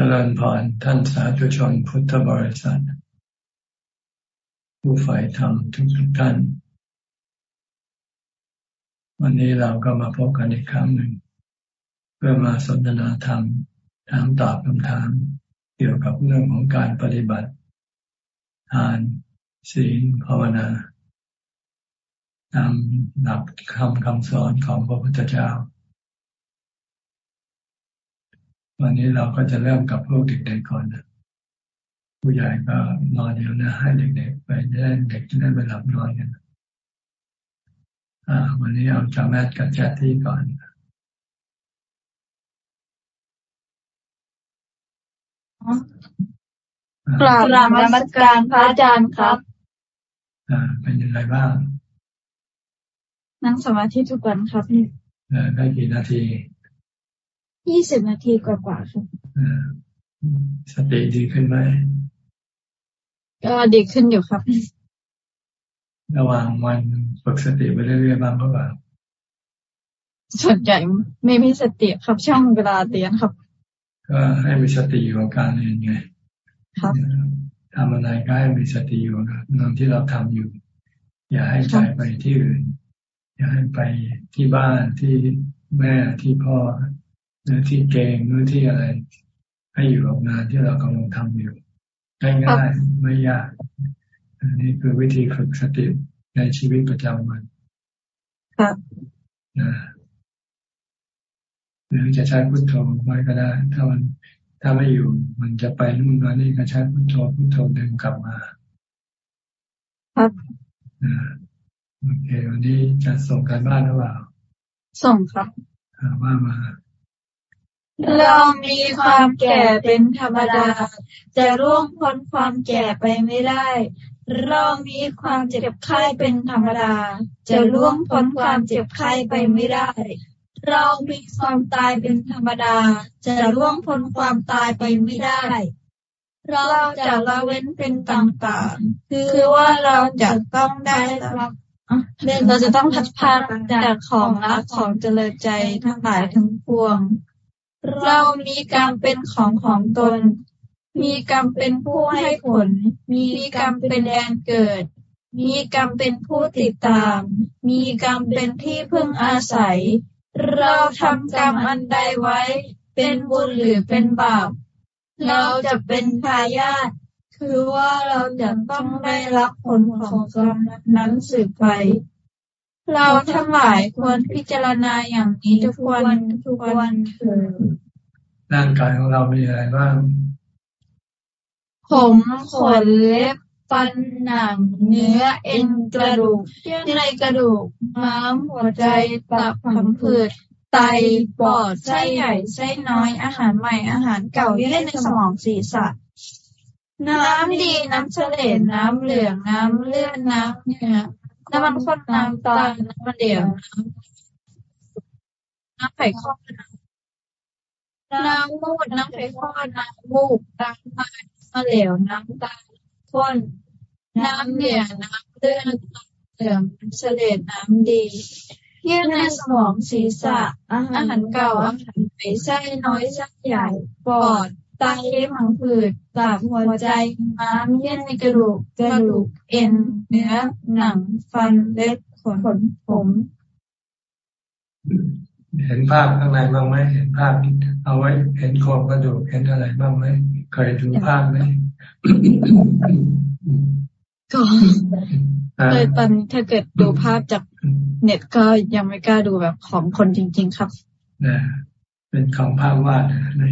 จริญพรท่านสาธุชนพุทธบริษัท ผู้ฝ่ายธรรมทุกทุกท่าน วันนี้เราก็มาพบกันอีกครั้งหนึ่ง เพื่อมาสนทนาธรรมถามตอบคำถาม เกี่ยวกับเรื่องของการปฏิบัติ ทานศีลภาวนาตามหลักคำคำสอนของพระพุทธเจ้า วันนี้เราก็จะเริ่มกับพวกเด็กๆก่อนนะผู้ใหญ่ก็นอนเดี๋ยวนะให้เด็กๆไปได้เด็กจะได้ไปหลับนอนกันอ่า วันนี้เอาจาแมทกับแจที่ก่อนกราบนมัสการพระอาจารย์ครับ อ่า เป็นยังไงบ้าง นั่งสมาธิทุกวันครับพี่ได้กี่นาที ยี่สิบนาทีกว่าๆครับสติดีขึ้นไหมก็ดีขึ้นอยู่ครับ ระหว่างวันฝึกสติไปเรื่อยๆบ้างหรือเปล่าส่วนใหญ่ไม่มีสติครับช่องเวลาเรียนครับ ก็ให้มีสติอยู่กับการเรียนไง ครับทำอะไรก็ให้มีสติอยู่กับงานที่เราทำอยู่ อย่าให้ใจไปที่อื่น อย่าให้ไปที่บ้านที่แม่ที่พ่อ หรือที่เกงหรือที่อะไร ให้อยู่กับงานที่เรากำลังทำอยู่ง่ายๆไม่ยาก อันนี้คือวิธีฝึกสติในชีวิตประจำวันครับนะหรือจะใช้พุทโธไว้ก็ได้ ถ้ามันถ้าไม่อยู่ มันจะไปนู่นมานี่ก็ใช้พุทโธพุทโธดึงกลับมา ครับโอเค วันนี้จะส่งการบ้านหรือเปล่า ส่งครับว่ามา เรามีความแก่เป็นธรรมดา จะร่วงพ้นความแก่ไปไม่ได้ เรามีความเจ็บไข้เป็นธรรมดา จะร่วงพ้นความเจ็บไข้ไปไม่ได้ เรามีความตายเป็นธรรมดา จะร่วงพ้นความตายไปไม่ได้ เราจะละเว้นเป็นต่างๆ คือว่าเราจะต้องได้รับเราจะต้องพัดพาจากของรักของเจริญใจทั้งหลายทั้งปวง เรามีกรรมเป็นของของตน มีกรรมเป็นผู้ให้ผล มีกรรมเป็นแดนเกิด มีกรรมเป็นผู้ติดตาม มีกรรมเป็นที่พึ่งอาศัย เราทำกรรมอันใดไว้ เป็นบุญหรือเป็นบาป เราจะเป็นทายาทคือว่าเราจะต้องได้รับผลของกรรมนั้นสืบไป เราทั้งหลายควรพิจารณาอย่างนี้ทุกวันทุกวันเถิดร่างกายของเรามีอะไรบ้าง ผมขนเล็บฟันหนังเนื้อเอ็นกระดูกเยื่อในกระดูกม้ามหัวใจตับผังผืดไตปอดไส้ใหญ่ไส้น้อยอาหารใหม่อาหารเก่าที่ในสมองศีรษะน้ำดีน้ำเฉลดน้ำเหลืองน้ำเลือดน้ำเนื้อ น้ำมันข้นน้ำตาลน้ำมันเดี่ยวน้ำไข่ข้นน้ำมูดน้ำไข่ข้นน้ำมูกน้ำมันมะเหลวน้ำตาลข้นน้ำเหลี่ยน้ำเลือดเหลืองเสลดน้ำดีเยื่อในสมองศีรษะอาหารเก่าอาหารใหม่ไส้น้อยไส้ใหญ่ปอด ไตผังผืดตับหัวใจม้ามเยื่อในกระดูกกระดูกเอ็น เนื้อหนังฟันเล็บขนขนผมเห็นภาพข้างในบ้างไหมเห็นภาพเอาไว้ เห็นโครงกระดูกเห็นอะไรบ้างไหมเคยดูภาพไหมก็เลยตอนถ้าเกิดดูภาพจากเน็ตก็ยังไม่กล้าดูแบบของคนจริง ๆ ครับนะ เป็นของภาพวาดไม่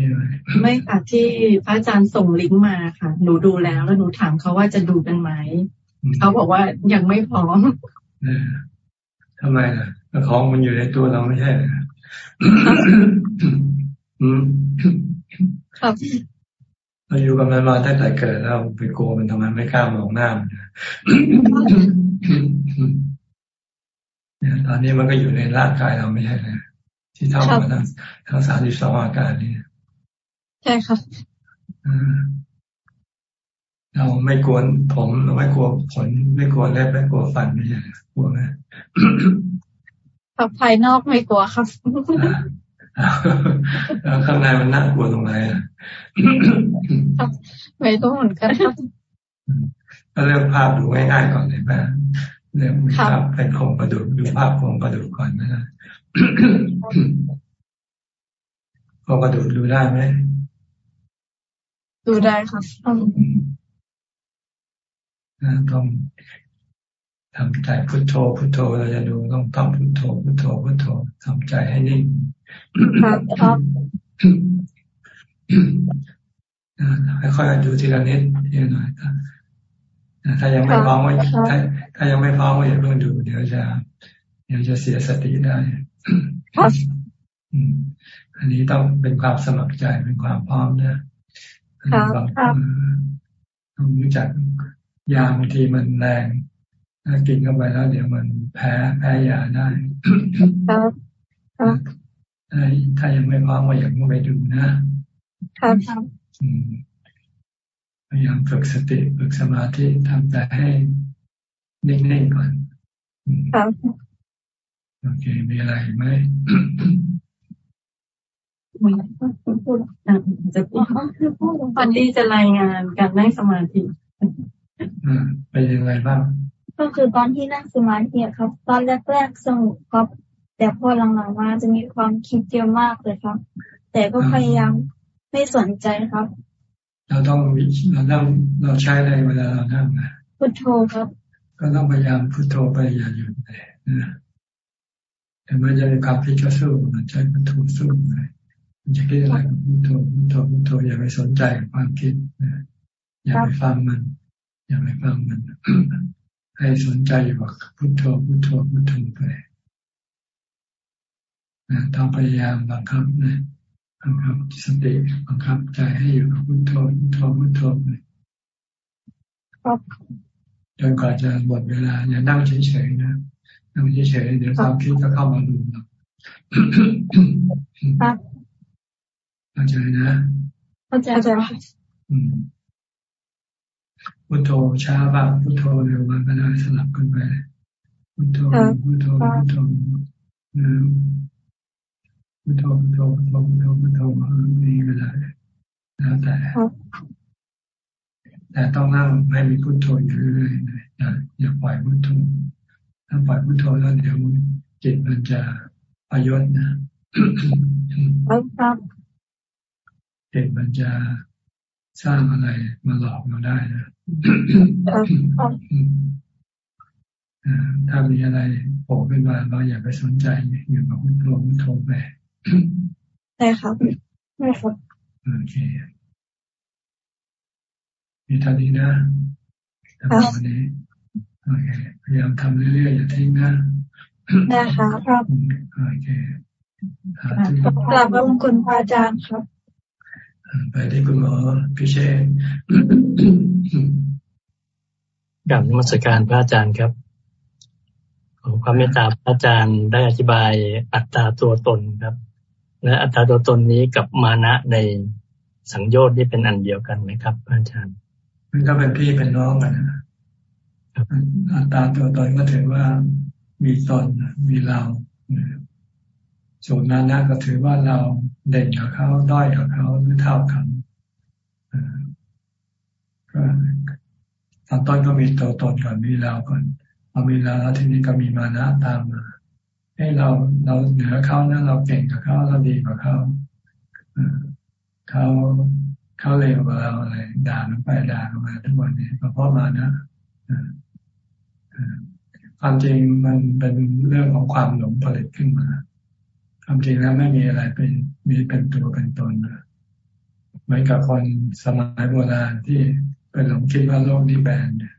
ไม่ค่ะที่พระอาจารย์ส่งลิงก์มาค่ะ หนูดูแล้วแล้วหนูถามเขาว่าจะดูกันไหมเขาบอกว่ายังไม่พร้อมทำไมล่ะของมันอยู่ในตัวเราไม่ใช่ครับเราอยู่กับมันมาตั้งแต่เกิดเราไปโกมันทำไมไม่กล้ามองหน้ามันตอนนี้มันก็อยู่ในร่างกายเราไม่ใช่เล ยที่เท่ากันทั้งทั้งสามสิบสองอาการนี้ใช่ค่ะเราไม่กลัวผมเราไม่กลัวขนไม่กลัวเล็บไม่กลัวฟันไม่ใช่กลัวไหมภายนอกไม่กลัวครับข้างในมันน่ากลัวตรงไหนอะไม่ต้องเหมือนกันก็เลือกภาพดูง่ายๆก่อนเลยแม่เลือกภาพเป็นโครงกระดูกดูภาพโครงกระดูกก่อนนะ โครงกระดูกดูได้ไหมดูได้ครับต้องทำใจพุทโธพุทโธเราจะดูต้องต้องพุทโธพุทโธพุทโธทำใจให้นิ่งครับครับค่อยๆดูทีละนิดทีละหน่อยถ้ายังไม่พร้อมว่าถ้าถ้ายังไม่พร้อมว่าอย่าเพิ่งดู เดี๋ยวจะ เดี๋ยวจะเสียสติได้ อันนี้ต้องเป็นความสมัครใจเป็นความพร้อมนะต้องรู้จักยาบางทีมันแรงถ้ากินเข้าไปแล้ว เดี๋ยวมันแพ้แพ้ยาได้ครับครับถ้ายังไม่พร้อมก็อย่าเพิ่งไปดูนะครับพยายามฝึกสติฝึกสมาธิทำใจให้นิ่งๆก่อนครับ โอเค มีอะไรไหมจะพูดวันนี้จะรายงานการนั่งสมาธิเป็นยังไงบ้าง ก็คือตอนที่นั่งสมาธิครับ ตอนแรกๆสงบครับ แต่พอหลังๆมาจะมีความคิดเยอะมากเลยครับ แต่ก็พยายามไม่สนใจครับ เราต้องเราต้องเราใช้อะไรเวลาเรานั่งนะพุทโธครับ ก็ต้องพยายามพุทโธไปอย่าหยุดเลยนะ แต่เมื่อจะมีความคิดก็สู้มันใช้พุทโธสู้เลยมันจะคิดอะไรกับพุทโธพุทโธพุทโธอย่าไปสนใจกับความคิดนะอย่าไปฟังมัน อย่าไปฟังมัน ให้สนใจอยู่กับพุทโธพุทโธพุทโธไปนะต้องพยายามบังคับนะบังคับสติบังคับใจให้อยู่กับพุทโธพุทโธพุทโธไปจนกว่าจะหมดเวลาอย่านั่งเฉยๆนะ นั่งเฉยๆเดี๋ยวความคิดก็เข้ามาดูเราเข้าใจนะเข้าใจค่ะพุทโธช้าบ้างพุทโธเร็วบ้างก็ได้สลับกันไปพุทโธพุทโธพุทโธนะพุทโธพุทโธพุทโธพุทโธพุทโธมีเวลาแล้วแต่แต่ต้องนั่งให้มีพุทโธอยู่เรื่อยๆอย่าปล่อยพุทโธ ถ้าปล่อยพุทโธแล้วเดี๋ยวจิตมันจะพยศนะครับจิตมันจะสร้างอะไรมาหลอกเราได้นะถ้ามีอะไรโผล่ขึ้นมาเราอย่าไปสนใจอยู่กับพุทโธพุทโธไปใช่ครับใช่ครับโอเคมีท่านี้นะทำวันนี้ โอเคพยายามทำเรื่อยๆอย่าทิ้งนะได้ครับโอเคกลับขอบคุณพระอาจารย์ครับ ไปที่คุณหมอพิเชษกับนมัสการพระอาจารย์ครับขอความเมตตาพระอาจารย์ได้อธิบายอัตราตัวตนครับ และอัตราตัวตนนี้กับมานะในสังโยชน์ที่เป็นอันเดียวกันไหมครับ พระอาจารย์ มันก็เป็นพี่เป็นน้องกันนะ อัตราตัวตนก็ถือว่ามีตนมีเราส่วนนั้นะก็ถือว่าเราเด่นกับเขาด้อยกับเขาหรือเท่ากันก็ตอนต้นก็มีตัวตนก่อนมีเราก่อนพอมีเราแล้วทีนี้ก็มีมานะตามมาให้เราเราเหนือเขานะเราเก่งกับเขาเราดีกว่าเขาเขาเขาเร็วกว่าเราอะไรด่ามันไปด่ากันมาทุกวันนี้เพราะมานะ ความจริงมันเป็นเรื่องของความหลงผลิตขึ้นมา ความจริงแล้วไม่มีอะไรเป็นมีเป็นตัวเป็นตนนะเหมือนกับคนสมัยโบราณที่เป็นหลงคิดว่าโลกนี้แบนเนี่ย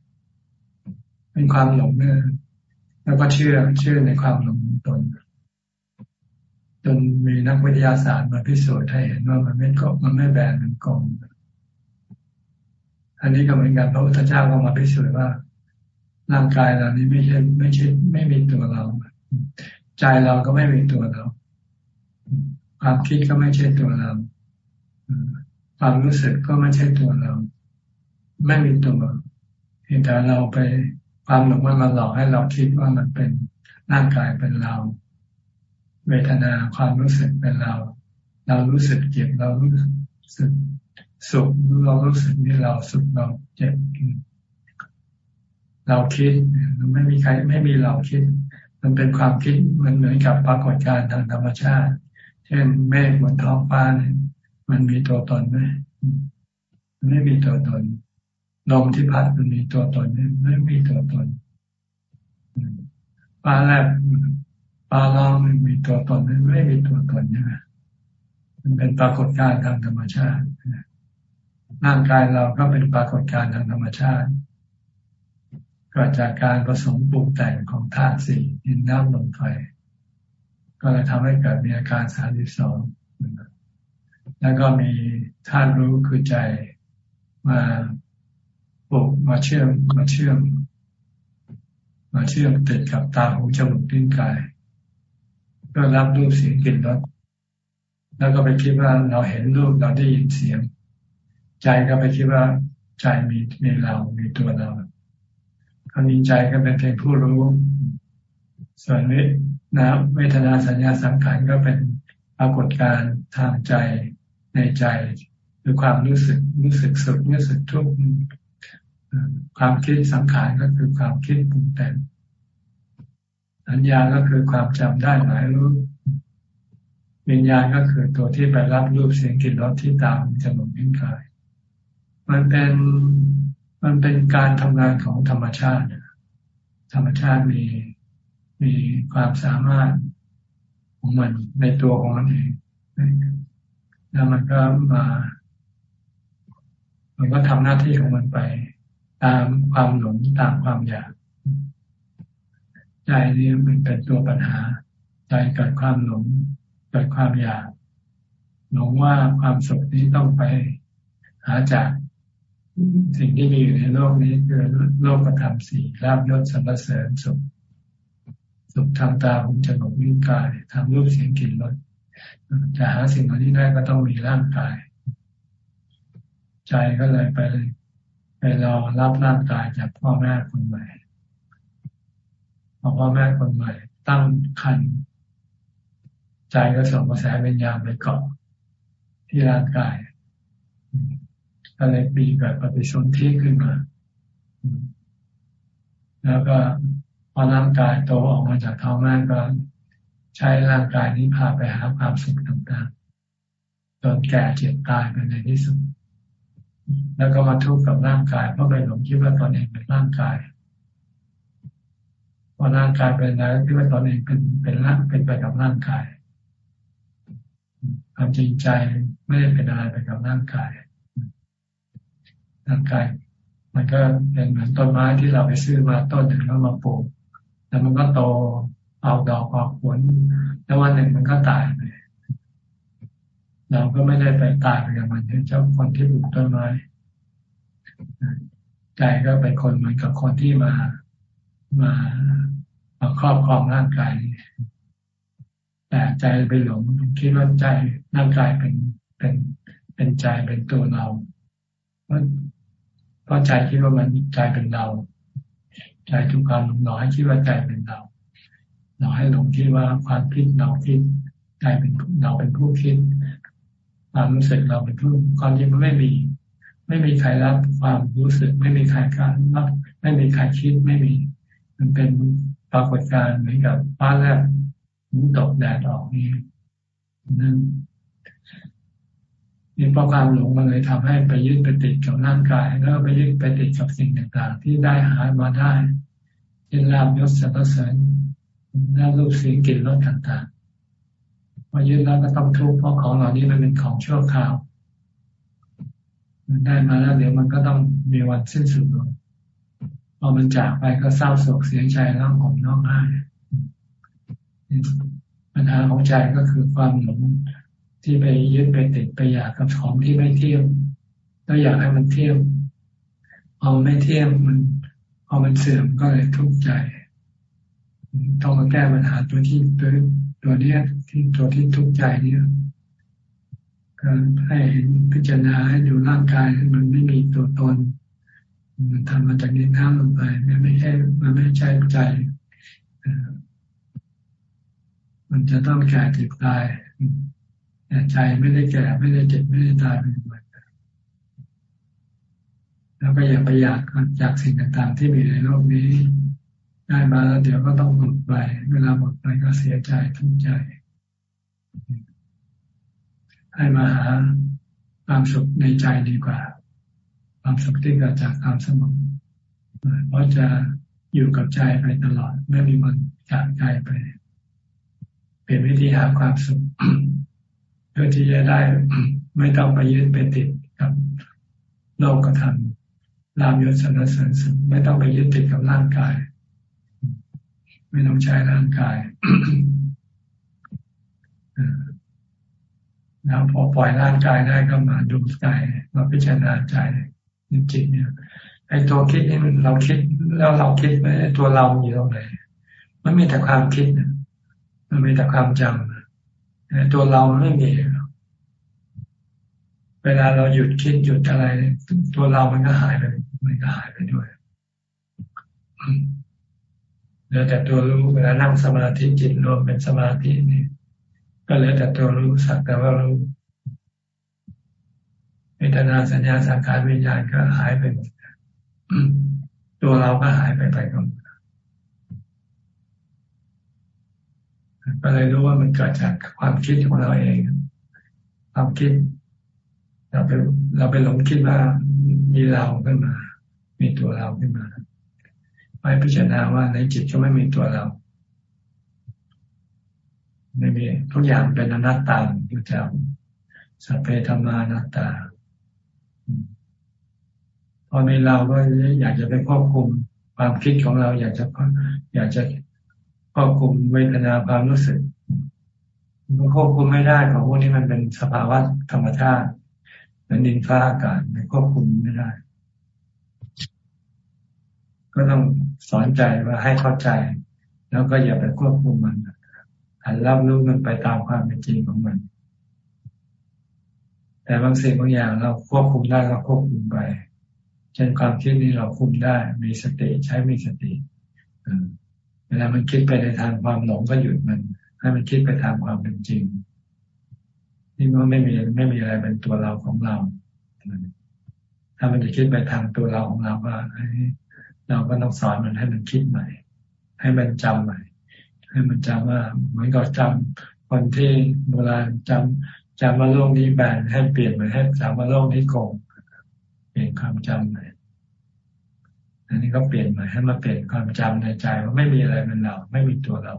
เป็นความหลงเนี่ยแล้วก็เชื่อเชื่อในความหลงตนจนมีนักวิทยาศาสตร์มาพิสูจน์ให้เห็นว่ามันไม่ก็มันไม่แบนมันกลมอันนี้ก็เหมือนกันพระพุทธเจ้าก็มาพิสูจน์ว่า ร่างกายเรานี้ไม่ใช่ไม่ใช่ ไม่มีตัวเรา ใจเราก็ไม่มีตัวเรา ความคิดก็ไม่ใช่ตัวเรา ความรู้สึกก็ไม่ใช่ตัวเรา ไม่มีตัวเห็นแต่เราไปความหลงมันมาหลอกให้เราคิดว่ามันเป็นร่างกายเป็นเรา เวทนาความรู้สึกเป็นเรา เรารู้สึกเจ็บเรารู้สึกสุขเรารู้สึกนี่เราสุขเราเจ็บ เราคิดมันไม่มีใครไม่มีเราคิด มันเป็นความคิดมันเหมือนกับปรากฏการณ์ทางธรรมชาติ เช่นเมฆบนท้องฟ้าเนี่ยมันมีตัวตนไหมมันไม่มีตัวตนลมที่พัดมันมีตัวตนไหมไม่มีตัวตนปลาแลบปลาลองมันมีตัวตนไหมไม่มีตัวตนใช่ไหมมันเป็นปรากฏการณ์ทางธรรมชาติร่างกายเราก็เป็นปรากฏการณ์ทางธรรมชาติ กิดจากการผสมปรุงแต่งของธาตุสี่ดินน้ำลมไฟก็เลยทำให้เกิดมีอาการสามสิบสองแล้วก็มีธาตุรู้คือใจมาปลุกมาเชื่อมมาเชื่อม มาเชื่อมติดกับตาหูจมูกลิ้นกายเพื่อรับรูปเสียงกลิ่นรสแล้วก็ไปคิดว่าเราเห็นรูปเราได้ยินเสียง ใจก็ไปคิดว่าใจมีมีเรา มีตัวเรา คมีใจก็เป็นเพียงผู้รู้ ส่วนนี้นะเวทนาสัญญาสังขารก็เป็นปรากฏการณ์ทางใจในใจคือความรู้สึกรู้สึกสุขรู้สึกทุกข์ความคิดสังขารก็คือความคิดปรุงแต่งสัญญาก็คือความจำได้หมายรู้วิญญาณก็คือตัวที่ไปรับรูปเสียงกลิ่นรสที่ตามจมูกนิ้วกาย มันเป็น มันเป็นการทำงานของธรรมชาติ ธรรมชาติมีมีความสามารถของมันในตัวของมันเองแล้วมันก็มา มันก็ทำหน้าที่ของมันไป ตามความหลงตามความอยากใจนี่มันเป็นตัวปัญหาใจเกิดความหลงเกิดความอยากหลงว่าความสุขนี้ต้องไป หาจาก สิ่งที่มีอยู่ในโลกนี้คือโลกธรรมสี่ลาบยศสรรเสริญสุขสุขทางตาหูจมูกนิ้วกายทางรูปเสียงกลิ่นรสจะหาสิ่งเหล่านี้ได้ก็ต้องมีร่างกาย ใจก็เลยไปไปรอรับร่างกายจากพ่อแม่คนใหม่พอพ่อแม่คนใหม่ ตั้งคันใจก็ส่งกระแสเป็นยามไปเกาะที่ร่างกาย ก็เลยมีเกิดปฏิสนธิขึ้นมา แล้วก็พอร่างกายโตออกมาจากท้องแม่ก็ใช้ร่างกายนี้พาไปหาความสุขต่างๆจนแก่เจ็บตายไปในที่สุด แล้วก็มาทุกข์กับร่างกายเพราะไปหลงคิดว่าตนเองเป็นร่างกายพอร่างกายเป็นแล้วคิดว่าตนเองเป็นเป็นร่างเป็นไปกับร่างกายความจริงใจไม่ได้เป็นอะไรไปกับร่างกาย ร่างกาย มันก็เป็นเหมือนต้นไม้ที่เราไปซื้อมาต้นหนึ่งแล้วมาปลูกแล้วมันก็โตออกดอกออกผลแล้ววันหนึ่งมันก็ตายไปเราก็ไม่ได้ไปตายไปกับมันเจ้าคนที่ปลูกต้นไม้ใจก็เป็นคนเหมือนกับคนที่มามามาครอบครองร่างกาย แต่ใจไปหลงคิดว่าใจร่างกายเป็นเป็นเป็นใจเป็นตัวเราเพราะ ใจคิดว่ามันใจเป็นเรา ใจทุกการหลงหลอให้คิดว่าใจเป็นเรา เราให้หลงคิดว่าความคิดเราคิดใจเป็นเราเป็นผู้คิด ความรู้สึกเราเป็นผู้ความจริงมันไม่มี ไม่มีใครรับความรู้สึก ไม่มีใครการรับไม่มีใครคิดไม่มี มันเป็นปรากฏการณ์เหมือนกับฟ้าแลบหินตกแดดออกนี่นั่น นี่เพราะความหลงมันเลยทำให้ไปยึดไปติดกับร่างกาย แล้วไปยึดไปติดกับสิ่งต่างๆ ที่ได้หามาได้เช่นลาบยศสรรเสริญแลารูปเสียงกลิ่นรสต่างๆพอยึดแล้วก็ต้องทุกข์เพราะของเหล่านี้มันเป็นของชั่วคราวมันได้มาแล้วเดี๋ยวมันก็ต้องมีวันสิ้นสุดลงพอมันจากไปก็เศร้าโศกเสียใจร้องห่มน้องไห้ปัญหาของใจก็คือความหลง ที่ไปยึดไปติดไปอยากกับของที่ไม่เที่ยมแล้วอยากให้มันเที่ยมพอไม่เที่ยมมันพอมันเสื่อมก็เลยทุกข์ใจ ต้องมาแก้ปัญหาตัวที่ตัวตัวเนี้ยที่ตัวที่ทุกข์ใจเนี่ยก็ให้เห็นพิจารณาให้ดูร่างกายมันไม่มีตัวตน มันทำมาจากดินน้ำลงไปมันไม่ใช่มันไม่ใช่ใจมันจะต้องแก่เจ็บตาย แต่ใจไม่ได้แก่ไม่ได้เจ็บไม่ได้ตายเป็นเหมือนแล้วก็อย่าไปอยากจากสิ่งต่างๆ ที่มีในโลกนี้ ได้มาแล้วเดี๋ยวก็ต้องหมดไป เวลาหมดไปก็เสียใจทุกข์ใจให้มาหาความสุขในใจดีกว่า ความสุขที่เกิดจากความสงบเพราะจะอยู่กับใจไปตลอด ไม่มีวันจากใจไป เป็นวิธีหาความสุข พื่อที่จะได้ไม่ต้องไปยึดไปติดกับโลกธรรมรามยศสรรเสริญสุขไม่ต้องไปยึดติดกับร่างกาย ไม่ต้องใช้ร่างกายแล้วพอปล่อยร่างกายได้ก็มาดูใจมาพิจารณาใจจิตเนี่ยไอ้ตัวคิดนี่มันเราคิดแล้วเราคิดไหมตัวเราอยู่ตรงไหนมันมีแต่ความคิดมันมีแต่ความจำ ตัวเราไม่มี เวลาเราหยุดคิดหยุดอะไร ตัวเรามันก็หายไปมันก็หายไปด้วยเหลือแต่ตัวรู้เวลานั่งสมาธิจิตรวมเป็นสมาธินี่ก็เหลือแต่ตัวรู้สักแต่ว่ารู้เวทนาสัญญาสังขารวิญญาณก็หายไปหมดตัวเราก็หายไปไปกับ ก็เลยรู้ว่ามันเกิดจากความคิดของเราเอง ความคิด เราไปเราไปหลงคิดว่ามีเราขึ้นมา มีตัวเราขึ้นมาไปพิจารณาว่าในจิตก็ไม่มีตัวเราไม่มีทุกอย่างเป็นอนัตตาอยู่แถวสัพเพธรรมานัตตา พอมีเราก็อยากจะไปควบคุมความคิดของเรา อยากจะอยากจะ ควบคุมเวทนาความรู้สึกมันควบคุมไม่ได้ของพวกนี้มันเป็นสภาวะธรรมชาติเป็นดินฟ้าอากาศมันควบคุมไม่ได้ ก็ต้องสอนใจว่าให้เข้าใจ แล้วก็อย่าไปควบคุมมันหันรับรู้มันไปตามความเป็นจริงของมัน แต่บางสิ่งบางอย่างเราควบคุมได้ก็ควบคุมไปเช่นความคิดนี้เราคุมได้ มีสติใช้มีสติ เวลามันคิดไปในทางความหลงก็หยุดมัน ให้มันคิดไปทางความเป็นจริงนี่มันไม่มีไม่มีอะไรเป็นตัวเราของเรา ถ้ามันจะคิดไปทางตัวเราของเราก็เราก็ต้องสอนมันให้มันคิดใหม่ ให้มันจำใหม่ ให้มันจำว่าเหมือนกับจำคนที่โบราณจำจำว่าโลกนี้แบนให้เปลี่ยนเหมือนให้จำว่าโลกนี้โกงลี่ยนความจำใหม่ อันนี้ก็เปลี่ยนใหม่ให้มาเปลี่ยนความจำในใจว่าไม่มีอะไรเป็นเรา ไม่มีตัวเรา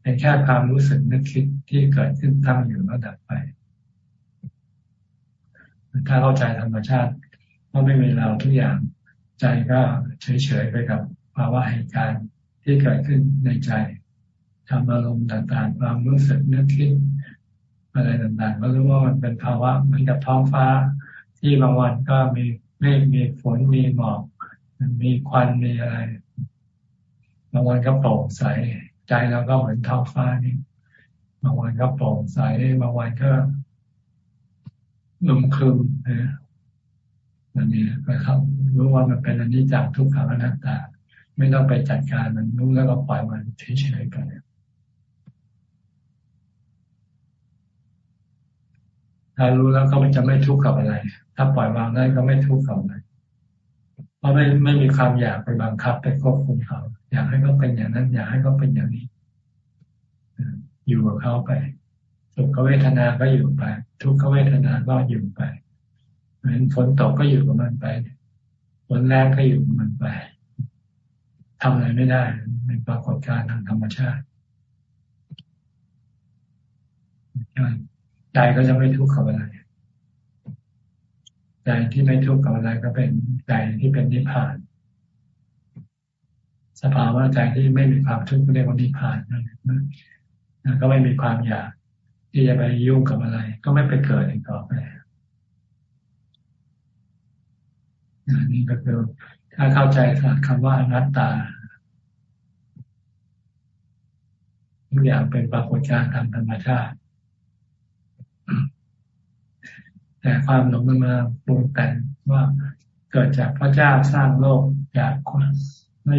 เป็นแค่ความรู้สึกนึกคิดที่เกิดขึ้นตั้งอยู่แล้วดับไป ถ้าเข้าใจธรรมชาติว่าไม่มีเราทุกอย่างใจก็เฉยๆไปกับภาวะเหตุการณ์ที่เกิดขึ้นในใจทำอารมณ์ต่างๆ ความรู้สึกนึกคิดอะไรต่างๆ ก็รู้ว่ามันเป็นภาวะเหมือนกับท้องฟ้า ที่บางวันก็มีเมฆมีฝนมีหมอก มีควันมีอะไรบางวันก็โปร่งใส ใจเราก็เหมือนท้องฟ้านี่บางวันก็โปร่งใสบางวันก็ลุ่มคืมนะนั่นนี่ก็ครับรู้ว่ามันเป็นอนิจจังทุกขังอนัตตา ไม่ต้องไปจัดการมันรู้แล้วก็ปล่อยมันเฉยๆไปถ้ารู้แล้วก็มันจะไม่ทุกข์กับอะไร ถ้าปล่อยวางได้ก็ไม่ทุกข์กับอะไร เพราะไม่ไม่มีความอยากไปบังคับไปควบคุมเขา อยากให้เขาเป็นอย่างนั้น อยากให้เขาเป็นอย่างนี้อยู่กับเขาไปสุขเวทนาก็อยู่ไป ทุกขเวทนาก็อยู่ไปเหมือนฝนตกก็อยู่กับมันไปฝนแรงก็อยู่กับมันไปทำอะไรไม่ได้เป็นปรากฏการณ์ทางธรรมชาติใจก็จะไม่ทุกข์กับอะไร ใจที่ไม่ทุกข์กับอะไรก็เป็นใจที่เป็นนิพพาน สภาวะใจที่ไม่มีความทุกข์เรียกว่านิพพานนั่นนะก็ไม่มีความอยากที่จะไปยุ่งกับอะไร ก็ไม่ไปเกิดอีกต่อไปนี่ก็คือถ้าเข้าใจศาสตร์คำว่าอนัตตาทุกอย่างเป็นปรากฏการณ์ทางธรรมชาติ แต่ความหลงมันมาปรุงแต่งว่าเกิดจากพระเจ้าสร้างโลกจากคนพร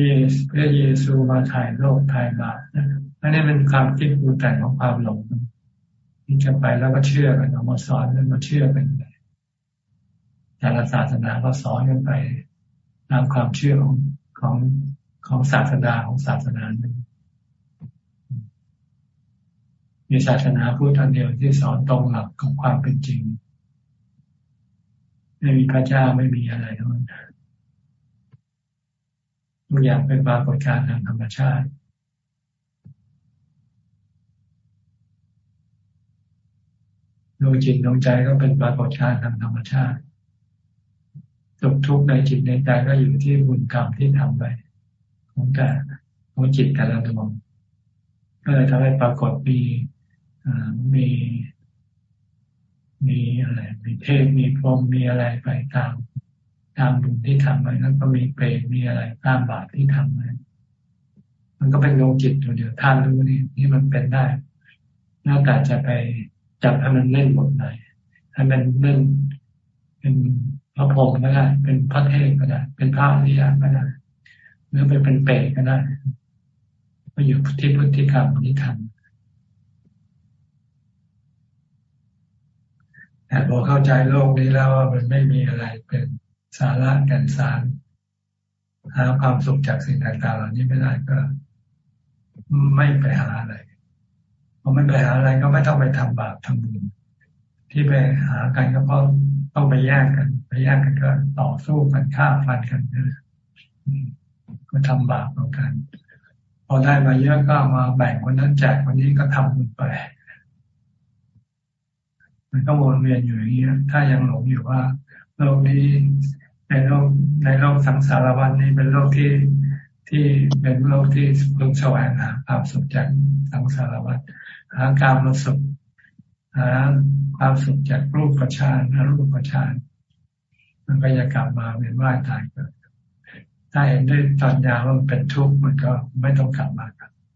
ะเยซูมาถ่ายโลกถ่ายบาปอันนี้เป็นความคิดปรุงแต่งของความหลงที่จะไปแล้วก็เชื่อกันเอามาสอนแล้วมาเชื่อกันแต่ละศาสนาก็สอนกันไปตามความเชื่อของของของศาสนาของศาสนาหนึ่งมีศาสนาพุทธอันเดียวที่สอนตรงหลักของความเป็นจริง ไม่มีพระเจ้าไม่มีอะไรทั้งนั้นทุกอย่างเป็นปรากฏการณ์ทางธรรมชาติดวงจิตดวงใจก็เป็นปรากฏการณ์ทางธรรมชาติสุขทุกข์ในจิตในใจก็อยู่ที่บุญกรรมที่ทำไปของแต่ของจิตแต่ละดวงก็เลยทำให้ปรากฏมีมี มีอะไรมีเทพมีพรหมมีอะไรไปตามตามบุญที่ทำไปแล้วก็มีเปรตมีอะไรตามบาปที่ทำไปมันก็เป็นดวงจิตตัวเดียวท่านรู้นี่ที่มันเป็นได้นอกจากจะไปจับให้มันเล่นบทไหนให้มันเล่นเป็นพระพรหมก็ได้ เป็นพระเทพก็ได้ เป็นพระอริยก็ได้หรือไปเป็นเปรตก็ได้ ก็อยู่ที่พฤติกรรมที่ทำ แต่พอเข้าใจโลกนี้แล้วว่ามันไม่มีอะไรเป็นสาระแก่นสารหาความสุขจากสิ่งต่างๆเหล่านี้ไม่ได้ก็ไม่ไปหาอะไรพอไม่ไปหาอะไรก็ไม่ต้องไปทำบาปทำบุญที่ไปหากันก็เพราะต้องไปแยกกัน ไปแยกกันก็ต่อสู้กันฆ่าฟันกันนะก็ทำบาปเหมือนกัน พอได้มาเยอะก็มาแบ่งคนนั้นแจกคนนี้ก็ทำบุญไป มันก็วนเวียนอยู่อย่างนี้ถ้ายังหลงอยู่ว่า โลกนี้ในโลกในโลกสังสารวัฏนี้เป็นโลกที่ที่เป็นโลกที่พึงแสวงหาความสุขจากสังสารวัฏหาการมาสุขหาความสุขจากรูปประชานรูปประชานมันก็จะกลับมาเป็นว่ายตายเกิดถ้าเห็นด้วยตอนยาว่ามันเป็นทุกข์มันก็ไม่ต้องกลับมา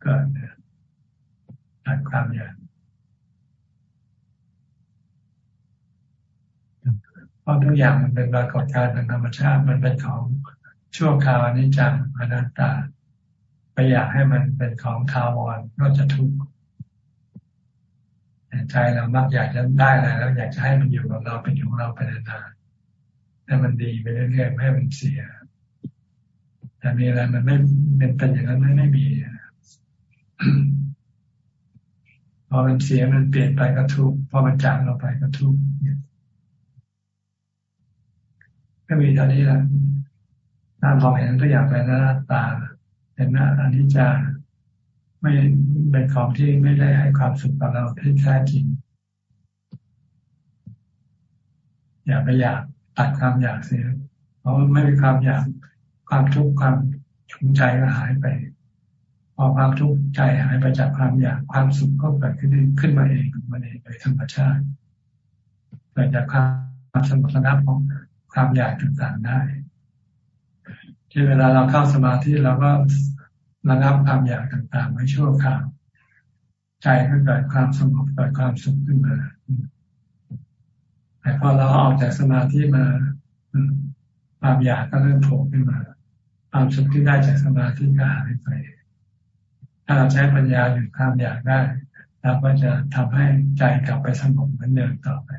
เกิดตัดความอยากเพ ราะทุกอย่างมันเป็นปรากฏการณ์ทางธรรมชาติมันเป็นของชั่วคราวนิจังอนัตตาไปอยากให้มันเป็นของทาวรก็จะทุกข์ใจเรามักอยากจะได้อะไรแล้ว อยากจะให้มันอยู่กับเราเป็นของเราไปนานๆให้มันดีไปเรื่อยๆไม่ให้มันเสียแต่มีอะไรมันไม่เป็นเป็นอย่างนั้นไม่ไม่มีพอมันเสียมันเปลี่ยนไปก็ทุกข์พอมันจากเราไปก็ทุกข์ ก็มีเท่านี้แหละตามมองเห็นตัวอย่างไปหน้าตาเห็นหน้าอนิจจาไม่เป็นของที่ไม่ได้ให้ความสุขกับเราที่แท้จริง อย่าไปอยากตัดความอยากเสีย เพราะไม่มีความอยากความทุกข์ความชุนใจก็หายไป พอความทุกข์ใจหายไปจากความอยากความสุขก็เกิดขึ้นขึ้นมาเองมันเองโดยธรรมชาติเกิดจากความสงบสงับของ ความอยากต่างๆได้ ที่เวลาเราเข้าสมาธิเราก็ระงับความอยากต่างๆไว้ชั่วคราวใจก็เกิดความสงบเกิดความสุขขึ้นมาแต่พอเราออกจากสมาธิมาความอยากก็เริ่มโผล่ขึ้นมา ความสุขที่ได้จากสมาธิก็หายไปถ้าเราใช้ปัญญาหยุดความอยากได้เราก็จะทำให้ใจกลับไปสงบเหมือนเดิมต่อไป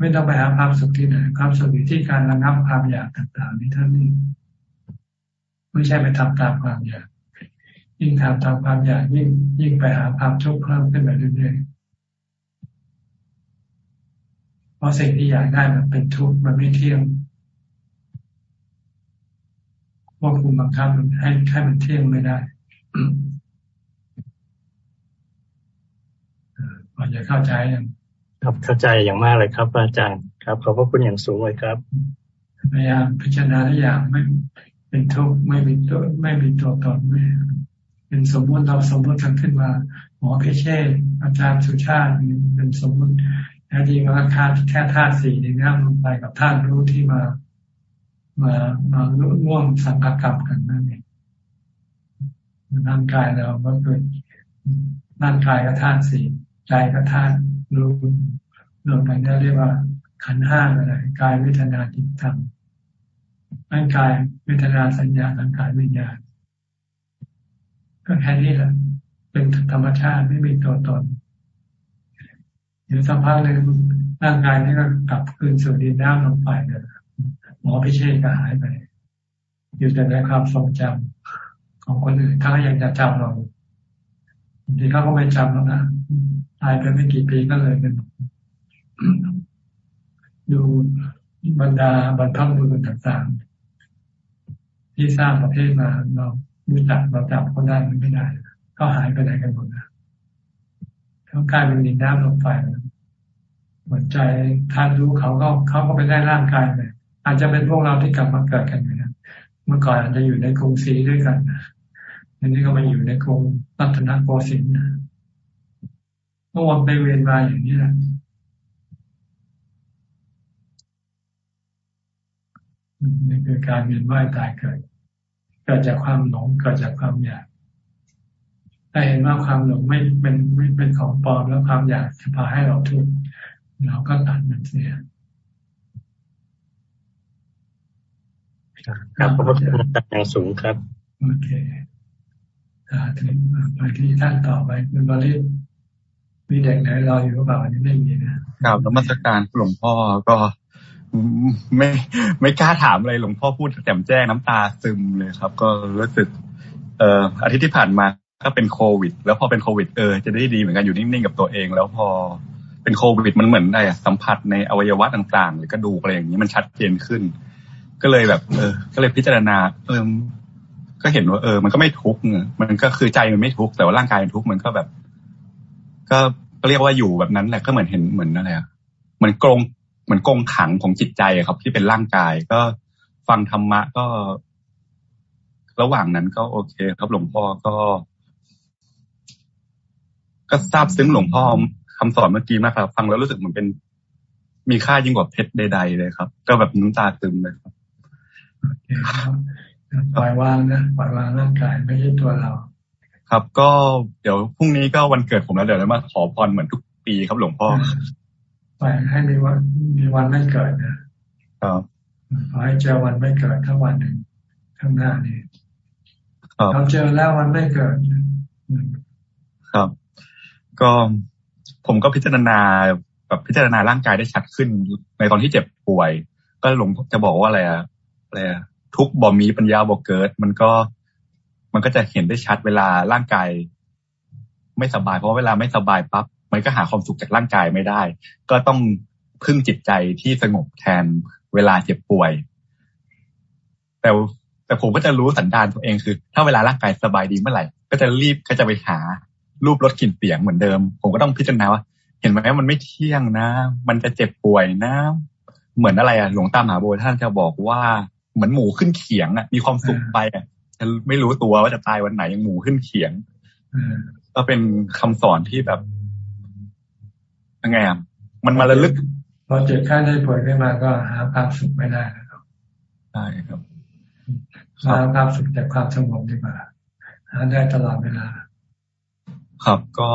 ไม่ต้องไปหาความสุขที่ไหนความสุขอยู่ที่การระงับความอยากต่างๆนี้เท่านี้ไม่ใช่ไปทำตามความอยาก ยิ่งทำตามความอยากยิ่งยิ่งไปหาความทุกข์เพิ่มขึ้นไปเรื่อยๆเพราะสิ่งที่อยากได้มันเป็นทุกข์มันไม่เที่ยงควบคุมบังคับมันให้ให้มันเที่ยงไม่ได้พอจะเข้าใจยัง ครับเข้าใจอย่างมากเลยครับ อาจารย์ครับ ขอบพระคุณอย่างสูงเลยครับพยายามพิจารณาทุกอย่างไม่เป็นทุกข์ไม่มีตัวไม่มีตัวตนไม่เป็นสมมติเราสมมติกันขึ้นมาหมอเพชเช่อาจารย์สุชาติเป็นสมมติแท้จริงราคาแค่ธาตุสี่นี่นะลงไปกับธาตุรู้ที่มา มามาร่วมสังกัดกรรมกันนั่นเองร่างกายเราก็เกิดร่างกายก็ธาตุสี่ใจก็ธาตุ รู้รวมกันเรียกว่าขันห้าอะไรกายวิทนาจิตธรรมร่างกายเวทนาสัญญาสังขารวิญญาณก็แค่นี้แหละเป็นธรรมชาติไม่มีตัวตนเดี๋ยวสักพักหนึ่งร่างกายนี่ก็กลับคืนสู่ดินน้ำลงไปเลยหมอพิเชษก็หายไป อยู่แต่ในความทรงจำของคนอื่นเขายังจะจำเราบางทีเขาก็ไม่จำแล้วนะ ตายไปไม่กี่ปีก็เลยเป็นดูบรรดาบรรพบุรุษต่างๆ ที่สร้างประเทศมาเรารู้จักเราจำเขาได้มันไม่ได้ก็หายไปไหนกันหมดนะเขากลายเป็นดินน้ำลงไปหัวใจท่านรู้เขาก็เขาก็ไปได้ร่างกายไปอาจจะเป็นพวกเราที่กลับมาเกิดกันอยู่นะเมื่อก่อนอาจจะอยู่ในกรุงศรีด้วยกันอันนี้ก็มาอยู่ในกรุงรัตนโกสินทร์ เมื่อวันไปเวียนมาอย่างนี้แหละนี่คือการเวียนว่ายตายเกิด เกิดจากความหลงเกิดจากความอยากถ้าเห็นว่าความหลงไม่เป็นไม่เป็นของปลอมแล้วความอยากจะพาให้เราทุกข์เราก็ตัดมันเสียครับพระพุทธเจ้าอย่างสูงครับ โอเคถึงไปที่ท่านต่อไปคุณบริษ มีเด็กไหนรออยู่หรือเปล่าอันนี้ไม่มีนะกล่าวนมัสการหลวงพ่อก็ไม่ไม่กล้าถามอะไรหลวงพ่อพูดแจ่มแจ้งน้ำตาซึมเลยครับ ก็รู้สึก เอ่ออาทิตย์ที่ผ่านมาก็เป็นโควิด แล้วพอเป็นโควิดเออจะได้ดีเหมือนกันอยู่นิ่งๆกับตัวเอง แล้วพอเป็นโควิดมันเหมือนอะไรสัมผัสในอวัยวะต่างๆ หรือกระดูกอะไรอย่างนี้มันชัดเจนขึ้น ก็เลยแบบ เออ ก็เลยพิจารณา เออก็เห็นว่าเออ มันก็ไม่ทุกข์มันก็คือใจมันไม่ทุกข์แต่ว่าร่างกายมันทุกข์มันก็แบบ ก็ก็เรียกว่าอยู่แบบนั้นแหละก็เหมือนเห็นเหมือนอะไรอะเหมือนกรงเหมือนกรงขังของจิตใจครับ ที่เป็นร่างกายก็ฟังธรรมะก็ ระหว่างนั้นก็โอเค ครับหลวงพ่อก็ ก็ทราบซึ้งหลวงพ่อคำสอนเมื่อกี้มากครับ ฟังแล้วรู้สึกเหมือนเป็น มีค่ายิ่งกว่าเพชรใดๆเลยครับ ก็แบบน้ำตาตึมเลยครับปล่อยวางนะปล่อยวางร่างกายไม่ใช่ตัวเรา ครับก็เดี๋ยวพรุ่งนี้ก็วันเกิดผมแล้วเดี๋ยวจะมาขอพรเหมือนทุกปีครับหลวงพ่อไปให้มีวันมีวันไม่เกิดนะครับขอให้เจอวันไม่เกิดทั้งวันหนึ่งข้างหน้านี้เราเจอแล้ววันไม่เกิดครับ ก็ผมก็พิจารณาแบบพิจารณาร่างกายได้ชัดขึ้น ในตอนที่เจ็บป่วย ก็หลวงจะบอกว่าอะไรอะอะไรอะทุกบ่มีปัญญาบ่เกิด มันก็ มันก็จะเห็นได้ชัดเวลาร่างกาย ไม่สบาย เพราะเวลาไม่สบายปั๊บมันก็หาความสุขจากร่างกายไม่ได้ ก็ต้องพึ่งจิตใจที่สงบแทนเวลาเจ็บป่วย แต่แต่ผมก็จะรู้สันดานตัวเองคือ ถ้าเวลาร่างกายสบายดีเมื่อไหร่ ก็จะรีบก็จะไปหารูปรถกลิ่นเปียงเหมือนเดิม ผมก็ต้องพิจารณาว่าเห็นไหมมันไม่เที่ยงนะ มันจะเจ็บป่วยนะ เหมือนอะไรอะหลวงตามหาบัวท่านจะบอกว่าเหมือนหมูขึ้นเขียงอะมีความสุขไปอะ ไม่รู้ตัวว่าจะตายวันไหนยังหมูขึ้นเขียงก็เป็นคำสอนที่แบบยังไงอะมันมาระลึกพอเจ็บไข้ได้ป่วยขึ้นมาก็หาความสุขไม่ได้ครับใช่ครับหาความสุขจากความสงบดีกว่าหาได้ตลอดเวลา ครับ ก็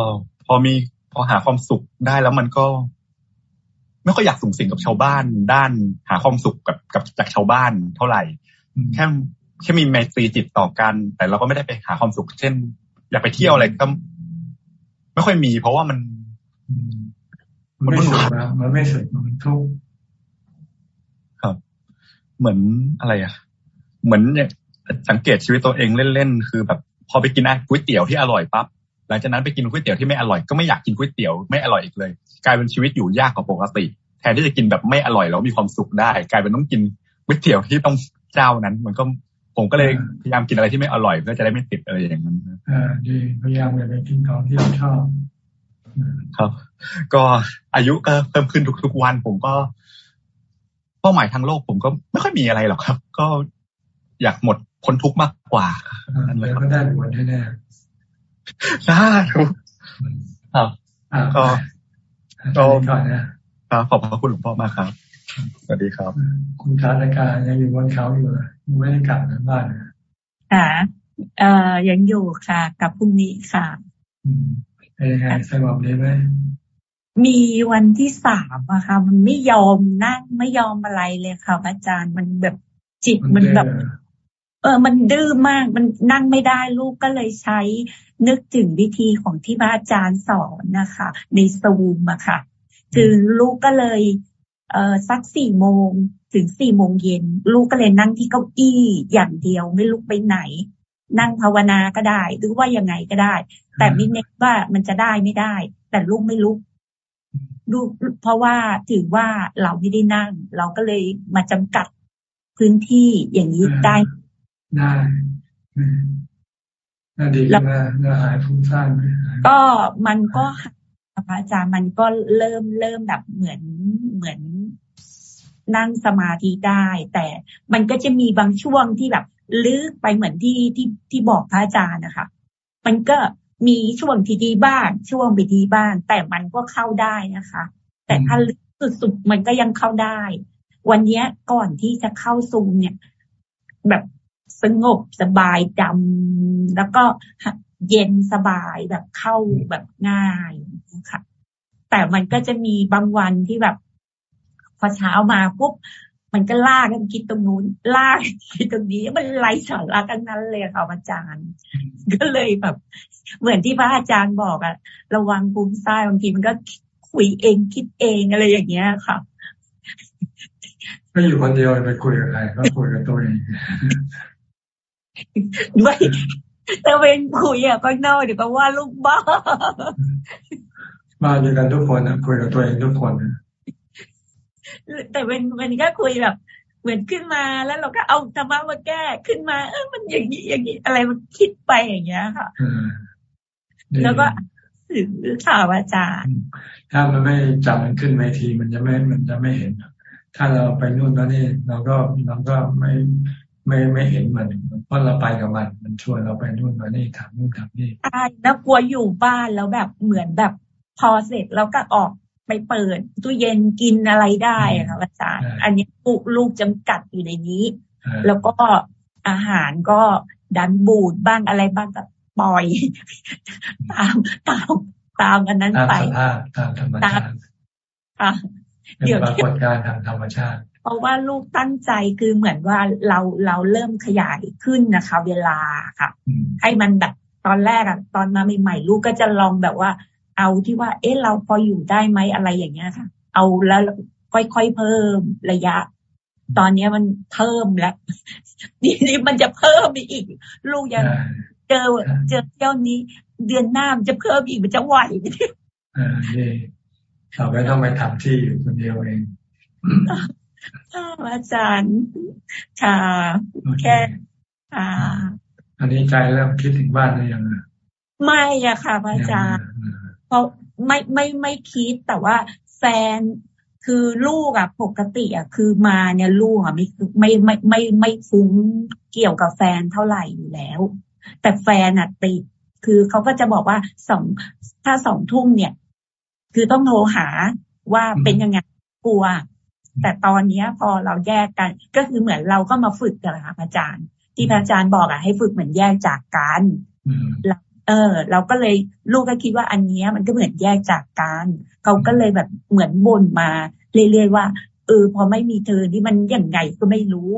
พอมีพอหาความสุขได้แล้วมันก็ ไม่ค่อยอยากสูงสิงกับชาวบ้าน ด้านหาความสุขกับกับจากชาวบ้านเท่าไหร่ แค่ แค่มีไมตรีจิตต่อกัน แต่เราก็ไม่ได้ไปหาความสุข เช่น อยากไปเที่ยวอะไรก็ไม่ค่อยมี เพราะว่ามัน มันไม่สุขนะมันไม่สุขมันทุกข์ครับ เหมือนอะไรอะ เหมือนเนี่ยสังเกตชีวิตตัวเองเล่นๆคือแบบ พอไปกินก๋วยเตี๋ยวที่อร่อยปั๊บหลังจากนั้นไปกินก๋วยเตี๋ยวที่ไม่อร่อยก็ไม่อยากกินก๋วยเตี๋ยวไม่อร่อยอีกเลย กลายเป็นชีวิตอยู่ยากกว่าปกติ แทนที่จะกินแบบไม่อร่อยแล้วมีความสุขได้ กลายเป็นต้องกินก๋วยเตี๋ยวที่ต้องเจ้านั้น มันก็ ผมก็เลยพยายามกินอะไรที่ไม่อร่อยเพื่อจะได้ไม่ติดอะไรอย่างนั้นอ่าดีพยายามอย่าไปกินของที่เราชอบครับ ก็อายุก็เพิ่มขึ้นทุกๆวัน ผมก็เป้าหมายทางโลกผมก็ไม่ค่อยมีอะไรหรอกครับ ก็อยากหมดพ้นทุกข์มากกว่าแล้วก็ได้บวชแน่สาธุครับก็ก็ก่อนนะครับขอบพระคุณหลวงพ่อมากครับ สวัสดีครับ คุณชาติการยังอยู่บนเขาอยู่ยังไม่ได้กลับบ้านค่ะเอ่อยังอยู่ค่ะ กับพรุ่งนี้ค่ะเป็นยังไงสงบดีไหมมีวันที่สามอะค่ะ มันไม่ยอมนั่งไม่ยอมอะไรเลยค่ะ อาจารย์มันแบบจิตมันแบบ เออ มันดื้อมากมันนั่งไม่ได้ลูกก็เลยใช้นึกถึงวิธีของที่พระอาจารย์สอนนะคะ ในซูมอะค่ะ คือลูกก็เลย เออสักสี่โมงถึงสี่โมงเย็นลูกก็เลยนั่งที่เก้าอี้อย่างเดียวไม่ลุกไปไหน นั่งภาวนาก็ได้ หรือว่ายังไงก็ได้ แต่ไม่เน้นว่ามันจะได้ไม่ได้ แต่ลูกไม่ลุกลูกเพราะว่าถือว่าเราไม่ได้นั่ง เราก็เลยมาจำกัดพื้นที่อย่างนี้ได้ได้น่าดีแล้วหายฟุ้งซ่านก็มันก็พระอาจารย์มันก็เริ่มเริ่มแบบเหมือนเหมือน นั่งสมาธิได้ แต่มันก็จะมีบางช่วงที่แบบลึกไปเหมือนที่ที่ที่บอกพระอาจารย์นะคะ มันก็มีช่วงที่ดีบ้างช่วงไม่ดีบ้างแต่มันก็เข้าได้นะคะ แต่ถ้าลึกสุดๆมันก็ยังเข้าได้ วันนี้ก่อนที่จะเข้าซูมเนี่ย แบบสงบสบายดำแล้วก็เย็นสบายแบบเข้าแบบง่ายค่ะแต่มันก็จะมีบางวันที่แบบ อเช้ามาปุ๊บมันก็ลากกันคิดตรงนู้นลากคิดตรงนี้มันไร้สาระกันนั้นเลยค่ะอาจารย์ ก็เลยแบบ เหมือนที่พระอาจารย์บอกอะระวังภูมิซ่ายบางทีมันก็คุยเองคิดเองอะไรอย่างเงี้ยค่ะก็อยู่คนเดียวไปคุยกับใครก็คุยกับตัวเองด้วยแต่เป็นคุยอะก็นอกเดี๋ยวก็ว่าลูกบ้าบ้านอยู่กันทุกคนนะคุยกับตัวเองทุกคน แต่เป็นมันก็คุยแบบ เหมือนขึ้นมาแล้วเราก็เอาธรรมะมาแก้ขึ้นมา เออมันอย่างนี้อย่างนี้อะไรมันคิดไปอย่างเงี้ยค่ะแล้วก็สื่อข่าวอาจารย์ ถ้ามันไม่จับมันขึ้นเวทีมันจะไม่มันจะไม่เห็น ถ้าเราไปนู่นแล้วนี่เราก็เราก็ไม่ไม่ไม่เห็นมันเพราะเราไปกับมัน มันชวนเราไปนู่นมานี่ทำนู่นทำนี่ใช่แล้วกลัวอยู่บ้านแล้วแบบเหมือนแบบพอเสร็จแล้วก็ออก ไปเปิดตู้เย็นกินอะไรได้ค่ะอาจารย์อันนี้ลูกลูกจำกัดอยู่ในนี้ แล้วก็อาหารก็ดันบูดบ้างอะไรบ้างก็ปล่อย ตามตามตามอันนั้นไปตามธรรมชาติเดี๋ยวปรากฏการทางธรรมชาติ เพราะว่าลูกตั้งใจคือเหมือนว่าเราเราเริ่มขยายขึ้นนะคะ เวลาค่ะ ให้มันแบบตอนแรกอะตอนมาใหม่ๆลูกก็จะลองแบบว่า เอาที่ว่า เอ๊ะเราพออยู่ได้ไหมอะไรอย่างเงี้ยค่ะ เอาแล้วค่อยๆเพิ่มระยะ ตอนนี้มันเพิ่มแล้วนี่มันจะเพิ่มอีก ลูกยังเจอเจอเที่ยวนี้ เดือนหน้ามันจะเพิ่มอีกมันจะไหวอ่านี่ต่อไปต้องไปทำที่อยู่คนเดียวเองอาจารย์ค่ะแค่อ่า อันนี้ใจเริ่มคิดถึงบ้านหรือยังไม่อะค่ะอาจารย์เพ ราะไม่ไม่ไม่คิดแต่ว่าแฟนคือลูกอะปกติอะคือมาเนี่ยลูกอะไม่ไม่ไม่ไม่ไม่ฟุ้งเกี่ยวกับแฟนเท่าไหร่อยู่แล้ว แต่แฟนอะติดคือเขาก็จะบอกว่าสองถ้าสองทุ่มเนี่ย คือต้องโทรหาว่าเป็นยังไงกลัว แต่ตอนนี้พอเราแยกกัน ก็คือเหมือนเราก็มาฝึกกันค่ะอาจารย์ ที่อาจารย์บอกอะให้ฝึกเหมือนแยกจากกันเออ เราก็เลยลูกก็คิดว่าอันนี้มันก็เหมือนแยกจากกันเขาก็เลยแบบเหมือนบ่นมาเรื่อยๆว่าเออพอไม่มีเธอที่มันอย่างไงก็ไม่รู้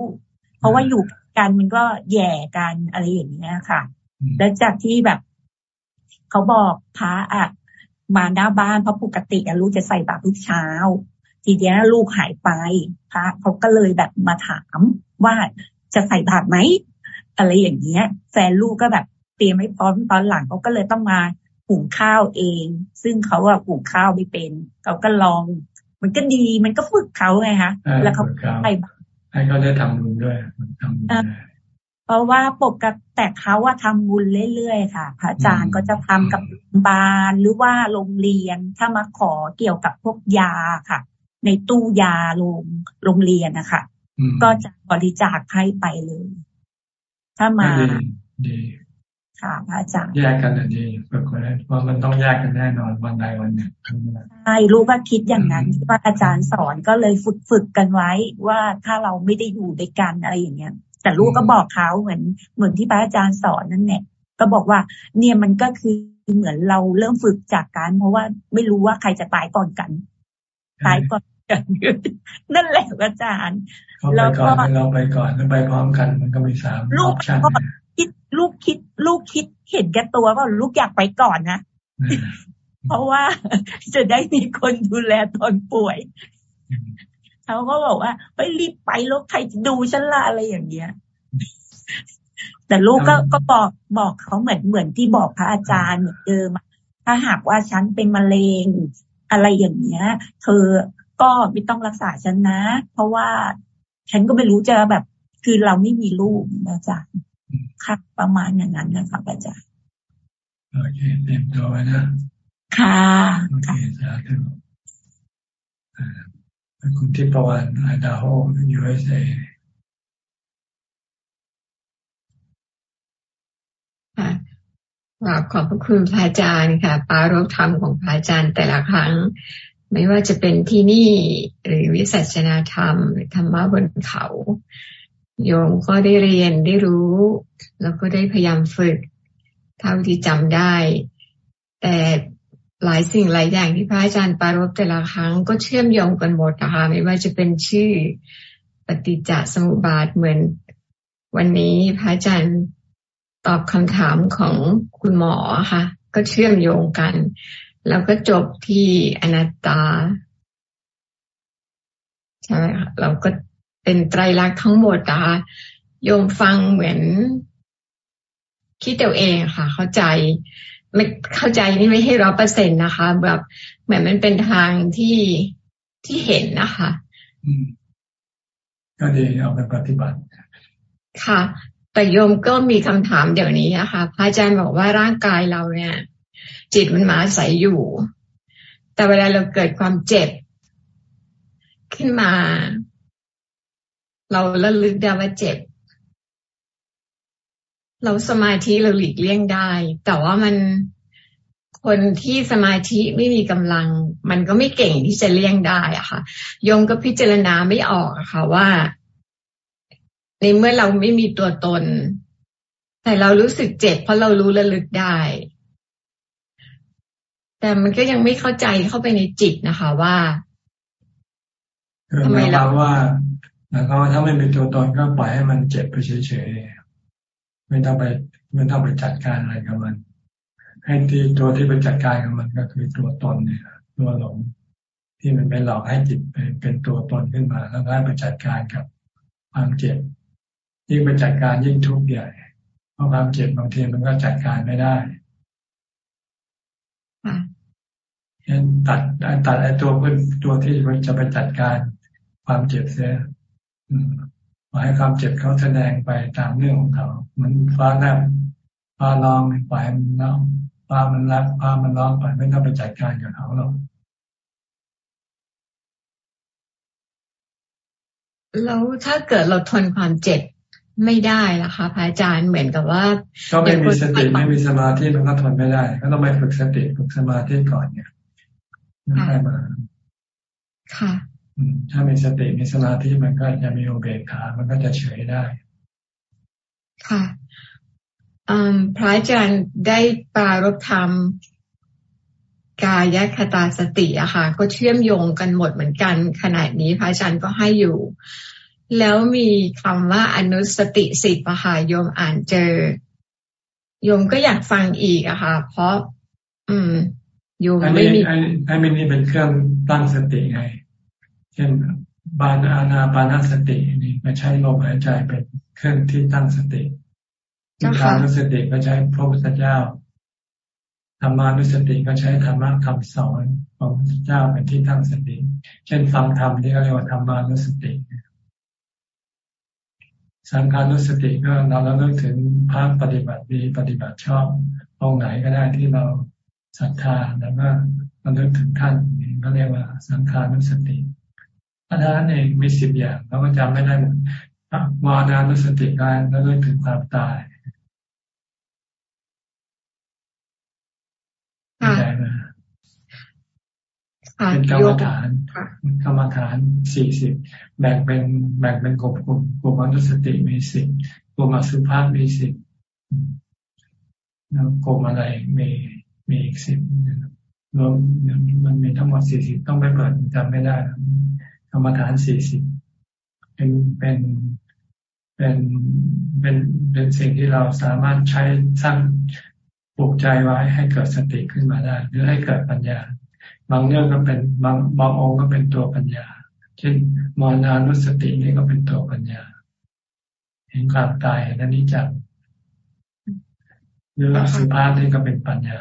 เพราะว่าอยู่กันมันก็แย่กันอะไรอย่างเงี้ยค่ะ แล้วจากที่แบบเขาบอกพระอะมาหน้าบ้านเพราะปกติลูกจะใส่บาตรทุกเช้า ทีเดียวลูกหายไป พระเขาก็เลยแบบมาถามว่าจะใส่บาตรไหมอะไรอย่างเงี้ย แฟนลูกก็แบบ เตรียมไม่พร้อมตอนหลังเขาก็เลยต้องมาหุงข้าวเอง ซึ่งเขาอะหุงข้าวไม่เป็นเขาก็ลอง มันก็ดีมันก็ฝึกเขาไงคะแล้วเขาไปให้เขาได้ทำบุญด้วยทำบุญเพราะว่าปกติแต่เขาว่าทำบุญเรื่อยๆค่ะ พระอาจารย์ก็จะทำกับบานหรือว่าโรงเรียนถ้ามาขอเกี่ยวกับพวกยาค่ะ ในตู้ยาโรงโรงเรียนนะคะก็จะบริจาคให้ไปเลย ถ้ามาดี ค่ะพระอาจารย์แยกกันดีฝึกไว้เพราะมันต้องแยกกันแน่นอนวันใดวันหนึ่งใช่รู้ว่าคิดอย่างนั้นว่าอาจารย์สอนก็เลยฝึกฝึกกันไว้ว่าถ้าเราไม่ได้อยู่ด้วยกันอะไรอย่างเงี้ย แต่ลูกก็บอกเขาเหมือนเหมือนที่พระอาจารย์สอนนั่นแหละก็บอกว่า เนี่ยมันก็คือเหมือนเราเริ่มฝึกจากกันเพราะว่าไม่รู้ว่าใครจะตายก่อนกันตายก่อนนั่นแหละอาจารย์เราไปก่อนเราไปก่อนแล้วไปพร้อมกันมันก็มีสามลูก คิดลูกคิด ลูกคิดเห็นแก่ตัวว่าลูกอยากไปก่อนนะเพราะว่าจะได้มีคนดูแลตอนป่วยเขาก็บอกว่าไปรีบไปแล้วใครจะดูฉันละอะไรอย่างเงี้ย แต่ลูกก็ก็บอกบอกเขาเหมือนเหมือนที่บอกพระอาจารย์เหมือนเดิมถ้าหากว่าฉันเป็นมะเร็งอะไรอย่างเงี้ย เธอก็ไม่ต้องรักษาฉันนะ เพราะว่าฉันก็ไม่รู้จะแบบ คือเราไม่มีลูกนะจ๊ะ ค่ะประมาณอย่างนั้นนะคะอาจารย์โอเคเตรียมตัวไว้นะค่ะโอเคสาธุคุณทิพวรรณไอดาโฮ USAค่ะขอบพระคุณพระอาจารย์ค่ะ ปารบธรรมของพระอาจารย์แต่ละครั้ง ไม่ว่าจะเป็นที่นี่หรือวิสัชนาธรรมธรรมะบนเขา โยมก็ได้เรียนได้รู้ แล้วก็ได้พยายามฝึก เท่าที่จำได้ แต่หลายสิ่งหลายอย่างที่พระอาจารย์ปารบแต่ละครั้งก็เชื่อมโยงกันหมดนะคะไม่ว่าจะเป็นชื่อปฏิจจสมุปบาทเหมือน วันนี้พระอาจารย์ตอบคำถามของคุณหมอค่ะ ก็เชื่อมโยงกัน แล้วก็จบที่อนัตตาใช่ไหมคะเราก็ เป็นไตรลักษณ์ทั้งหมดนะคะโยมฟังเหมือน คิดเดียวเองค่ะ เข้าใจ ไม่เข้าใจนี่ไม่ให้ร้อยเปอร์เซ็นต์นะคะ แบบเหมือนมันเป็นทางที่ที่เห็นนะคะก็ดีเอาไปปฏิบัติ ค่ะ แต่โยมก็มีคำถามเดี๋ยวนี้นะคะพระอาจารย์บอกว่าร่างกายเราเนี่ย จิตมันมาใส่อยู่ แต่เวลาเราเกิดความเจ็บ ขึ้นมา เราระลึกได้ว่าเจ็บ เราสมาธิเราหลีกเลี่ยงได้ แต่ว่ามันคนที่สมาธิไม่มีกำลัง มันก็ไม่เก่งที่จะเลี่ยงได้อะค่ะโยมก็พิจารณาไม่ออกอะค่ะว่า ในเมื่อเราไม่มีตัวตน แต่เรารู้สึกเจ็บเพราะเรารู้ระลึกได้ แต่มันก็ยังไม่เข้าใจเข้าไปในจิตนะคะว่าทำไมเราว่า แล้วก็ถ้าไม่เป็นตัวตนก็ปล่อยให้มันเจ็บไปเฉยๆไม่ต้องไปไม่ต้องไปจัดการอะไรกับมัน ให้ที่ตัวที่ไปจัดการกับมันก็คือตัวตนเนี่ยตัวหลงที่มันไปหลอกให้จิตเป็นตัวตนขึ้นมา แล้วก็ไปจัดการกับความเจ็บยิ่งไปจัดการยิ่งทุกข์ใหญ่เพราะความเจ็บบางทีมันก็จัดการไม่ได้ฉะนั้นตัดตัดไอ้ตัวเพื่อนตัวที่จะไปจัดการความเจ็บเสีย ให้ความเจ็บเขาแสดงไปตามเรื่องของเขาเหมือนฟ้าแลบฟ้าร้องไปมันร้องฟ้ามันรักฟ้ามันร้องไปไม่ต้องไปจัดการกับเขาหรอกแล้วถ้าเกิดเราทนความเจ็บไม่ได้ล่ะคะพระอาจารย์เหมือนกับว่าก็ไม่มีสติไม่มีสมาธิมันก็ทนไม่ได้ ก็ต้องไปฝึกสติฝึกสมาธิก่อนเนี่ยไม่มาค่ะ ถ้ามีสติมีสมาธิมันก็จะมีโอเบคามันก็จะเฉยได้ ค่ะพระอาจารย์ได้ปรารบธรรมกายคตาสติอะค่ะ ก็เชื่อมโยงกันหมดเหมือนกัน ขนาดนี้พระอาจารย์ก็ให้อยู่ แล้วมีคำว่าอนุสติสิบอะค่ะโยมอ่านเจอ โยมก็อยากฟังอีกอะค่ะ เพราะ อืมโยมไม่มีอันนี้เป็นเครื่องตั้งสติไง เช่นบานานาปานาสตินี่ก็ใช้ลมหายใจเป็นเครื่องที่ตั้งสติทิฏานุสติก็ใช้พระพุทธเจ้าธรรมานุสติก็ใช้ธรรมะคำสอนของพระพุทธเจ้าเป็นที่ตั้งสติ เช่นฟังธรรมที่เขาเรียกว่าธรรมานุสติ สังขานุสติก็เราเราเลิกถึงภาคปฏิบัติดีปฏิบัติชอบองไหนก็ได้ที่เราศรัทธาแล้วก็เราเลิกถึงท่านนี่ก็เรียกว่าสังขานุสติ ถ้าท่านเองมีสิบอย่างเราก็จำไม่ได้หมดวานานุสติการแล้วเรื่องถึงความตายเป็นกรรมฐานกรรมฐานสี่สิบแบ่งเป็นแบ่งเป็นกลุ่มกลุ่มกลุ่มอนุสติมีสิบกลุ่มอสุภาพมีสิบแล้วกลุ่มอะไรมีมีอีกสิบรวมมันมีทั้งหมดสี่สิบต้องไปเปิดจำไม่ได้ รรมฐานสี่สิบเป็นเป็นเป็นเป็นเป็นสิ่งที่เราสามารถใช้สร้างปลุกใจไว้ให้เกิดสติขึ้นมาได้ หรือให้เกิดปัญญา บางเรื่องก็เป็นบางบางองค์ก็เป็นตัวปัญญา เช่นมรณานุสตินี่ก็เป็นตัวปัญญา เห็นความตายนั่นนี้จังหรือสุภาพนี่ก็เป็นปัญญา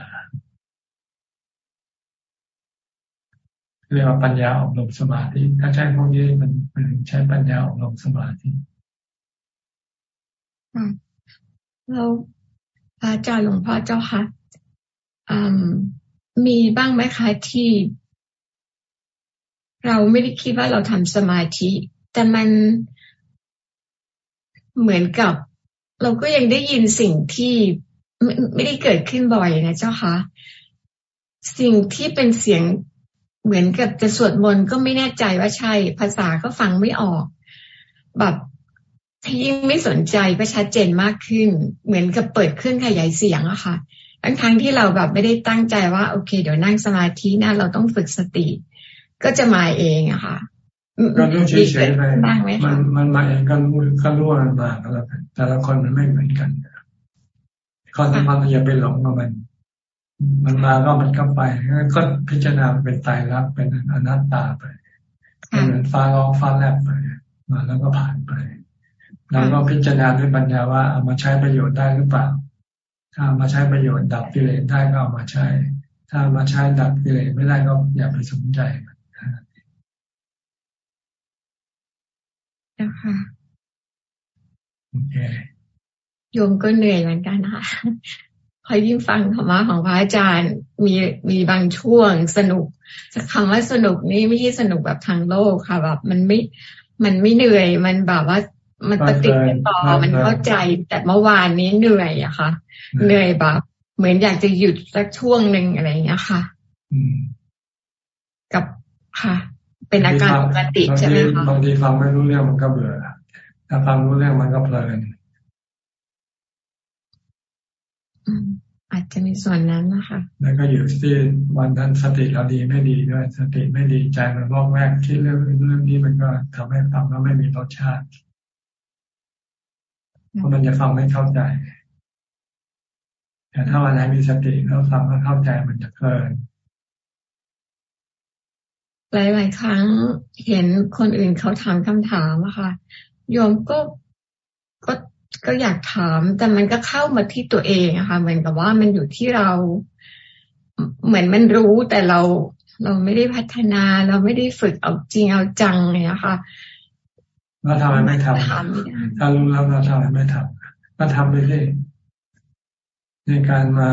เรียกว่าปัญญาอบรมสมาธิถ้าใช้พวกนี้มันมันใช้ปัญญาอบรมสมาธิเราพระอาจารย์หลวงพ่อเจ้าค่ะมีบ้างไหมคะที่ เราไม่ได้คิดว่าเราทำสมาธิ แต่มันเหมือนกับ เราก็ยังได้ยินสิ่งที่ไม่ไม่ได้เกิดขึ้นบ่อยนะเจ้าค่ะ สิ่งที่เป็นเสียง เหมือนกับจะสวดมนต์ก็ไม่แน่ใจว่าใช่ ภาษาก็ฟังไม่ออก แบบยิ่งไม่สนใจก็ชัดเจนมากขึ้น เหมือนกับเปิดเครื่องขยายเสียงอะค่ะทั้งทั้งที่เราแบบไม่ได้ตั้งใจว่าโอเค เดี๋ยวนั่งสมาธินะเราต้องฝึกสติ ก็จะมาเองอะค่ะก็รู้เฉยๆไปมันมันมาเองก็รู้ก็รู้มันมาแล้วแต่ละคนมันไม่เหมือนกันข้อสำคัญอย่าไปหลงกับมัน มันมาก็มันก็ไปก็พิจารณาเป็นตายรักเป็นอนัตตาไปเหมือนฟ้าร้องฟ้าแลบไป มาแล้วก็ผ่านไปเราก็พิจารณาด้วยปัญญาว่าเอามาใช้ประโยชน์ได้หรือเปล่า ถ้ามาใช้ประโยชน์ดับกิเลสได้ก็เอามาใช้ ถ้ามาใช้ดับกิเลสไม่ได้ก็อย่าไปสนใจนะคะโอเคโยมก็เหนื่อยเหมือนกันนะคะ พอยิ่งฟังธรรมะของพระอาจารย์มีมีบางช่วงสนุกคำว่าสนุกนี่ไม่ใช่สนุกแบบทางโลกค่ะแบบมันไม่มันไม่เหนื่อย มันแบบว่ามันปฏิติดต่อมันเข้าใจ แต่เมื่อวานนี้เหนื่อยอะค่ะ เหนื่อยแบบ เหมือนอยากจะหยุดสักช่วงหนึ่งอะไรอย่างเงี้ยค่ะกับค่ะ เป็นอาการปกติใช่ไหมคะบางทีฟังไม่รู้เรื่องมันก็เบื่อถ้าฟังรู้เรื่องมันก็เพลิน อาจจะมีส่วนนั้นนะคะแล้วก็อยู่ที่วันนั้นสติเราดีไม่ดีด้วย สติไม่ดีใจมันวอกแวกคิดเรื่องเรื่องนี้มันก็ทำให้ฟังแล้วไม่มีรสชาติเพราะมันจะฟังไม่เข้าใจ แต่ถ้าวันไหนมีสติแล้วฟังแล้วเข้าใจมันจะเพลินหลาย ๆ ครั้งเห็นคนอื่นเขาถามคำถามอะค่ะโยมก็ก็ ก็อยากถาม แต่มันก็เข้ามาที่ตัวเองอะค่ะเหมือนกับว่ามันอยู่ที่เรา เหมือนมันรู้แต่เราเราไม่ได้พัฒนาเราไม่ได้ฝึกเอาจริงเอาจังเลยอะค่ะเราทำไมไม่ทำถ้ารู้แล้วเราทำไมไม่ทำก็ทำไปเลยในการมา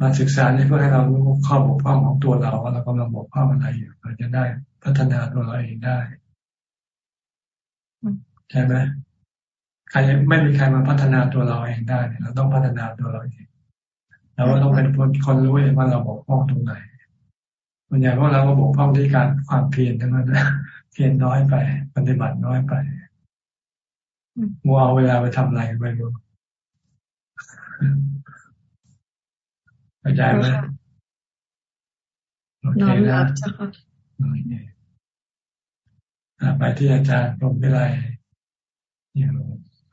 มาศึกษาเพื่อให้เรารู้ข้อบกพร่องของตัวเราว่าเรากำลังบกพร่องอะไรอยู่เราจะได้พัฒนาตัวเราเองได้ใช่ไหมใครไม่มีใครมาพัฒนาตัวเราเองได้ เราต้องพัฒนาตัวเราเองเราก็ต้องเป็นคนรู้เองว่าเราบกพร่องตรงไหนส่วนใหญ่พวกเราก็บกพร่องที่การความเพียรทั้งนั้นนะเพียรน้อยไป ปฏิบัติน้อยไปมัวเอาเวลาไปทำอะไรไปดูเข้าใจไหมโอเคนะไปที่อาจารย์พรมพิไลอยู่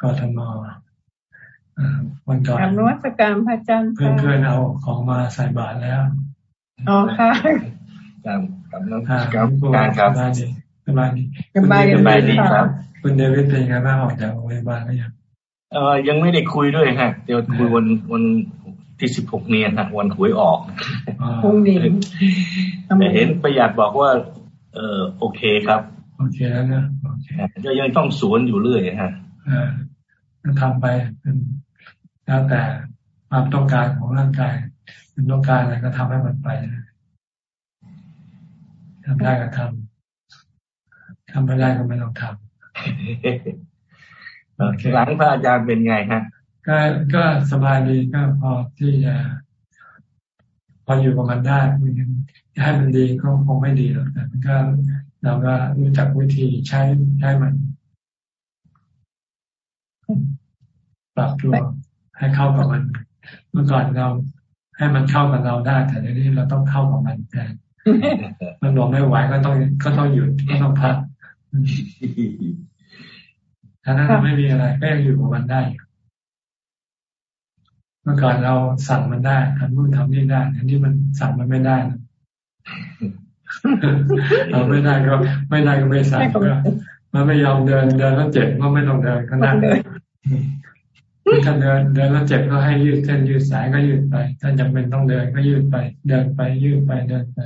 กทมวันก่อนกรรมวัตกรรมพระอาจารย์เพื่อนเพื่อนเอาของมาใส่บาตรแล้วอ๋อค่ะกรรมกรรมกรรมการครับสบายดีสบายดีครับ คุณเดวิดเป็นไงบ้างออกจากโรงพยาบาลแล้วยังเออยังไม่ได้คุยด้วยฮะเดี๋ยวคุยวันวันที่สิบหกเนี่ยนะวันหวยออกพรุ่งนี้แต่เห็นประหยัดบอกว่า เออโอเคครับ โอเคแล้วนะโอเคยังต้องสวนอยู่เรื่อยฮะ อ่าทำไปเป็นแล้วแต่ความต้องการของร่างกายเป็นต้องการอะไรก็ทำให้มันไปทำได้ก็ทำทำไม่ได้ก็ไม่ต้องทำหลังพระอาจารย์เป็นไงฮะก็ก็สบายดีก็พอที่จะพออยู่กับมันได้มันให้มันดีก็คงไม่ดีหรอกแต่มันก็เราก็รู้จักวิธีใช้ใช้มัน ปรับตัวให้เข้ากับมัน เมื่อก่อนเราให้มันเข้ากับเราได้ แต่ในนี้เราต้องเข้ากับมันแทนมันบอกไม่ไหวก็ต้องก็ต้องหยุดก็ต้องพักถ้านั้นไม่มีอะไร ก็ยังอยู่กับมันได้ เมื่อก่อนเราสั่งมันได้ทำนู่นทำนี่ได้อันนี้มันสั่งมันไม่ได้เราไม่ได้ก็ ไม่ได้ก็ไม่สั่งก็มันไม่ยอมเดินเดินแล้วเจ็บก็ไม่ต้องเดินก็นั่ง ถ้าเดินเดินแล้วเจ็บก็ให้ยืดเส้นยืดสายก็ยืดไป ถ้าจำเป็นต้องเดินก็ยืดไป เดินไปยืดไปเดินไป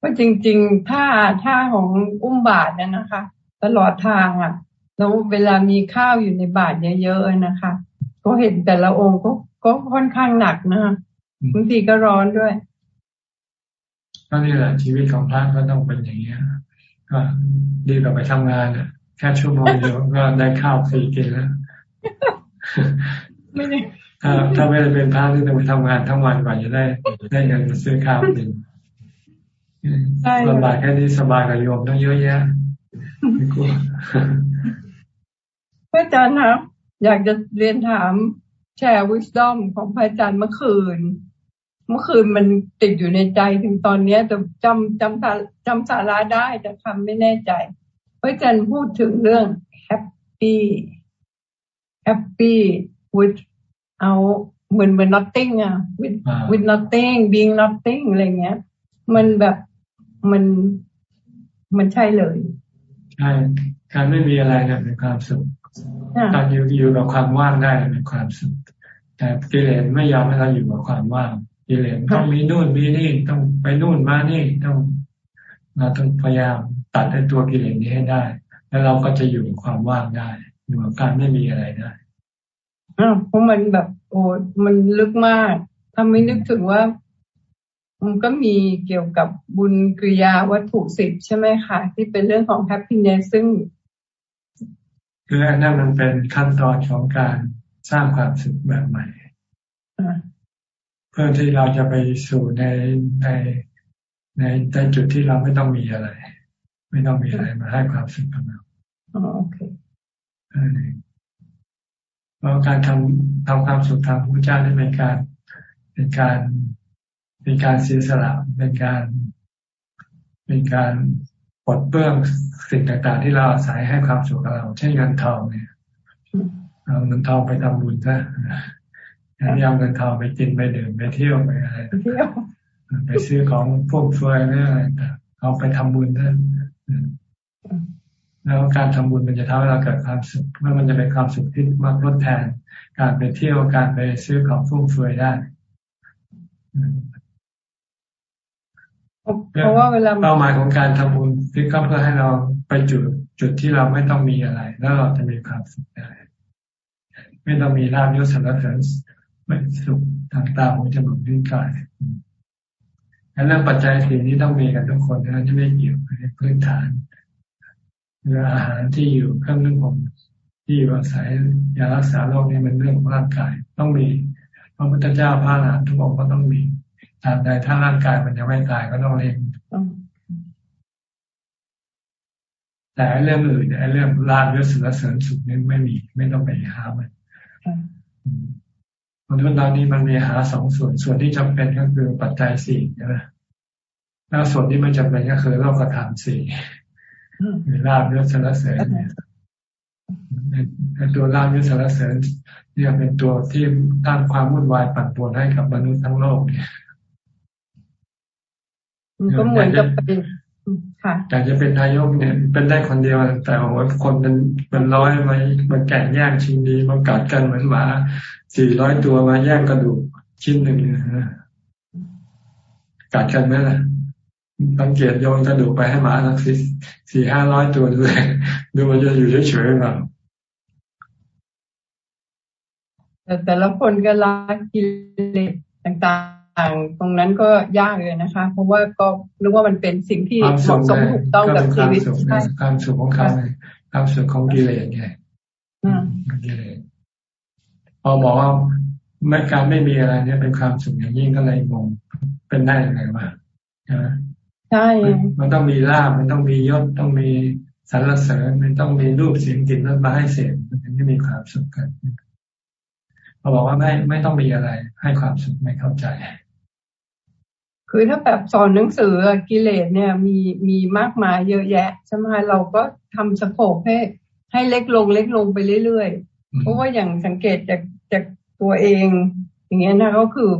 ก็จริงๆท่าท่าของอุ้มบาทเนี่ยนะคะ ตลอดทางอะแล้วเวลามีข้าวอยู่ในบาทเยอะๆนะคะ ก็เห็นแต่ละองค์ก็ก็ค่อนข้างหนักนะบางทีก็ร้อนด้วยก็นี่แหละชีวิตของพระก็ต้องเป็นอย่างนี้ก็ดีกว่าไปทำงานอะ แค่ชั่วโมงเดียวก็ได้ข้าวฟรีกินแล้วถ้าถ้าไม่ได้เป็นพระที่ต้องไปทำงานทั้งวันกว่าจะได้ ได้เงินซื้อข้าวกินลำบากแค่นี้สบายกับโยมต้องเยอะแยะไม่กลัวพระอาจารย์ครับอยากจะเรียนถามแชร์วิสตอมของพระอาจารย์เมื่อคืน เมื่อคืนมันติดอยู่ในใจถึงตอนเนี้ยแต่จำจำจำสาระได้แต่คำไม่แน่ใจพ ระอาจารย์พูดถึงเรื่อง happy happy with เอาเหมือนเหมือน nothing อะ with with nothing being nothing อะไรเงี้ย มันแบบมันมันใช่เลยใช่การไม่มีอะไรเนี่ยเป็นความสุขการอยู่อยู่กับความว่างได้เป็นความสุข แต่กิเลสไม่ยอมให้เราอยู่กับความว่างกิเลสต้องมีนู่นมีนี่ต้องไปนู่นมานี่ต้องเราต้องพยายาม ตัดในตัวกิเลสนี้ให้ได้ แล้วเราก็จะอยู่กับความว่างได้อยู่กับการไม่มีอะไรได้อ่าเพราะมันแบบ โอ้มันลึกมากทำให้นึกถึงว่า มันก็มีเกี่ยวกับบุญกริยาวัตถุสิบใช่ไหมคะที่เป็นเรื่องของ happiness ซึ่งคืออันนั้นมันเป็นขั้นตอนของการสร้างความสุขแบบใหม่เพื่อที่เราจะไปสู่ในในในในจุดที่เราไม่ต้องมีอะไร ไม่ต้องมีอะไรมาให้ความสุขกับเราโอเคเพราะการทำทำความสุขทางพระเจ้านี่เป็นการ เป็นการเป็นการเสียสละเป็นการเป็นการปลดเปลื้องสิ่งต่างๆ ที่เราอาศัยให้ความสุขกับเรา เช่นเงินทองเนี่ยเอาเงินทองไปทำบุญซะอย่าเอาเงินทองไปกินไปดื่มไปเที่ยวไปอะไรไปซื้อของพวกเฟือยนี่อะไรเอาไปทำบุญซะ แล้วการทำบุญมันจะทำให้เราเกิดความสุขเมื่อมันจะเป็นความสุขที่มาทดแทน การไปเที่ยวการไปซื้อของฟุ่มเฟือยได้เพราะว่าเวลาเป้าหมายของการทำบุญคือก็เพื่อให้เราไปจุดจุดที่เราไม่ต้องมีอะไร แล้วเราจะมีความสุขได้ ไม่ต้องมีลาบยศสารเสริญไม่สุขทางตาหูจมูกลิ้นกาย แลเรื่องปัจจัยสี่นี้ต้องมีกันทุกคนนะที่ไม่เกี่ยวกับพื้นฐานเรืออาหารที่อยู่เครื่องนึ่งผมที่อยู่อาศัยยารักษาโรคนี่เป็นเรื่องของร่างกาย ต้องมีพระพุทธเจ้าพระอรหันต์ทุกองค์ก็ต้องมีตามใดถ้าร่างกายมันยังไม่ตายก็ต้องเลี้ยงแต่เรื่องอื่นไอ้เรื่องลาบยศสรเสริญสุขนี่ไม่มี ไม่ต้องไปหามัน มนุษย์เรานี้มันมีหาสองส่วน ส่วนที่จำเป็นก็คือปัจจัยสี่ใช่ไหมแล้วส่วนที่ไม่จำเป็นก็คือโลกธรรมสี่มีลาบยศสรเสริญเนี่ยตัวลาบยศสรเสริญเนี่ยเป็นตัวที่ตั้งความวุ่นวายปั่นป่วนให้กับมนุษย์ทั้งโลกเนี่ยมันก็เหมือนกับเป็นค่ะแต่จะเป็นนายกเนี่ย เป็นได้คนเดียว แต่โอ้โหคนเป็นเป็นร้อยมามาแก่งแย่งชิ้นดีมากัดกันเหมือนหมา สี่ร้อยตัวมาแย่งกระดูกชิ้นหนึ่งนะกัดกันไหมล่ะสังเกตโยนกระดูกไปให้หมาสักสี่สี่ห้าร้อยตัวดูดูมันจะอยู่เฉยๆแบบแต่แต่ละคนก็รักกิเลสต่างางตรงนั้นก็ยากเลยนะคะ เพราะว่าก็รู้ว่ามันเป็นสิ่งที่เหมาะสมถูกต้องกับชีวิตใช่ความสุขของเขาความสุขของกิเลสไงกิเลส พอบอกว่าไม่การไม่มีอะไรเนี่ยเป็นความสุขอย่างยิ่งก็เลยงงเป็นได้ยังไงวะใช่มันต้องมีลาบมันต้องมียศต้องมีสรรเสริญมันต้องมีรูปเสียงกลิ่นรสมาให้เสพมันถึงจะมีความสุขกันพอบอกว่าไม่ไม่ต้องมีอะไร ให้ความสุขไม่เข้าใจ คืคือถ้าแบบสอนหนังสือกิเลสเนี่ย มีมีมากมายเยอะแยะใช่ไหมเราก็ทำสโคปให้ให้เล็กลงเล็กลงไปเรื่อยๆเพราะว่าอย่างสังเกตจาก จากตัวเอง อย่างเงี้ยนะก็คือ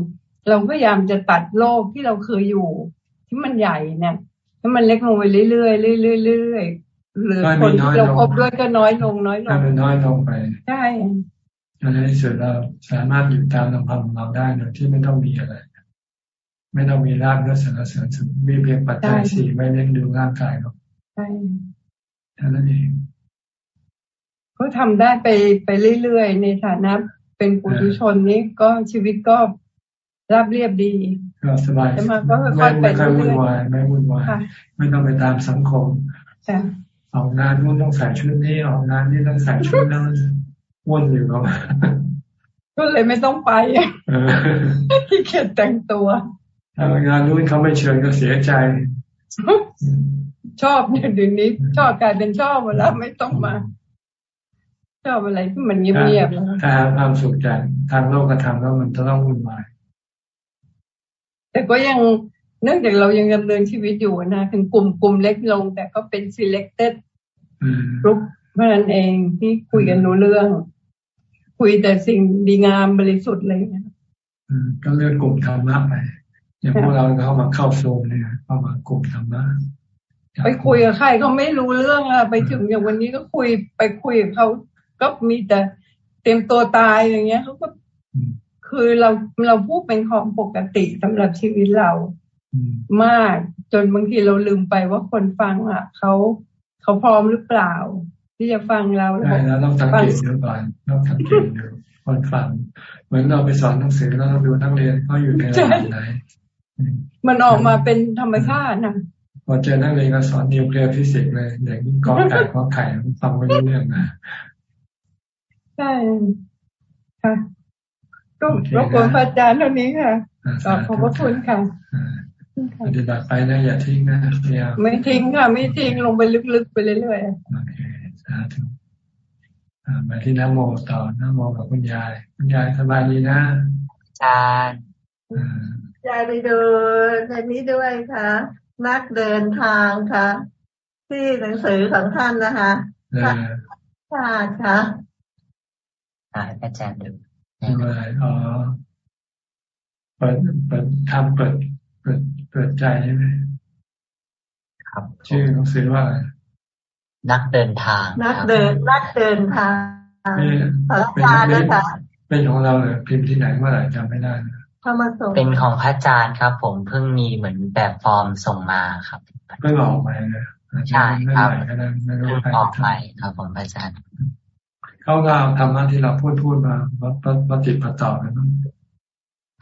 เราพยายามจะตัดโลกที่เราเคยอยู่ ที่มันใหญ่เนี่ยให้มันเล็กลงไปเรื่อยๆเรื่อยๆเรื่อยๆหรือคนที่เราพบด้วยก็น้อยลงน้อยลงน้อยลงไปใช่ในที่สุดเราสามารถอยู่ตามลำพังเราได้โดยที่ไม่ต้องมีอะไร ไม่ต้องมีร่างและสารเสริญสุขมีเพียงปัจจัยสี่ไม่เล่นดูร่างกายเราใช่เท่านั้นเองก็ทำได้ไปไปเรื่อยๆ ในฐานะ เป็นปุถุชนนี้ก็ชีวิตก็ราบเรียบดีก็สบายมาก็ค่อยๆไปเรื่อยๆไม่วุ่นวายไม่วุ่นวายไม่ต้องไปตามสังคมออกงานนู้นต้องใส่ชุดนี้ออกงานนี้ต้องใส่ชุดนั้นวนอยู่ก็ก็เลยไม่ต้องไปที่เกียจแต่งตัวทำงานนู้นเขาไม่เชิญก็เสียใจ ชอบเนี่ยเดี๋ยวนี้ชอบกลายเป็นชอบหมดแล้วไม่ต้องมา ชอบอะไรที่มันเงียบๆถ้าความสุขจากทางโลกธรรมแล้วมันจะต้องวุ่นวาย แต่ก็ยังเนื่องจากเรายังดำเนินชีวิตอยู่นะ ถึงกลุ่มกลุ่มเล็กลง แต่ก็เป็น selected กลุ่มเพราะนั้นเองที่คุยกันรู้เรื่อง คุยแต่สิ่งดีงามบริสุทธิ์เลยนะก็เลือกกลุ่มธรรมะไปอย่างพวกเราเข้ามาเข้าโซนเนี่ยเข้ามากลุ่มธรรมะไปคุยกับใครเขาไม่รู้เรื่องอะไปถึงอย่างวันนี้ก็คุยไปคุยกับเขา ก็มีแต่เต็มตัวตายอย่างเงี้ยเขาก็คือเราเราพูดเป็นของปกติสำหรับชีวิตเรามากจนบางทีเราลืมไปว่าคนฟังอะเขาเขาพร้อมหรือเปล่า ที่จะฟังเราใช่แล้วต้องสังเกตดูก่อนต้องสังเกตดูคนฟัง เหมือนเราไปสอนหนังสือแล้วเราดูนักเรียนเขาอยู่ในระดับไหนมันออกมาเป็นธรรมชาตินะพอเจอนักเรียนก็สอนนิวเคลียร์ฟิสิกส์เลยเด็กกอไก่กอไข่ฟังไม่รู้เรื่องนะ ใช่ค่ะก็รบกวนพระอาจารย์เท่านี้ค่ะขอบพระคุณค่ะปฏิบัติไปนะอย่าทิ้งนะไม่ทิ้งค่ะ ไม่ทิ้งลงไปลึกๆไปเรื่อยๆโอเคสาธุมาที่น้ำโมต่อน้ำโมกับคุณยาย คุณยายสบายดีนะอาจารย์ยายไปดูในนี้ด้วยค่ะนักเดินทางค่ะ ที่หนังสือของท่านนะคะค่ะค่ะ อาจารย์ดูอะไรอ๋อเปิดเปิดทำเปิด เปิดเปิดใจใช่ไหมครับ ชื่อหนังสือว่าอะไรนักเดินทาง นักเดิน นักเดินทางเป็นของเราเป็นของเราเลยพิมพ์ที่ไหนเมื่อไหร่จำไม่ได้เป็นของพระอาจารย์ครับ ผมเพิ่งมีเหมือนแบบฟอร์มส่งมาครับเพิ่งออกมาเลยใช่ครับเพิ่งออกไปครับผมพระอาจารย์ เขาก็เอาธรรมะที่เราพูดพูดมาปฏิปต่อกันนั้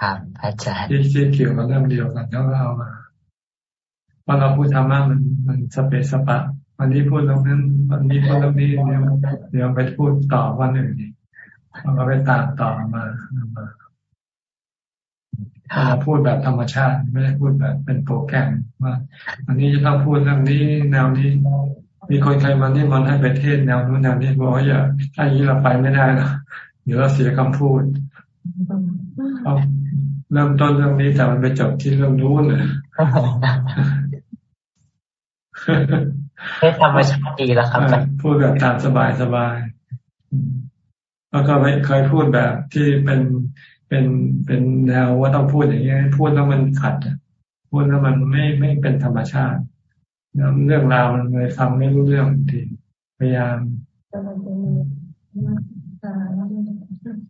ครับพระอาจารย์ที่เกี่ยวกับเรื่องเดียวกันเขาก็เอามาพอเราพูดธรรมะมันมันสเปสสปะ วันนี้พูดตรงนั้น วันนี้พูดตรงนี้เดี๋ยวเดี๋ยวไปพูดต่อวันอื่นอีกเราก็ไปตามต่อมามาเราพูดแบบธรรมชาติ ไม่ได้พูดแบบเป็นโปรแกรมว่าวันนี้จะต้องพูดเรื่องนี้แนวนี้ มีคนใครมานี่มันให้ไปเทศแนวนู้นแนวนี้บอกว่าอย่าถ้าอย่างนี้เราไปไม่ได้นะเดี๋ยวเราเสียคำพูดเอาเริ่มต้นเรื่องนี้แต่มันไปจบที่เรื่องนู้นเลยให้ธรรมชาติดีแล้วครับพูดแบบตามสบายสบายแล้วก็ไม่เคยพูดแบบที่เป็นเป็นเป็นแนวว่าต้องพูดอย่างนี้พูดแล้วมันขัดพูดแล้วมันไม่ไม่เป็นธรรมชาติ เรื่องราวมันเลยฟังไม่รู้เรื่องทีพยายาม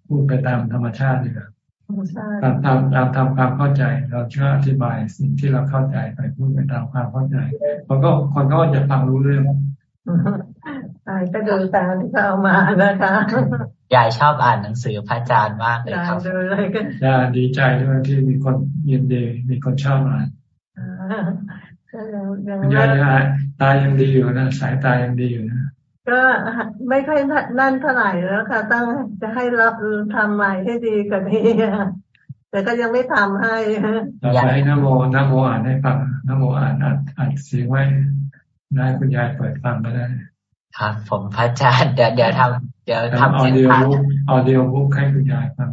พูดไปตามธรรมชาติดีกว่าตามตามตามทำความเข้าใจ เราเชื่ออธิบายสิ่งที่เราเข้าใจไปพูดไปตามความเข้าใจมันก็คนก็จะฟังรู้เรื่องก็ดูตามที่เขามานะคะยายชอบอ่านหนังสือพระอาจารย์มากเลยครับดูเลยก็ดีใจด้วยที่มีคนยินดีมีคนชอบอ่าน ยายตายังดีอยู่นะสายตายังดีอยู่นะก็ไม่ค่อยนั่นเท่าไหร่แล้วค่ะต้องจะให้รับทำใหม่ให้ดีกว่านี้แต่ก็ยังไม่ทำให้ต่อไปให้นโมนโมอ่านให้ฟังนโมอ่านอัดอัดเสียงไว้ได้คุณยายเปิดฟังมาได้ครับผมพระอาจารย์เดี๋ยวเดี๋ยวทำเดี๋ยวทำออเดียวบุ๊กออเดียวบุ๊กให้คุณยายฟัง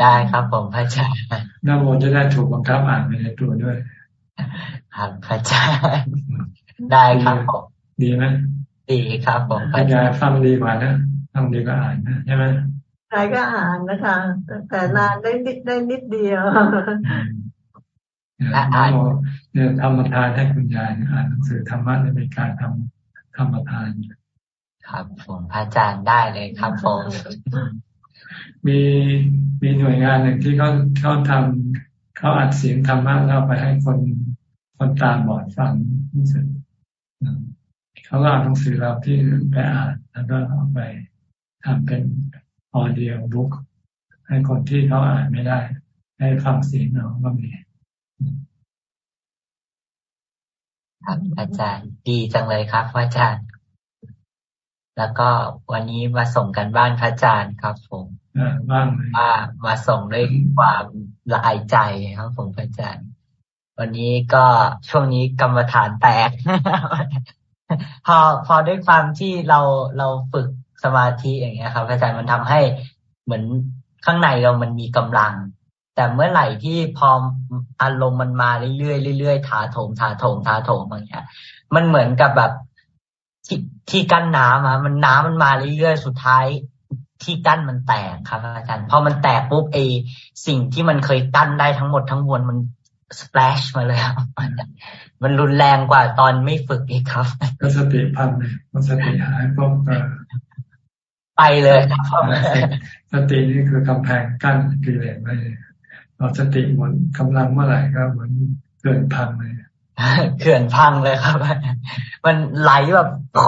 ได้ครับผมพระอาจารย์น้าโมจะได้ถูกบังคับอ่านไปในตัวด้วย ครับพระอาจารย์ได้ครับผมดีไหมดีครับผมพระอาจารย์ฟังดีกว่านะฟังดีก็อ่านนะใช่ไหมใครก็อ่านนะคะ แต่นานได้นิดได้นิดเดียวอ่านเนี่ยทำทานให้คุณยายอ่านหนังสือธรรมะในการทำธรรมทาน ครับผมพระอาจารย์ได้เลยครับผมมีมีหน่วยงานหนึ่งที่เขาเขาทำ เขาอัดเสียงธรรมะแล้วไปให้คนคนตาบอดฟังรู้สึกเขาก็อ่านหนังสือเราที่ไปอ่านแล้วก็เอาไปทำเป็นออเดียบุ๊กให้คนที่เขาอ่านไม่ได้ ให้ฟังเสียงเราก็มีครับอาจารย์ดีจังเลยครับอาจารย์ แล้วก็วันนี้มาส่งกันบ้านพระอาจารย์ครับผม บ้างว่ามาส่งด้วยความละอายใจครับผมพระอาจารย์ วันนี้ก็ช่วงนี้กรรมฐานแตก พอพอด้วยความที่เราเราฝึกสมาธิอย่างเงี้ยครับอาจารย์มันทำให้เหมือนข้างในเรามันมีกำลัง แต่เมื่อไหร่ที่พออารมณ์มันมาเรื่อยๆเรื่อยๆถาโถมถาโถมถาโถมอย่างเงี้ย มันเหมือนกับแบบที่ที่กั้นน้ำอะมันน้ำมันมาเรื่อยๆสุดท้าย ที่กั้นมันแตกครับอาจารย์พอมันแตกปุ๊บเอสิ่งที่มันเคยกั้นได้ทั้งหมดทั้งมวลมันสเปลชมาเลยครับมันรุนแรงกว่าตอนไม่ฝึกอีกครับก็สติพังเลยมันสติหายปุ๊บไปเลยครับสตินี่คือกำแพงกั้นกิเลสไว้เราสติหมดกำลังเมื่อไหร่ก็เหมือนเกินพังเลยเขื่อนพังเลยครับ มันไหลแบบโอ้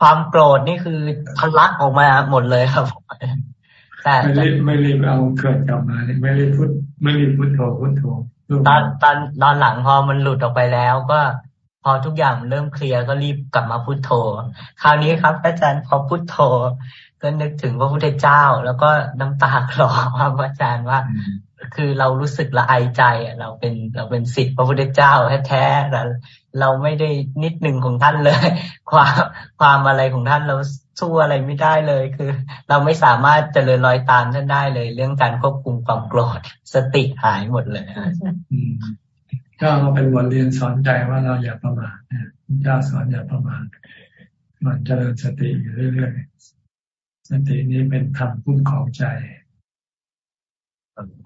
ความโกรธนี่คือทะลักออกมาหมดเลยครับแต่ไม่รีบไม่รีบเอาเกิดกลับมาไม่รีบพุทไม่รีบพุทโธพุทโธตอนตอนตอนหลังพอมันหลุดออกไปแล้วก็พอทุกอย่างเริ่มเคลียร์ก็รีบกลับมาพุทโธ คราวนี้ครับ อาจารย์พอพุทโธก็นึกถึงพระพุทธเจ้า แล้วก็น้ำตาคลอครับอาจารย์ว่า คือเรารู้สึกละอายใจเราเป็นเราเป็นสิทธิพระพุทธเจ้าแท้ๆแต่ เราไม่ได้นิดหนึ่งของท่านเลย ความความอะไรของท่านเราสู้อะไรไม่ได้เลยคือ เราไม่สามารถเจริญรอยตามท่านได้เลย เรื่องการควบคุมความโกรธสติหายหมดเลยก็เราเป็นบทเรียนสอนใจว่าเราอย่าประมาทพระเจ้าสอนอย่าประมาทมันเจริญสติอยู่เรื่อยๆสตินี้เป็นธรรมคุ้มของใจ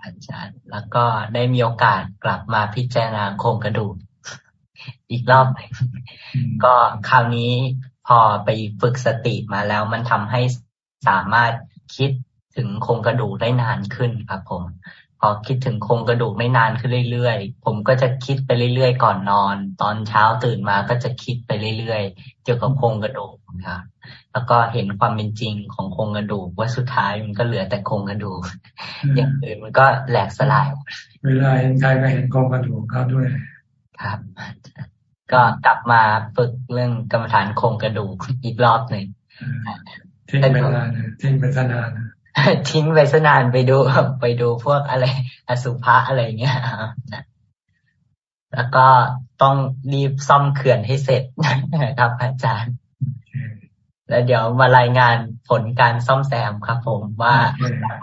อาจารย์ แล้วก็ได้มีโอกาสกลับมาพิจารณาโครงกระดูก อีกรอบก็คราวนี้พอไปฝึกสติมาแล้ว มันทำให้สามารถคิดถึงโครงกระดูกได้นานขึ้นครับผมพอคิดถึงโครงกระดูกไม่นานขึ้นเรื่อยๆ ผมก็จะคิดไปเรื่อยๆ ก่อนนอน ตอนเช้าตื่นมาก็จะคิดไปเรื่อยๆ เกี่ยวกับโครงกระดูกครับแล้วก็เห็นความเป็นจริงของโครงกระดูกว่าสุดท้ายมันก็เหลือแต่โครงกระดูกอย่างอื่นมันก็แหลกสลาย เวลาเห็นใครก็เห็นโครงกระดูกเขาด้วย ครับ ก็กลับมาฝึกเรื่องกรรมฐานโครงกระดูกอีกรอบหนึ่งทิ้งไปนานทิ้งไปนานทิ้งไปสนานไปดูไปดูพวกอะไร อสุภะอะไรเงี้ยแล้วก็ต้องรีบซ่อมเขื่อนให้เสร็จครับ อาจารย์ แล้วเดี๋ยวมารายงานผลการซ่อมแซมครับ ผมว่า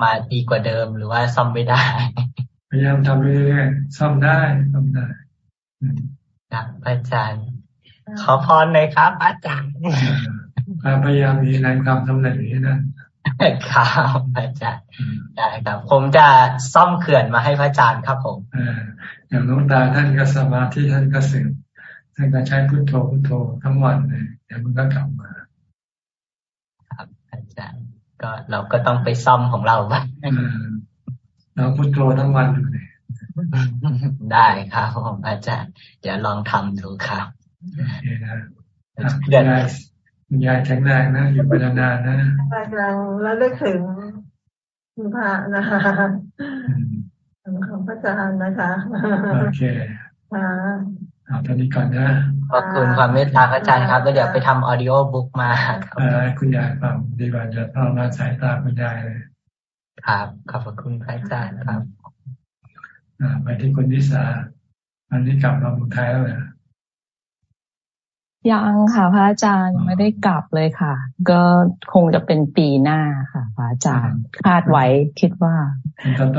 มาดีกว่าเดิมหรือว่าซ่อมไม่ได้ พยายามทำเรื่อยๆซ่อมได้ซ่อมได้ ครับอาจารย์ ขอพรเลยครับอาจารย์พยายามมีแรงความสำเร็จนี้นะครับอาจารย์ได้ครับ ผมจะซ่อมเขื่อนมาให้พระอาจารย์ครับผมอย่างน้องตาท่านก็สมาธิท่านก็เสื่อมท่านก็ใช้พุทโธพุทโธทั้งวันเลยเดี๋ยวมันก็กลับมาก็เราก็ต้องไปซ่อมของเราบ้างเราพุทโธทั้งวันเลย ได้ครับผมอาจารย์เดี๋ยวลองทำดูครับเดี๋ยวคุณยายแข็งแรงนะอยู่ไปนานๆนะอาจารย์แล้วเลือกถึงคุณพระนะคะของพระอาจารย์นะคะโอเคเอาตอนนี้ก่อนนะขอบคุณความเมตตาอาจารย์ครับแล้วเดี๋ยวไปทำออดิโอบุ๊กมาครับคุณยายฟังดีกว่าจะทำมาสายตาคุณยายเลยครับขอบคุณพระอาจารย์ครับ ไปที่คุณนิสา อันนี้กลับมาเมืองไทยแล้วเหรอยังค่ะ พระอาจารย์ยังไม่ได้กลับเลยค่ะ ก็คงจะเป็นปีหน้าค่ะ พระอาจารย์คาดไว้คิดว่า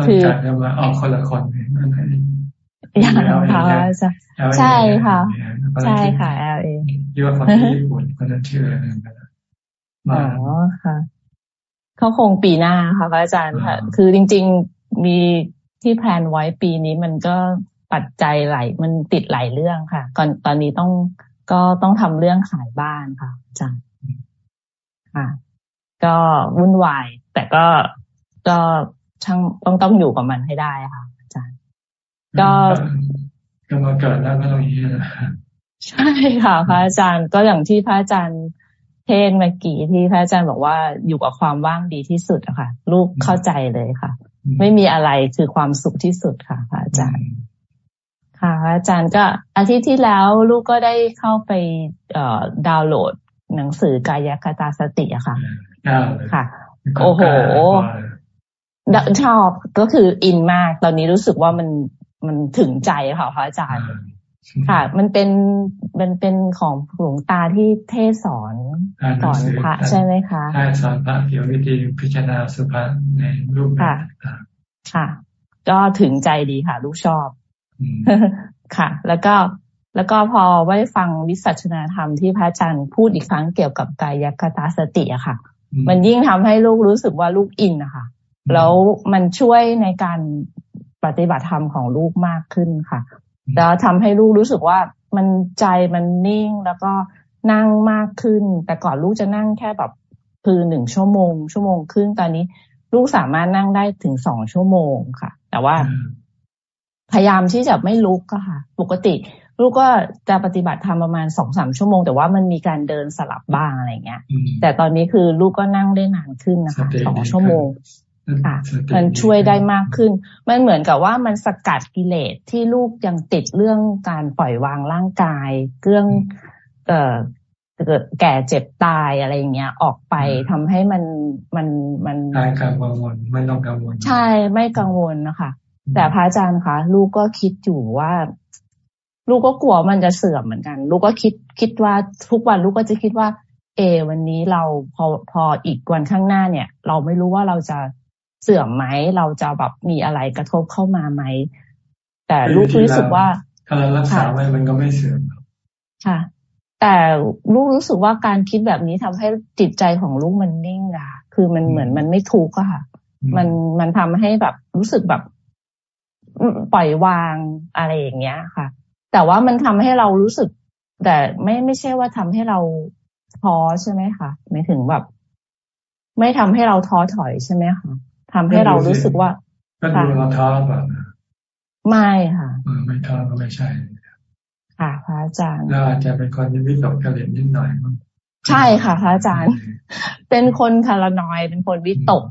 คือจะมาออกคนละคนยังค่ะอาจารย์ใช่ค่ะ ใช่ค่ะเอลเอยี่ว่าคนที่ญี่ปุ่นคนนั้นชื่ออะไรนะอ๋อค่ะเขาคงปีหน้าค่ะพระอาจารย์ค่ะ คือจริง ๆมี ที่แพลนไว้ปีนี้มันก็ปัจจัยไหลมันติดหลายเรื่องค่ะก่อนตอนนี้ต้องก็ต้องทำเรื่องขายบ้านค่ะอาจารย์ค่ะ ก็วุ่นวาย แต่ก็ก็ช่างต้องต้องอยู่กับมันให้ได้ค่ะอาจารย์ ก็ก็มาเกิดแล้วก็ต้องอย่างนี้นะใช่ค่ะ พระอาจารย์ก็อย่างที่พระอาจารย์เทศเมื่อกี้ที่พระอาจารย์บอกว่าอยู่กับความว่างดีที่สุดอะค่ะ ลูกเข้าใจเลยค่ะ ไม่มีอะไรคือความสุขที่สุดค่ะพระอาจารย์ ค่ะอาจารย์ก็อาทิตย์ที่แล้วลูกก็ได้เข้าไปเอ่อดาวน์โหลด หนังสือกายคตาสติอะค่ะค่ะ โอ้โหชอบก็คืออินมาก ตอนนี้รู้สึกว่ามันมันถึงใจค่ะพระอาจารย์ ค่ะ มันเป็นมันเป็นของหลวงตาที่เทศสอนสอนพระใช่ไหมคะใช่สอนพระเกี่ยววิธีพิจารณาสุภาในรูปแบบค่ะ ก็ถึงใจดีค่ะ ลูกชอบค่ะ แล้วก็แล้วก็พอไว้ฟังวิสัชนาธรรมที่พระอาจารย์พูดอีกครั้งเกี่ยวกับกายคตาสติอะค่ะ มันยิ่งทำให้ลูกรู้สึกว่าลูกอินนะคะแล้วมันช่วยในการปฏิบัติธรรมของลูกมากขึ้นค่ะ แล้วทำให้ลูกรู้สึกว่ามันใจมันนิ่งแล้วก็นั่งมากขึ้น แต่ก่อนลูกจะนั่งแค่แบบคือหนึ่งชั่วโมง ชั่วโมงครึ่งตอนนี้ ลูกสามารถนั่งได้ถึงสองชั่วโมงค่ะ แต่ว่า พยายามที่จะไม่ลุกอะค่ะ ปกติ ลูกก็จะปฏิบัติทำประมาณสองสามชั่วโมง แต่ว่ามันมีการเดินสลับบ้างอะไรเงี้ย แต่ตอนนี้คือลูกก็นั่งได้นานขึ้นนะคะสองชั่วโมง ค่ะมันช่วยได้มากขึ้น มันเหมือนกับว่ามันสกัดกิเลสที่ลูกยังติดเรื่องการปล่อยวางร่างกาย เรื่องเอ่อเกิดแก่เจ็บตายอะไรอย่างเงี้ย ออกไปทำให้มันมันมันตายกังวลไม่ต้องกังวล ใช่ไม่กังวลนะคะ แต่พระอาจารย์คะลูกก็คิดอยู่ว่า ลูกก็กลัวมันจะเสื่อมเหมือนกัน ลูกก็คิดคิดว่าทุกวันลูกก็จะคิดว่า เอ วันนี้เราพอพออีกวันข้างหน้าเนี่ย เราไม่รู้ว่าเราจะ เสื่อมไหมเราจะแบบมีอะไรกระทบเข้ามาไหม แต่ลูกรู้สึกว่าถ้าเรารักษาไว้มันก็ไม่เสื่อมค่ะ แต่ลูกรู้สึกว่าการคิดแบบนี้ทำให้จิตใจของลูกมันนิ่งอะคือมันเหมือนมันไม่ทุกข์อะค่ะ มันมันทำให้แบบรู้สึกแบบปล่อยวางอะไรอย่างเงี้ยค่ะ แต่ว่ามันทำให้เรารู้สึก แต่ไม่ไม่ใช่ว่าทำให้เราท้อใช่ไหมคะหมายถึงแบบ ไม่ทำให้เราท้อถอยใช่ไหมคะ ทำให้เรารู้สึกว่าก็ดูเราท้อหรือเปล่าไม่ค่ะไม่ท้อก็ไม่ใช่ค่ะพระอาจารย์เราอาจจะเป็นคนที่วิตกกระเด็นนิดหน่อยใช่ค่ะพระอาจารย์ เป็นคนคารนอยเป็นคนวิตก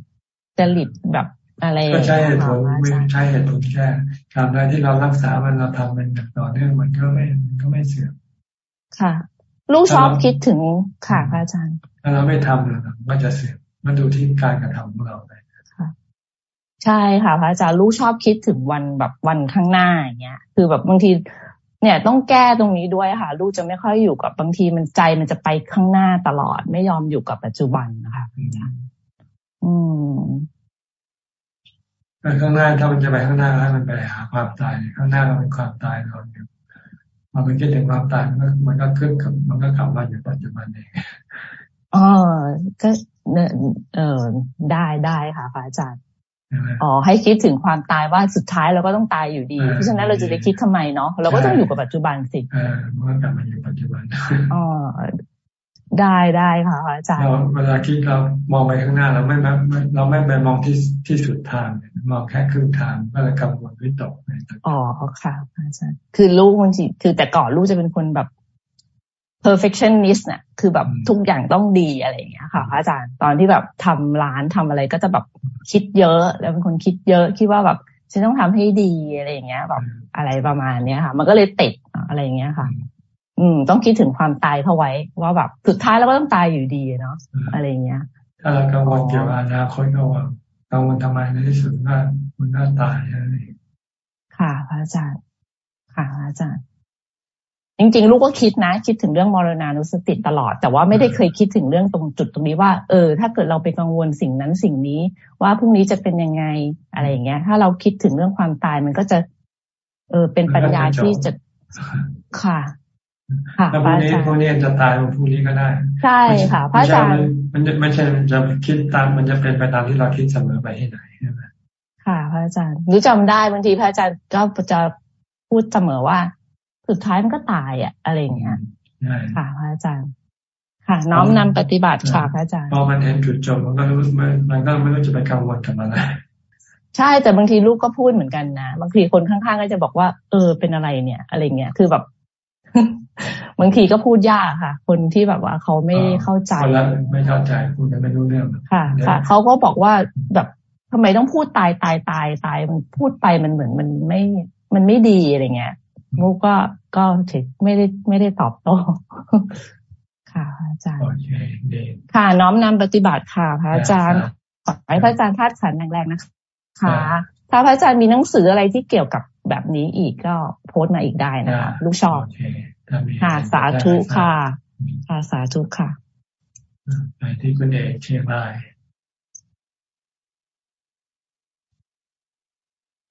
จริตแบบอะไรก็ใช่เหตุผลไม่ใช่เหตุผลแค่การใดที่เรารักษามันเราทำเป็นต่อเนื่องมันก็ไม่มันก็ไม่เสื่อมค่ะ ลูกชอบคิดถึงค่ะพระอาจารย์ถ้าเราไม่ทำเลยมันจะเสื่อมมันดูที่การกระทำของเราไปค่ะ ใช่ค่ะพระอาจารย์ลูกชอบคิดถึงวันแบบวันข้างหน้าอย่างเงี้ย คือแบบบางที เนี่ยต้องแก้ตรงนี้ด้วยค่ะ ลูกจะไม่ค่อยอยู่กับบางทีมันใจมันจะไปข้างหน้าตลอด ไม่ยอมอยู่กับปัจจุบันนะคะอืมไปข้างหน้าถ้ามันจะไปข้างหน้าให้วมันไปหาความตายข้างหน้าก็เป็นความตายเราอยู่มันเป็นคิดถึงความตายมันก็ขึ้นกับ มันก็กลับมาอยู่ปัจจุบันเองอ๋อก็เออได้ได้ค่ะพระอาจารย์ อ๋อให้คิดถึงความตายว่าสุดท้ายเราก็ต้องตายอยู่ดี เพราะฉะนั้นเราจะไปคิดทำไมเนาะเราก็ต้องอยู่กับปัจจุบันสิเออมันกลับมาอยู่ปัจจุบันอ๋อได้ได้ค่ะอาจารย์เราเวลาคิดเรามองไปข้างหน้าเราไม่เราไม่ไปมองที่ที่สุดทางมองแค่ครึ่งทางก็เลยกังวลวิตกอ๋อค่ะอาจารย์คือลูกมันจีคือแต่ก่อนลูกจะเป็นคนแบบ perfectionist เนี่ยคือแบบทุกอย่างต้องดีอะไรอย่างเงี้ยค่ะอาจารย์ตอนที่แบบทำร้านทำอะไรก็จะแบบคิดเยอะ แล้วเป็นคนคิดเยอะคิดว่าแบบฉันต้องทำให้ดีอะไรอย่างเงี้ยแบบอะไรประมาณเนี้ยค่ะ มันก็เลยติดอะไรอย่างเงี้ยค่ะ อืม ต้องคิดถึงความตายเข้าไว้ ว่าแบบสุดท้ายเราก็ต้องตายอยู่ดีเนาะอะไรเงี้ยถ้าเรากังวลเกี่ยวกับอนาคตก็ว่ากังวลทำไมในที่สุดว่ามันน่าตายอะไรค่ะ พระอาจารย์ค่ะพระอาจารย์ จริง ๆ ลูกก็คิดนะ คิดถึงเรื่องมรณานุสติตลอด แต่ว่าไม่ได้เคยคิดถึงเรื่องตรงจุดตรงนี้ว่า เออ ถ้าเกิดเราไปกังวลสิ่งนั้นสิ่งนี้ ว่าพรุ่งนี้จะเป็นยังไงอะไรอย่างเงี้ย ถ้าเราคิดถึงเรื่องความตายมันก็จะ เออ เป็นปัญญาที่จะค่ะ ค่ะพรุ่งนี้พรุ่งนี้จะตายวันพรุ่งนี้ก็ได้ ใช่ค่ะพระอาจารย์มันจะไม่ใช่จะคิดตามมันจะเป็นไปตามที่เราคิดเสมอไปที่ไหนใช่ไหมค่ะ พระอาจารย์หรือจำได้บางทีพระอาจารย์ก็จะพูดเสมอว่า สุดท้ายมันก็ตายอะอะไรอย่างเงี้ยค่ะพระอาจารย์ ค่ะ น้อมนำปฏิบัติค่ะพระอาจารย์พอมันเห็นจุดจบมันก็รู้มันก็ไม่รู้จะไปกังวลกับอะไรใช่แต่บางทีลูกก็พูดเหมือนกันนะบางทีคนข้างๆก็จะบอกว่า เออเป็นอะไรเนี่ย อะไรเงี้ยคือแบบบางทีก็พูดยากค่ะ คนที่แบบว่าเขาไม่เข้าใจไม่เข้าใจพูดกันไม่รู้เรื่องค่ะ ค่ะเขาก็บอกว่าแบบทำไมต้องพูดตายตายตายตายมันพูดไปมันเหมือนมันไม่มันไม่ดีอะไรเงี้ยลูกก็ ก็ถึงไม่ได้ไม่ได้ตอบโต้ค่ะ อาจารย์ค่ะ น้อมนำปฏิบัติค่ะ พระอาจารย์ขอให้พระอาจารย์ธาตุขันแรงๆนะคะค่ะถ้าพระอาจารย์มีหนังสืออะไรที่เกี่ยวกับแบบนี้อีกก็โพสต์มาอีกได้นะคะลูกชอบค่ะ สาธุค่ะ ค่ะสาธุค่ะไปที่คุณเอกเชียงราย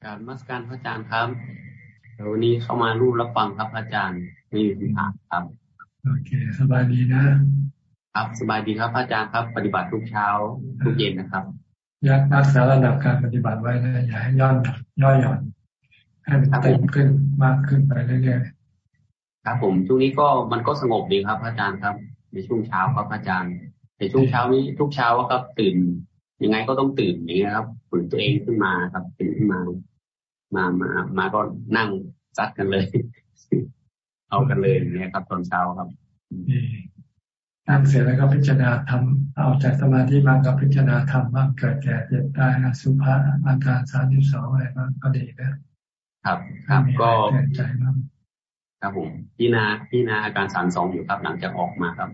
การมัสการพระอาจารย์ครับ วันนี้เข้ามารูปรับฟังครับอาจารย์ไม่มีปัญหาครับโอเคสบายดีนะครับสบายดีครับอาจารย์ครับ ปฏิบัติทุกเช้าทุกเย็นนะครับยักรักษาระดับการปฏิบัติไว้นะอย่าให้ย่อนย่อยหย่อนให้มันเต็มขึ้นมากขึ้นไปเรื่อยๆครับ ผมช่วงนี้ก็มันก็สงบดีครับ อาจารย์ครับ ในช่วงเช้าครับอาจารย์ในช่วงเช้านี้ทุกเช้าครับตื่นยังไงก็ต้องตื่นอย่างนี้ครับฝืนตัวเองขึ้นมาครับตื่นขึ้นมา มามามาก็นั่งซัดกันเลย เอากันเลยอย่างนี้ครับตอนเช้าครับนั่งเสร็จแล้วก็พิจารณาทำเอาจากสมาธิมาก็พิจารณาทำว่าเกิดแก่เจ็บตายสุภาอาการสามสิบสองอะไรบ้างก็ดีนะครับครับก็ใจบ้างครับผมพี่นาพี่นาอาการสามสองอยู่ครับหลังจากออกมาครับ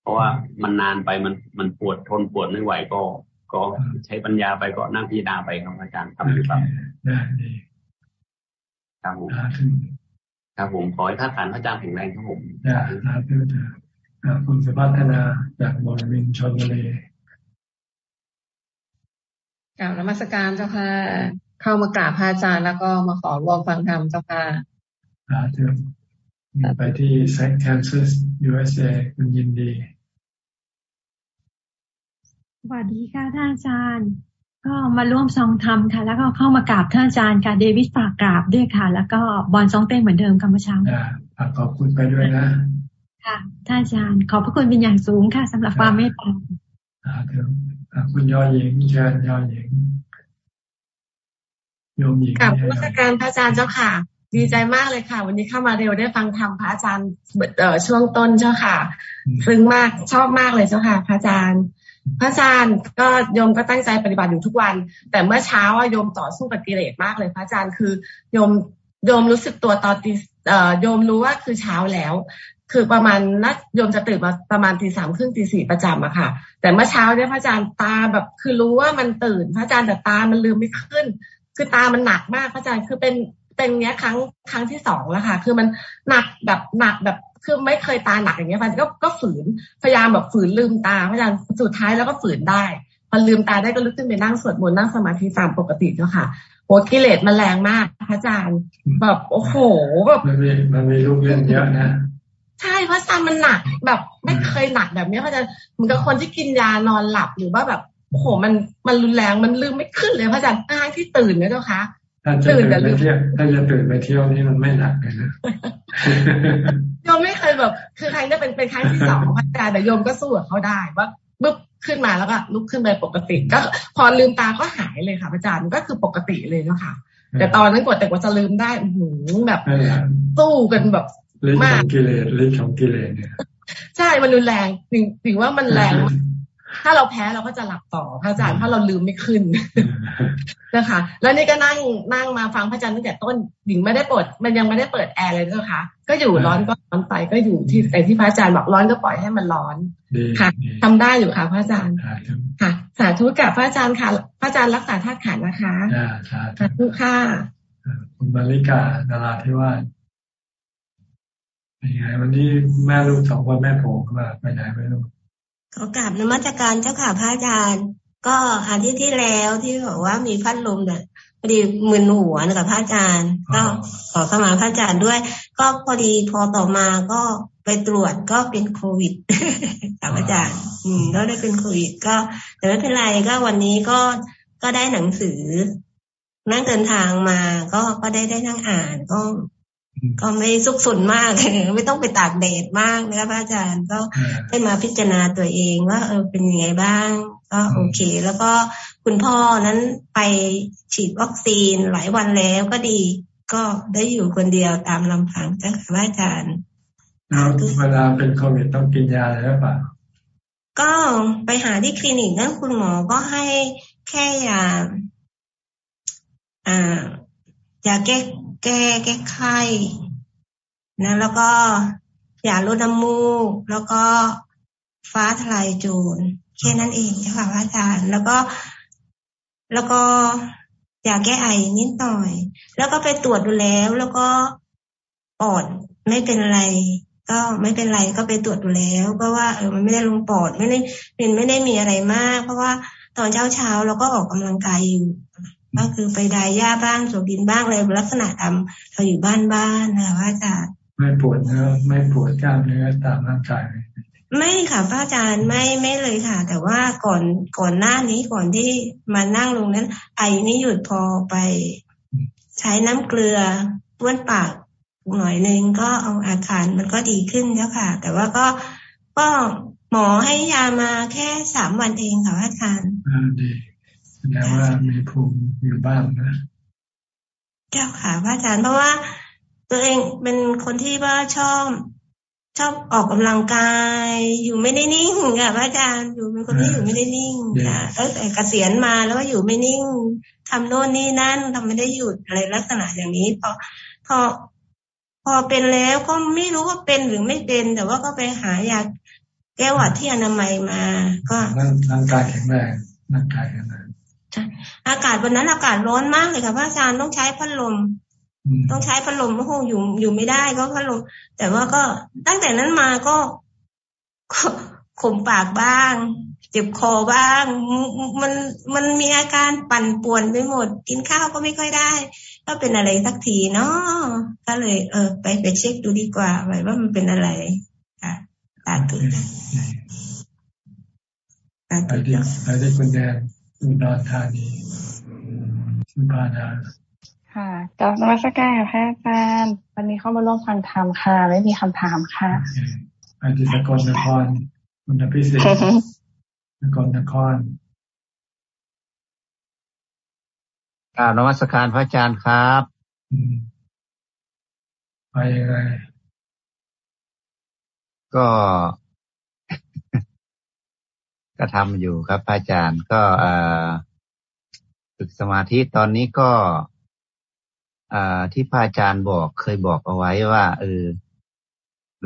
เพราะว่ามันนานไปมันมันปวดทนปวดไม่ไหวก็ ก็ใช้ปัญญาไปก็นั่งพิจารณาไปครับอาจารย์ทำอยู่ครับได้ดีครับผมครับผมขอให้ท่านฐานพระอาจารย์แข็งแรงครับผมครับคุณสุพัฒนาจากบริเวณชนบุรีกล่าวนมัสการเจ้าค่ะ เข้ามากราบพระอาจารย์แล้วก็มาขอรวมฟังธรรมเจ้าค่ะอาจารย์ไปที่เซนต์แคนซัส USA คุณยินดี สวัสดีค่ะท่านอาจารย์ ก็มาร่วมซองธรรมค่ะ แล้วก็เข้ามากราบท่านอาจารย์ค่ะเดวิดฝากกราบด้วยค่ะ แล้วก็บอลซองเต้เหมือนเดิมค่ะเมื่อเช้าขอบคุณไปด้วยนะ ค่ะท่านอาจารย์ ขอบพระคุณเป็นอย่างสูงค่ะสำหรับความเมตตาคุณยอหญิงเชิญยอหญิงโยมหญิงกับรัชการพระอาจารย์เจ้าค่ะ ดีใจมากเลยค่ะ วันนี้เข้ามาเร็วได้ฟังธรรมพระอาจารย์เอ่อช่วงต้นเจ้าค่ะ ซึ้งมากชอบมากเลยเจ้าค่ะ พระอาจารย์ พระอาจารย์ก็โยมก็ตั้งใจปฏิบัติอยู่ทุกวัน แต่เมื่อเช้าโยมต่อสู้กับกิเลสมากเลย พระอาจารย์คือโยมโยมรู้สึกตัวตอนตีโยมรู้ว่าคือเช้าแล้ว คือประมาณนัดโยมจะตื่นมาประมาณตีสามครึ่งตีสี่ประจำอะค่ะ แต่เมื่อเช้าเนี่ยพระอาจารย์ตาแบบ คือรู้ว่ามันตื่น พระอาจารย์แต่ตามันลืมไม่ขึ้น คือตามันหนักมากพระอาจารย์คือเป็นเป็นเนี้ยครั้งครั้งที่สองแล้วค่ะ คือมันหนักแบบหนักแบบ คือไม่เคยตาหนักอย่างเงี้ยพระอาจารย์ก็ก็ฝืนพยายามแบบฝืนลืมตาพระอาจารย์สุดท้ายแล้วก็ฝืนได้พอลืมตาได้ก็ลุกขึ้นไปนั่งสวดมนต์นั่งสมาธิตามปกติเจ้าค่ะโหกิเลสมันแรงมากพระอาจารย์แบบโอ้โหแบบมันมีมันมีลูกเล่นเยอะนะใช่เพราะซ้ำมันหนักแบบไม่เคยหนักแบบนี้เขาจะเหมือนกับคนที่กินยานอนหลับหรือว่าแบบโอ้โหมันมันรุนแรงมันลืมไม่ขึ้นเลยพระอาจารย์อ้างที่ตื่นนะเจ้าคะตื่นแต่ลืมถ้าจะตื่นไปเที่ยวนี่มันไม่หนักเลยนะ โยมไม่เคยแบบ คือครั้งนี้เป็นเป็นครั้งที่สองพระอาจารย์แต่โยมก็สู้กับเขาได้ว่าบึ๊บขึ้นมาแล้วก็ลุกขึ้นไปปกติ ก็พอลืมตาก็หายเลยค่ะอาจารย์ก็คือปกติเลยเนาะค่ะ แต่ตอนนั้นกว่าแต่กว่าจะลืมได้หืแบบสู้กันแบบฤทธิ์ของกิเลสฤทธิ์ของกิเลสเนี่ยใช่มันรุนแรงถึงถึงว่ามันแรง ถ้าเราแพ้เราก็จะหลับต่อพระอาจารย์ถ้าเราลืมไม่ขึ้นนะคะ แล้วนี่ก็นั่งนั่งมาฟังพระอาจารย์ตั้งแต่ต้นหญิงไม่ได้เปิด มันยังไม่ได้เปิดแอร์เลยนะคะก็อยู่ร้อนก็ร้อนไปก็อยู่ที่แต่ที่พระอาจารย์บอกร้อนก็ปล่อยให้มันร้อนค่ะทำได้อยู่ค่ะพระอาจารย์ค่ะ สาธุกับพระอาจารย์ค่ะ พระอาจารย์รักษาธาตุขันนะคะสาธุค่ะคุณบริกาดาราที่ว่ายังไงวันนี้แม่ลูกสองคนแม่โผล่มาไปไหนไม่รู้ ขอกราบนมัสการเจ้าค่ะพระอาจารย์ ก็อาทิตย์ที่แล้วที่บอกว่ามีพัดลมเนี่ยพอดีมึนหัวนะกับพระอาจารย์ ก็ขอเข้ามาพระอาจารย์ด้วย ก็พอดีพอต่อมาก็ไปตรวจก็เป็นโควิดกับอาจารย์ อืมก็ได้เป็นโควิด ก็แต่ไม่เป็นไรก็วันนี้ก็ก็ได้หนังสือ นั่งเดินทางมาก็ก็ได้ได้นั่งอ่านก็ ก็ไม่สุขสนมาก ไม่ต้องไปตากแดดมากนะครับอาจารย์ก็ได้มาพิจารณาตัวเองว่าเออเป็นยังไงบ้าง ก็โอเค แล้วก็คุณพ่อนั้นไปฉีดวัคซีนหลายวันแล้วก็ดี ก็ได้อยู่คนเดียวตามลำพังจ้าค่ะอาจารย์เวลาเป็นโควิดต้องกินยาอะไรหรือเปล่าก็ไปหาที่คลินิกนั้นคุณหมอก็ให้แค่ยาอ่ายาแก้ แก้แก้ไข้นะแล้วก็ยาลดน้ำมูก แล้วก็ฟ้าทลายโจรแค่นั้นเองค่ะพระอาจารย์ แล้วก็แล้วก็อยาแก้ไอนิดหน่อย แล้วก็ไปตรวจดูแล้วแล้วก็ปอดไม่เป็นไร ก็ไม่เป็นไรก็ไปตรวจดูแล้วเพราะว่าเออมันไม่ได้ลงปอดไม่ได้เป็นไม่ได้มีอะไรมาก เพราะว่าตอนเช้าเช้าเราก็ออกกำลังกายอยู่ ก็คือไปดายหญ้าบ้างสูบดินบ้างอะไรลักษณะทำเราอยู่บ้านบ้านนะว่าจะไม่ปวดเนื้อไม่ปวดกล้ามเนื้อตามร่างกายไม่ค่ะพระอาจารย์ไม่ไม่เลยค่ะ แต่ว่าก่อนก่อนหน้านี้ก่อนที่มานั่งลงนั้น ไอนี่หยุดพอไป ใช้น้ำเกลือบ้วนปากหน่อยนึงก็เอาอาการมันก็ดีขึ้นแล้วค่ะ แต่ว่าก็ก็หมอให้ยามาแค่สามวันเองค่ะพระอาจารย์ดี แสดงว่ามีภูมิอยู่บ้างนะเจ้าค่ะพระอาจารย์เพราะว่า ตัวเองเป็นคนที่ว่าชอบชอบออกกำลังกาย อยู่ไม่ได้นิ่งค่ะพระอาจารย์อยู่เป็นคนที่อยู่ไม่ได้นิ่งค่ะตั้งแต่เกษียณมาแล้วก็อยู่ไม่นิ่งทำโน่นนี่นั่นทำไม่ได้หยุดอะไรลักษณะอย่างนี้พอพอพอเป็นแล้วก็ไม่รู้ว่าเป็นหรือไม่เป็น แต่ว่าก็ไปหายาแก้หวัดที่อนามัยมา ก็ร่างกายแข็งแรงร่างกายแข็งแรง อากาศวันนั้นอากาศร้อนมากเลยค่ะพระอาจารย์ต้องใช้พัดลม ต้องใช้พัดลมโอ้โหอยู่อยู่ไม่ได้ก็พัดลม แต่ว่าก็ตั้งแต่นั้นมาก็ขมปากบ้าง เจ็บคอบ้าง มันมันมีอาการปั่นป่วนไปหมด กินข้าวก็ไม่ค่อยได้ ก็เป็นอะไรสักทีเนาะก็เลย เออ ไปไปเช็คดูดีกว่าว่ามันเป็นอะไรค่ะตาตื่นตาตื่นไปได้คุณแดน อุดรธานีสุภานาค่ะกับนวัตการค่ะพระอาจารย์ วันนี้เข้ามาร่วมฟังธรรมค่ะไม่มีคำถามค่ะอาจิตกรนครคุณพิเศษนครนครกราบนวัตการพระอาจารย์ครับไปยังไงก็ ก็ทำอยู่ครับพระอาจารย์ก็ฝึกสมาธิตอนนี้ก็ที่พระอาจารย์บอกเคยบอกเอาไว้ว่าเออ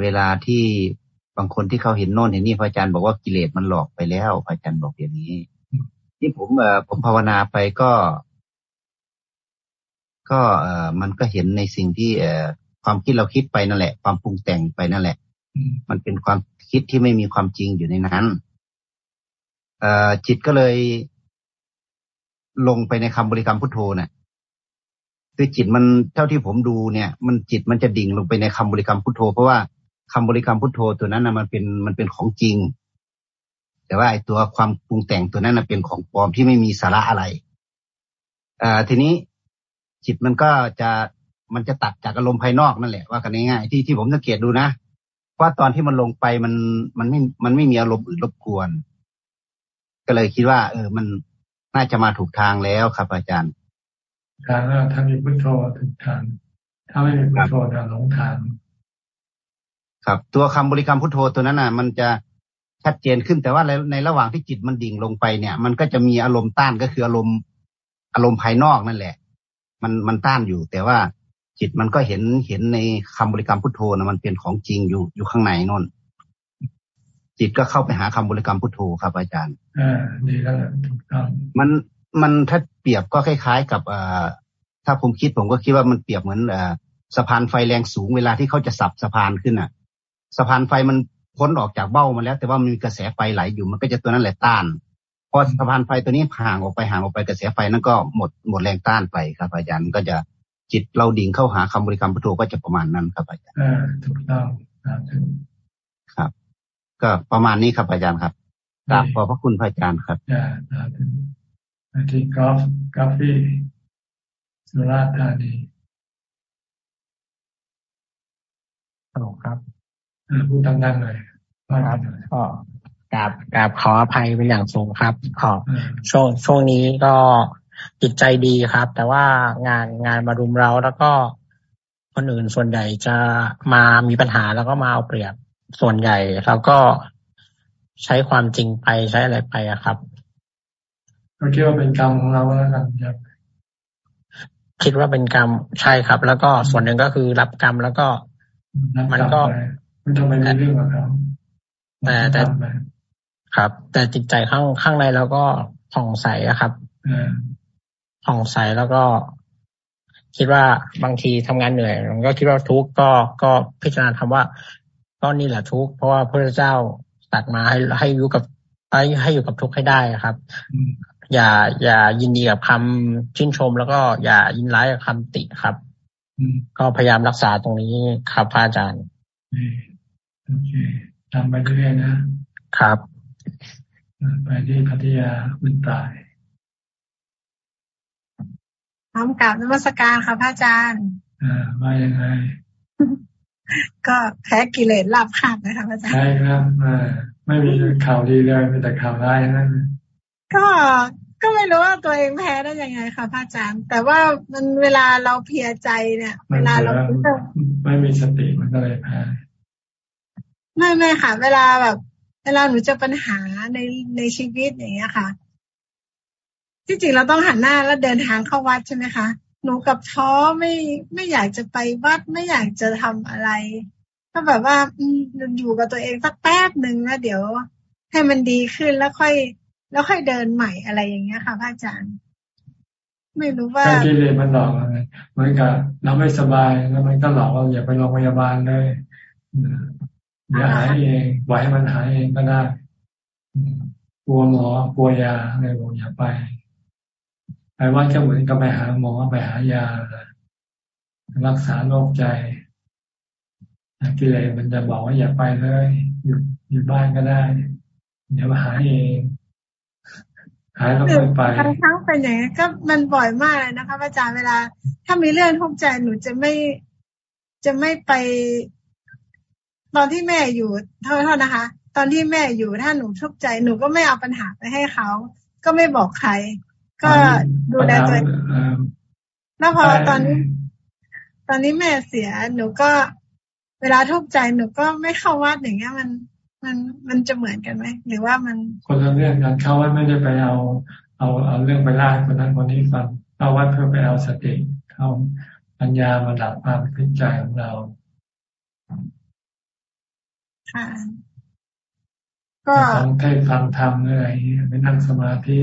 เวลาที่บางคนที่เขาเห็นโน่นเห็นนี่พระอาจารย์บอกว่ากิเลสมันหลอกไปแล้วพระอาจารย์บอกอย่างนี้ ที่ผมเออผมภาวนาไปก็ ก็เออมันก็เห็นในสิ่งที่เออความคิดเราคิดไปนั่นแหละ ความปรุงแต่งไปนั่นแหละ มันเป็นความคิดที่ไม่มีความจริงอยู่ในนั้น จิตก็เลยลงไปในคำบริกรรมพุทโธนะ่ะคือจิตมันเท่าที่ผมดูเนี่ย มันจิตมันจะดิ่งลงไปในคำบริกรรมพุทโธ เพราะว่าคำบริกรรมพุทโธตัวนั้นนะมันเป็นมันเป็นของจริง แต่ว่าไอ้ตัวความปรุงแต่งตัวนั้นนะเป็นของปลอมที่ไม่มีสาระอะไรอ่าทีนี้จิตมันก็จะมันจะตัดจากอารมณ์ภายนอกนั่นแหละว่ากันง่ายๆที่ที่ผมสังเกตดูนะว่าตอนที่มันลงไปมันมันไม่มันไม่มีอารมณ์อื่นรบกวน ก็เลยคิดว่า เออ มันน่าจะมาถูกทางแล้วครับอาจารย์ทางถ้ามีพุทโธถูกทาง ถ้าไม่มีพุทโธจะหลงทาง ครับ ตัวคำบริกรรมพุทโธตัวนั้นน่ะ มันจะชัดเจนขึ้นแต่ว่าในระหว่างที่จิตมันดิ่งลงไปเนี่ย มันก็จะมีอารมณ์ต้านก็คืออารมณ์ อารมณ์ภายนอกนั่นแหละ มันมันต้านอยู่ แต่ว่าจิตมันก็เห็นเห็นในคำบริกรรมพุทโธนะมันเป็นของจริงอยู่อยู่ข้างในนน จิตก็เข้าไปหาคำบริกรรมพุทโธครับอาจารย์อ่าดีแล้วถูกต้องมันมันถ้าเปรียบก็คล้ายๆ กับอ่าถ้าผมคิดผมก็คิดว่ามันเปรียบเหมือนอ่าสะพานไฟแรงสูงเวลาที่เขาจะสับสะพานขึ้นอะ สะพานไฟมันพ้นออกจากเบ้ามาแล้ว แต่ว่ามันมีกระแสไฟไหลอยู่มันก็จะตัวนั้นแหละต้านพอสะพานไฟตัวนี้ห่างออกไปห่างออกไปกระแสไฟนั้นก็หมดหมดแรงต้านไปครับอาจารย์ก็จะจิตเราดิ่งเข้าหาคำบริกรรมพุทโธก็จะประมาณนั้นครับอาจารย์อ่าถูกต้องครับ ก็ประมาณนี้ครับอาจารย์ครับกราบขอบพระคุณพระอาจารย์ครับอ่าที่กอล์ฟกาแฟสุราษฎร์ธานีฮัลโหลครับพูดดังๆหน่อยครับก็กราบกราบขออภัยเป็นอย่างสูงครับ ขอช่วงช่วงนี้ก็จิตใจดีครับ แต่ว่างานงานมารุมเราแล้วก็คนอื่นส่วนใหญ่จะมามีปัญหาแล้วก็มาเอาเปรียบ ส่วนใหญ่แล้วก็ใช้ความจริงไปใช้อะไรไปอะครับก็คิดว่าเป็นกรรมของเราแล้วกันครับคิดว่าเป็นกรรมใช่ครับ แล้วก็ส่วนหนึ่งก็คือรับกรรมแล้วก็มันก็ไม่ต้องไปมีเรื่องกับเขาแต่แต่ครับ แต่จิตใจข้างข้างในเราก็ผ่องใสอะครับผ่องใสแล้วก็ คิดว่าบางทีทำงานเหนื่อยมันก็คิดว่าทุกข์ก็ก็พิจารณาทำว่า ก็นี่แหละทุกข์เพราะว่าพระเจ้าตัดมาให้ให้อยู่กับให้ให้อยู่กับทุกข์ให้ได้ครับ อย่า อย่ายินดีกับคำชื่นชม แล้วก็อย่ายินร้ายกับคำติครับก็พยายามรักษาตรงนี้ครับพระอาจารย์โอเคทำไปเรื่อยๆนะครับ ไปที่พัทยาคุณตายพร้อมกับนมัสการค่ะพระอาจารย์ อ่าว่ายังไง ก็แพ้กิเลสลาบขาดนะคะพระอาจารย์ใช่ครับไม่มีข่าวดีเลยมีแต่ข่าวร้ายนั่นก็ก็ไม่รู้ว่าตัวเองแพ้ได้ยังไงค่ะพระอาจารย์ แต่ว่ามันเวลาเราเพียใจเนี่ย เวลาเราไม่มีสติมันก็เลยแพ้ไม่ไม่ค่ะ เวลาแบบ เวลาหนูเจอปัญหาในในชีวิตอย่างเงี้ยค่ะ ที่จริงเราต้องหันหน้าแล้วเดินทางเข้าวัดใช่ไหมคะ หนูกับท้อไม่ไม่อยากจะไปวัดไม่อยากจะทำอะไรก็แบบว่า อืมอยู่กับตัวเองสักแป๊บหนึ่งแล้วเดี๋ยว ให้มันดีขึ้นแล้วค่อย แล้วค่อยเดินใหม่อะไรอย่างเงี้ยค่ะพระอาจารย์ไม่รู้ว่าการกิเลสมันหลอกอะไรเหมือนกับเราไม่สบายแล้วมันก็หลอกเราอย่าไปโรงพยาบาลเลยเดี๋ยวหายเองไหวมันหายเองก็ได้กลัวหมอกลัวยาอะไรบอกอย่าไป ไปวัดก็เหมือนกับไปหาหมอไปหายารักษาโรคใจกิเลสมันจะบอกว่าอย่าไปเลยอยู่อยู่บ้านก็ได้ เดี๋ยวหายเองหายแล้วค่อยไปบางครั้งเป็นอย่างนี้ก็มันบ่อยมากเลยนะคะอาจารย์เวลา ถ้ามีเรื่องทุกข์ใจหนูจะไม่จะไม่ไป ตอนที่แม่อยู่เท่าเท่านะคะ ตอนที่แม่อยู่ถ้าหนูทุกข์ใจหนูก็ไม่เอาปัญหาไปให้เขา ก็ไม่บอกใคร ก็ดูแลตัวเองแล้วพอตอนนี้ ตอนนี้แม่เสียหนูก็เวลาทุกข์ใจหนูก็ไม่เข้าวัดอย่างเงี้ยมันมันมันจะเหมือนกันไหมหรือว่ามันคนละเรื่องกันเข้าวัดไม่ได้ไปเอา เอาเอาเรื่องไปล่าคนนั้นคนนี้ฟังเข้าวัดเพื่อไปเอาสติเข้าปัญญามาดับความพิจารของเราค่ะก็ฟังเทศฟังธรรมอะไรไปนั่งสมาธิ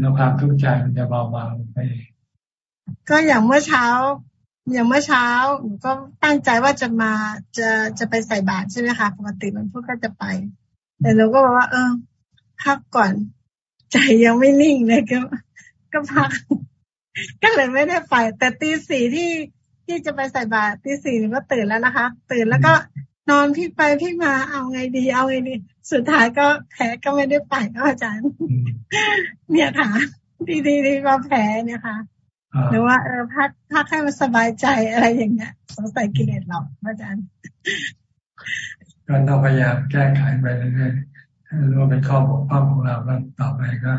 แล้วความทุกข์ใจมันจะเบาบางไป ก็อย่างเมื่อเช้า อย่างเมื่อเช้าหนูก็ตั้งใจว่าจะมาจะจะไปใส่บาตรใช่ไหมคะปกติมันพูดก็จะไป แต่หนูก็บอกว่า เออพักก่อน ใจยังไม่นิ่งเลยก็ ก็พัก ก็เลยไม่ได้ไปแต่ตีสี่ที่ที่จะไปใส่บาตรตีสี่หนูก็ตื่นแล้วนะคะ ตื่นแล้วก็ นอนพี่ไปพี่มาเอาไงดี เอาไงดี สุดท้ายก็แพ้ก็ไม่ได้ไปก็อาจารย์ เนี่ยค่ะ ดีดีดีก็แพ้เนี่ยค่ะหรือว่าเออพักพักให้มันสบายใจอะไรอย่างเงี้ย สงสัยกิเลสเราอาจารย์ก็ต้องพยายามแก้ไขไปเรื่อยๆถ้ารู้ว่าเป็นข้อบกพร่องของเราแล้วต่อไปก็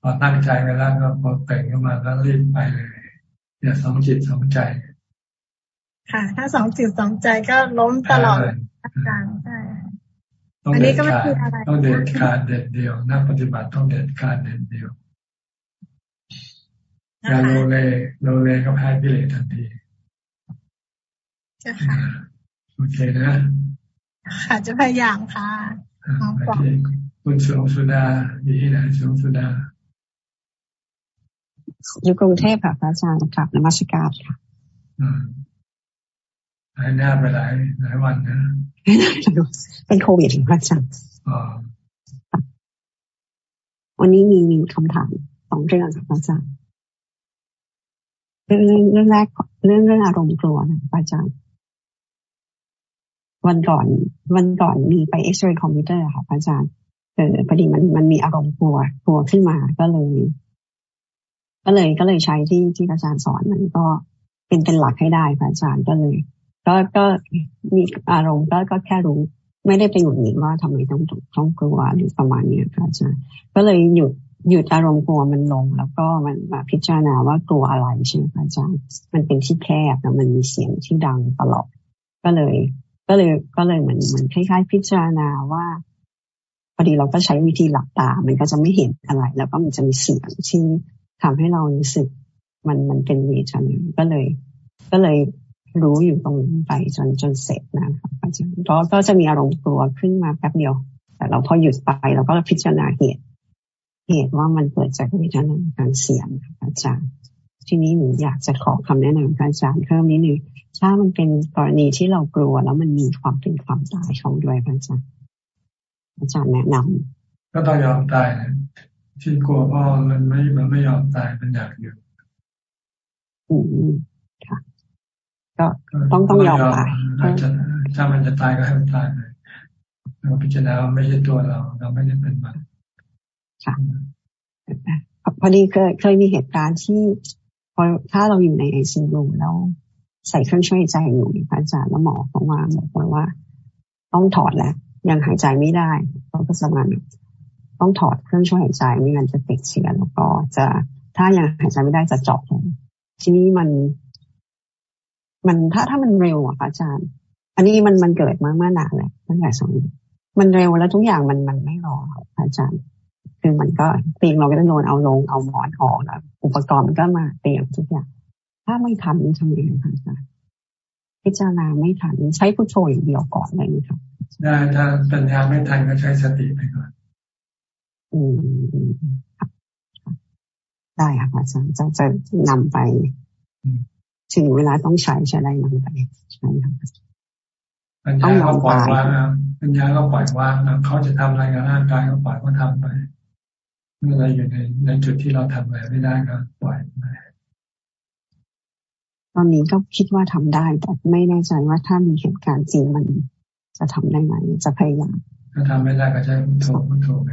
พอตั้งใจไปแล้วก็พอเต่งขึ้นมาแล้วรีบไปเลยอย่าสองจิตสองใจ ค่ะ ถ้าสองจิตสองใจก็ล้มตลอด อาจารย์ใช่อันนี้ก็ไม่คืออะไรต้องเด็ดขาดเด็ดเดียว นักปฏิบัติต้องเด็ดขาดเด็ดเดียวอย่าโลเลโลเลก็แพ้กิเลสทันทีจ้ะค่ะโอเคนะค่ะจะพยายามค่ะไปที่คุณสงสุดาอยู่ที่ไหนสงสุดาอยู่กรุงเทพค่ะพระอาจารย์ครับนมัสการค่ะ หายหน้าไปหลายหลายวันนะเป็นโควิดพระอาจารย์วันนี้มีมีคำถามสองเรื่องค่ะพระอาจารย์เรื่องเรื่องแรกเรื่องเรื่องอารมณ์กลัวนะพระอาจารย์วันก่อน วันก่อนมีไปเอ็กซเรย์คอมพิวเตอร์ค่ะพระอาจารย์เออพอดีมันมันมีอารมณ์กลัวกลัวขึ้นมาก็เลย ก็เลยก็เลยใช้ที่ที่อาจารย์สอนมันก็เป็นเป็นหลักให้ได้พระอาจารย์ก็เลย ก็ก็มีอารมณ์ก็ก็แค่รู้ ไม่ได้ไปหงุดหงิดว่าทำไมต้องต้องกลัวหรือประมาณนี้ค่ะอาจารย์ก็เลยหยุดหยุดอารมณ์กลัวมันลง แล้วก็มันมาพิจารณาว่ากลัวอะไรใช่ไหมอาจารย์มันเป็นที่แคบแล้วมันมีเสียงที่ดังตลอดก็เลย ก็เลยก็เลยเหมือนเหมือนคล้ายๆ พิจารณาว่าพอดีเราก็ใช้วิธีหลับตา มันก็จะไม่เห็นอะไร แล้วก็มันจะมีเสียงที่ทำให้เรารู้สึก มันมันเป็นเวทนาก็เลย ก็เลย รู้อยู่ตรงนี้ไปจนจนเสร็จนะครับอาจารย์ก็ก็จะมีอารมณ์กลัวขึ้นมาแป๊บเดียว แต่เราพอหยุดไปเราก็พิจารณาเหตุ เหตุว่ามันเกิดจากเวทนาการเสียงอาจารย์ ทีนี้หนูอยากจะขอคำแนะนำอาจารย์เพิ่มนิดนึงถ้ามันเป็นกรณีที่เรากลัว แล้วมันมีความเป็นความตายของด้วยอาจารย์อาจารย์แนะนำก็ต้องยอมตายที่กลัวพ่อมันไม่มันไม่ยอมตายมันอยากอยู่อืมค่ะ ก็ต้องต้องยอมตายถ้ามันจะตายก็ให้มันตายเลยเราพิจารณาว่าไม่ใช่ตัวเรา เราไม่ได้เป็นมันค่ะพอดีเคยเคยมีเหตุการณ์ที่พอถ้าเราอยู่ในไอซียูแล้วใส่เครื่องช่วยใจอยู่พระอาจารย์แล้วหมอบอกว่าบอกว่า ต้องถอดแล้วยังหายใจไม่ได้เพราะก็สมานต้องถอดเครื่องช่วยหายใจไม่งั้นจะติดเชื้อแล้วก็จะถ้ายังหายใจไม่ได้จะเจาะลงทีนี้มัน มันถ้าถ้ามันเร็วอะอาจารย์ อันนี้มันมันเกิดมาเมื่อนานแล้วตั้งแต่สองมันเร็วแล้วทุกอย่างมันมันไม่รออาจารย์ คือมันก็เตียงเราก็จะโดนเอาลงเอาหมอนออกแล้วอุปกรณ์มันก็มาเตียงทุกอย่าง ถ้าไม่ทันทำยังไงคะอาจารย์พิจารณาไม่ทันใช้พุทโธอย่างเดียวก่อนเลยนะครับได้ถ้าปัญญาไม่ทันก็ใช้สติไปก่อนอืมได้ค่ะอาจารย์จะจะนำไป ถึงเวลาต้องใช้ใช้ได้นำไปใช่ค่ะปัญญาก็ปล่อยวางปัญญาก็ปล่อยวางเขาจะทำอะไรกับร่างกายก็ปล่อยเขาทาไปเมื่อเราอยู่ในในจุดที่เราทำอะไรไม่ได้ก็ปล่อยไปตอนนี้ก็คิดว่าทำได้ แต่ไม่แน่ใจว่าถ้ามีเหตุการณ์จริงมันจะทำได้ไหมจะพยายามถ้าทำไม่ได้ก็ใช้พุทโธพุทโธไป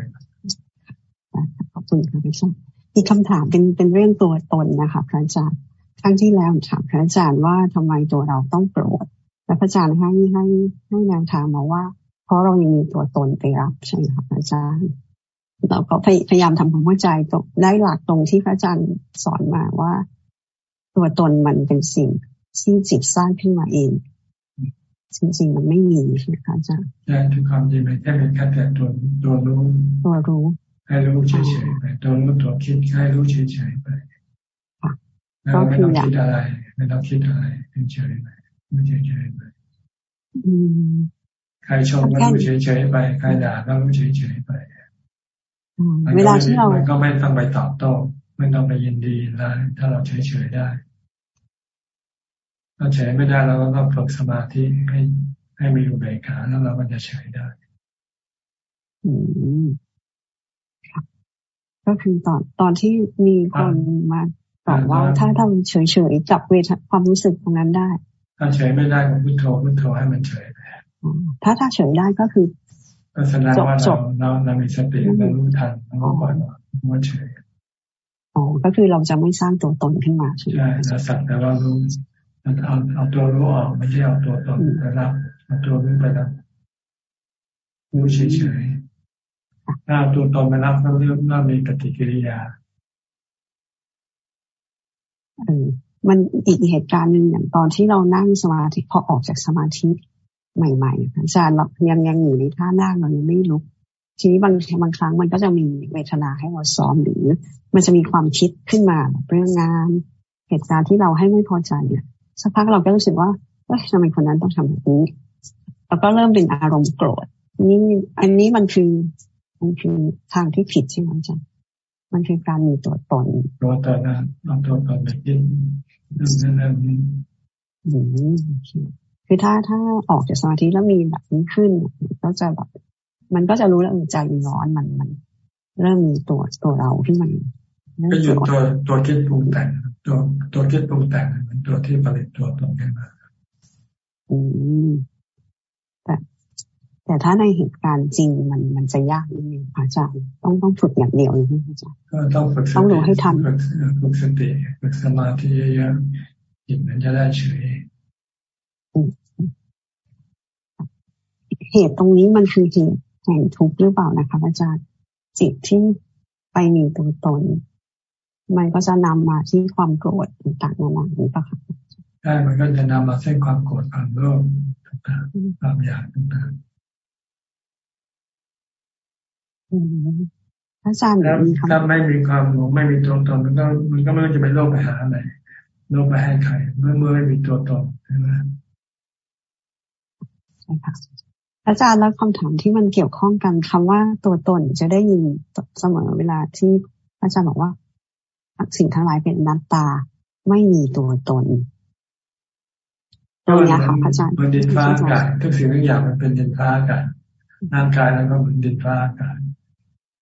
ขอบคุณค่ะพี่ชายอีกคำถามเป็นเป็นเรื่องตัวตนนะคะพระอาจารย์ ครั้งที่แล้วถามพระอาจารย์ว่าทำไมตัวเราต้องโกรธและพระอาจารย์ให้ให้ให้แนวทางมาว่า เพราะเรายังมีตัวตนไปรับใช่ไหมคะพระอาจารย์เราก็พยายามทำความเข้าใจตรงได้หลักตรงที่พระอาจารย์สอนมาว่า ตัวตนมันเป็นสิ่งที่จิตสร้างขึ้นมาเอง จริงๆมันไม่มีใช่ไหมคะอาจารย์ใช่ทุกความจริงมันแค่เป็นแค่แต่ตัวตัวรู้ตัวรู้ให้รู้เฉยๆไปตัวรู้ตัวคิดให้รู้เฉยๆไป แล้วไม่ต้องคิดอะไรไม่ต้องคิดอะไรเฉยๆไปรู้เฉยๆไปใครชมก็รู้เฉยๆไปใครด่าก็รู้เฉยๆไปเวลาที่เราก็ไม่ต้องไปตอบโต้ไม่ต้องไปยินดีแล้วถ้าเราเฉยๆได้ถ้าเฉยไม่ได้เราก็ต้องฝึกสมาธิให้ให้มีอุเบกขาแล้วเราก็จะเฉยได้อืมก็คือตอนตอนที่มีคนมา บอกว่าถ้าทำเฉยๆจับเวทความรู้สึกตรงนั้นได้ ถ้าเฉยไม่ได้ก็พุทโธพุทโธให้มันเฉยไปถ้าถ้าเฉยได้ก็คือก็แสดงว่าเราเราเรามีสติเรารู้ทันเราก็ปล่อยว่าเฉยอ๋อก็คือเราจะไม่สร้างตัวตนขึ้นมาใช่ไหมใช่เราสักแต่ว่ารู้เอาเอาตัวรู้ออกไม่ใช่เอาตัวตนไปรับเอาตัวรู้ไปรับรู้เฉยๆถ้าเอาตัวตนไปรับก็เรียกว่ามีปฏิกิริยาเออ มันอีกเหตุการณ์หนึ่งอย่างตอนที่เรานั่งสมาธิพอออกจากสมาธิใหม่ๆอาจารย์เรายังยังอยู่ในท่านั่งเรายังไม่ลุกทีนี้บางบางครั้งมันก็จะมีเวทนาให้เราซ้อมหรือ มันจะมีความคิดขึ้นมาเรื่องงาน เหตุการณ์ที่เราให้ไม่พอใจเนี่ยสักพักเราก็รู้สึกว่าเอ้ยทำไมคนนั้นต้องทำแบบนี้แล้วก็เริ่มเป็นอารมณ์โกรธนี่อันนี้มันคือมันคือทางที่ผิดใช่ไหมจ๊ะ มันคือการมีตัวตนตัวตนนะเอาตัวตนไปกินเรื่องนั้นนี้อืมคือคือถ้าถ้าออกจากสมาธิแล้วมีแบบนี้ขึ้น ก็จะแบบ มันก็จะรู้แล้วใจร้อนมันมัน เริ่มมีตัวตัวเราที่มันก็อยู่ตัวตัวคิดปรุงแต่งตัวตัวคิดปรุงแต่งมันตัวที่ผลิตตัวตรงขึ้นมาอืมแต่ แต่ถ้าในเหตุการณ์จริงมันมันจะยากนิดนึงอาจารย์ต้องต้องฝึกอย่างเดียวเลยอาจารย์ก็ต้องฝึกต้องรู้ให้ทันฝึกสติฝึกสมาธิเยอะๆจิตมันจะได้เฉยเหตุตรงนี้มันคือเหตุแห่งทุกข์หรือเปล่านะคะอาจารย์จิตที่ไปมีตัวตน มันก็จะนำมาที่ความโกรธต่างๆนานาหรือเปล่าคะใช่มันก็จะนำมาเส้นความโกรธความโลภต่างๆความอยากต่างๆ อาจารย์ถ้าไม่มีความหลงไม่มีตัวตนมันก็มันก็ไม่รู้จะไปโลภไปหาอะไรโลภไปให้ใครเมื่อเมื่อไม่มีตัวตนใช่ไหมใช่ค่ะอาจารย์แล้วคำถามที่มันเกี่ยวข้องกันคำว่าตัวตนจะได้ยินเสมอเวลาที่อาจารย์บอกว่าสิ่งทั้งหลายเป็นนัตตาไม่มีตัวตนตรงนี้ค่ะอาจารย์มันดินฟ้าอากาศทุกสิ่งทุกอย่างมันเป็นดินฟ้าอากาศร่างกายแล้วก็เหมือนดินฟ้าอากาศ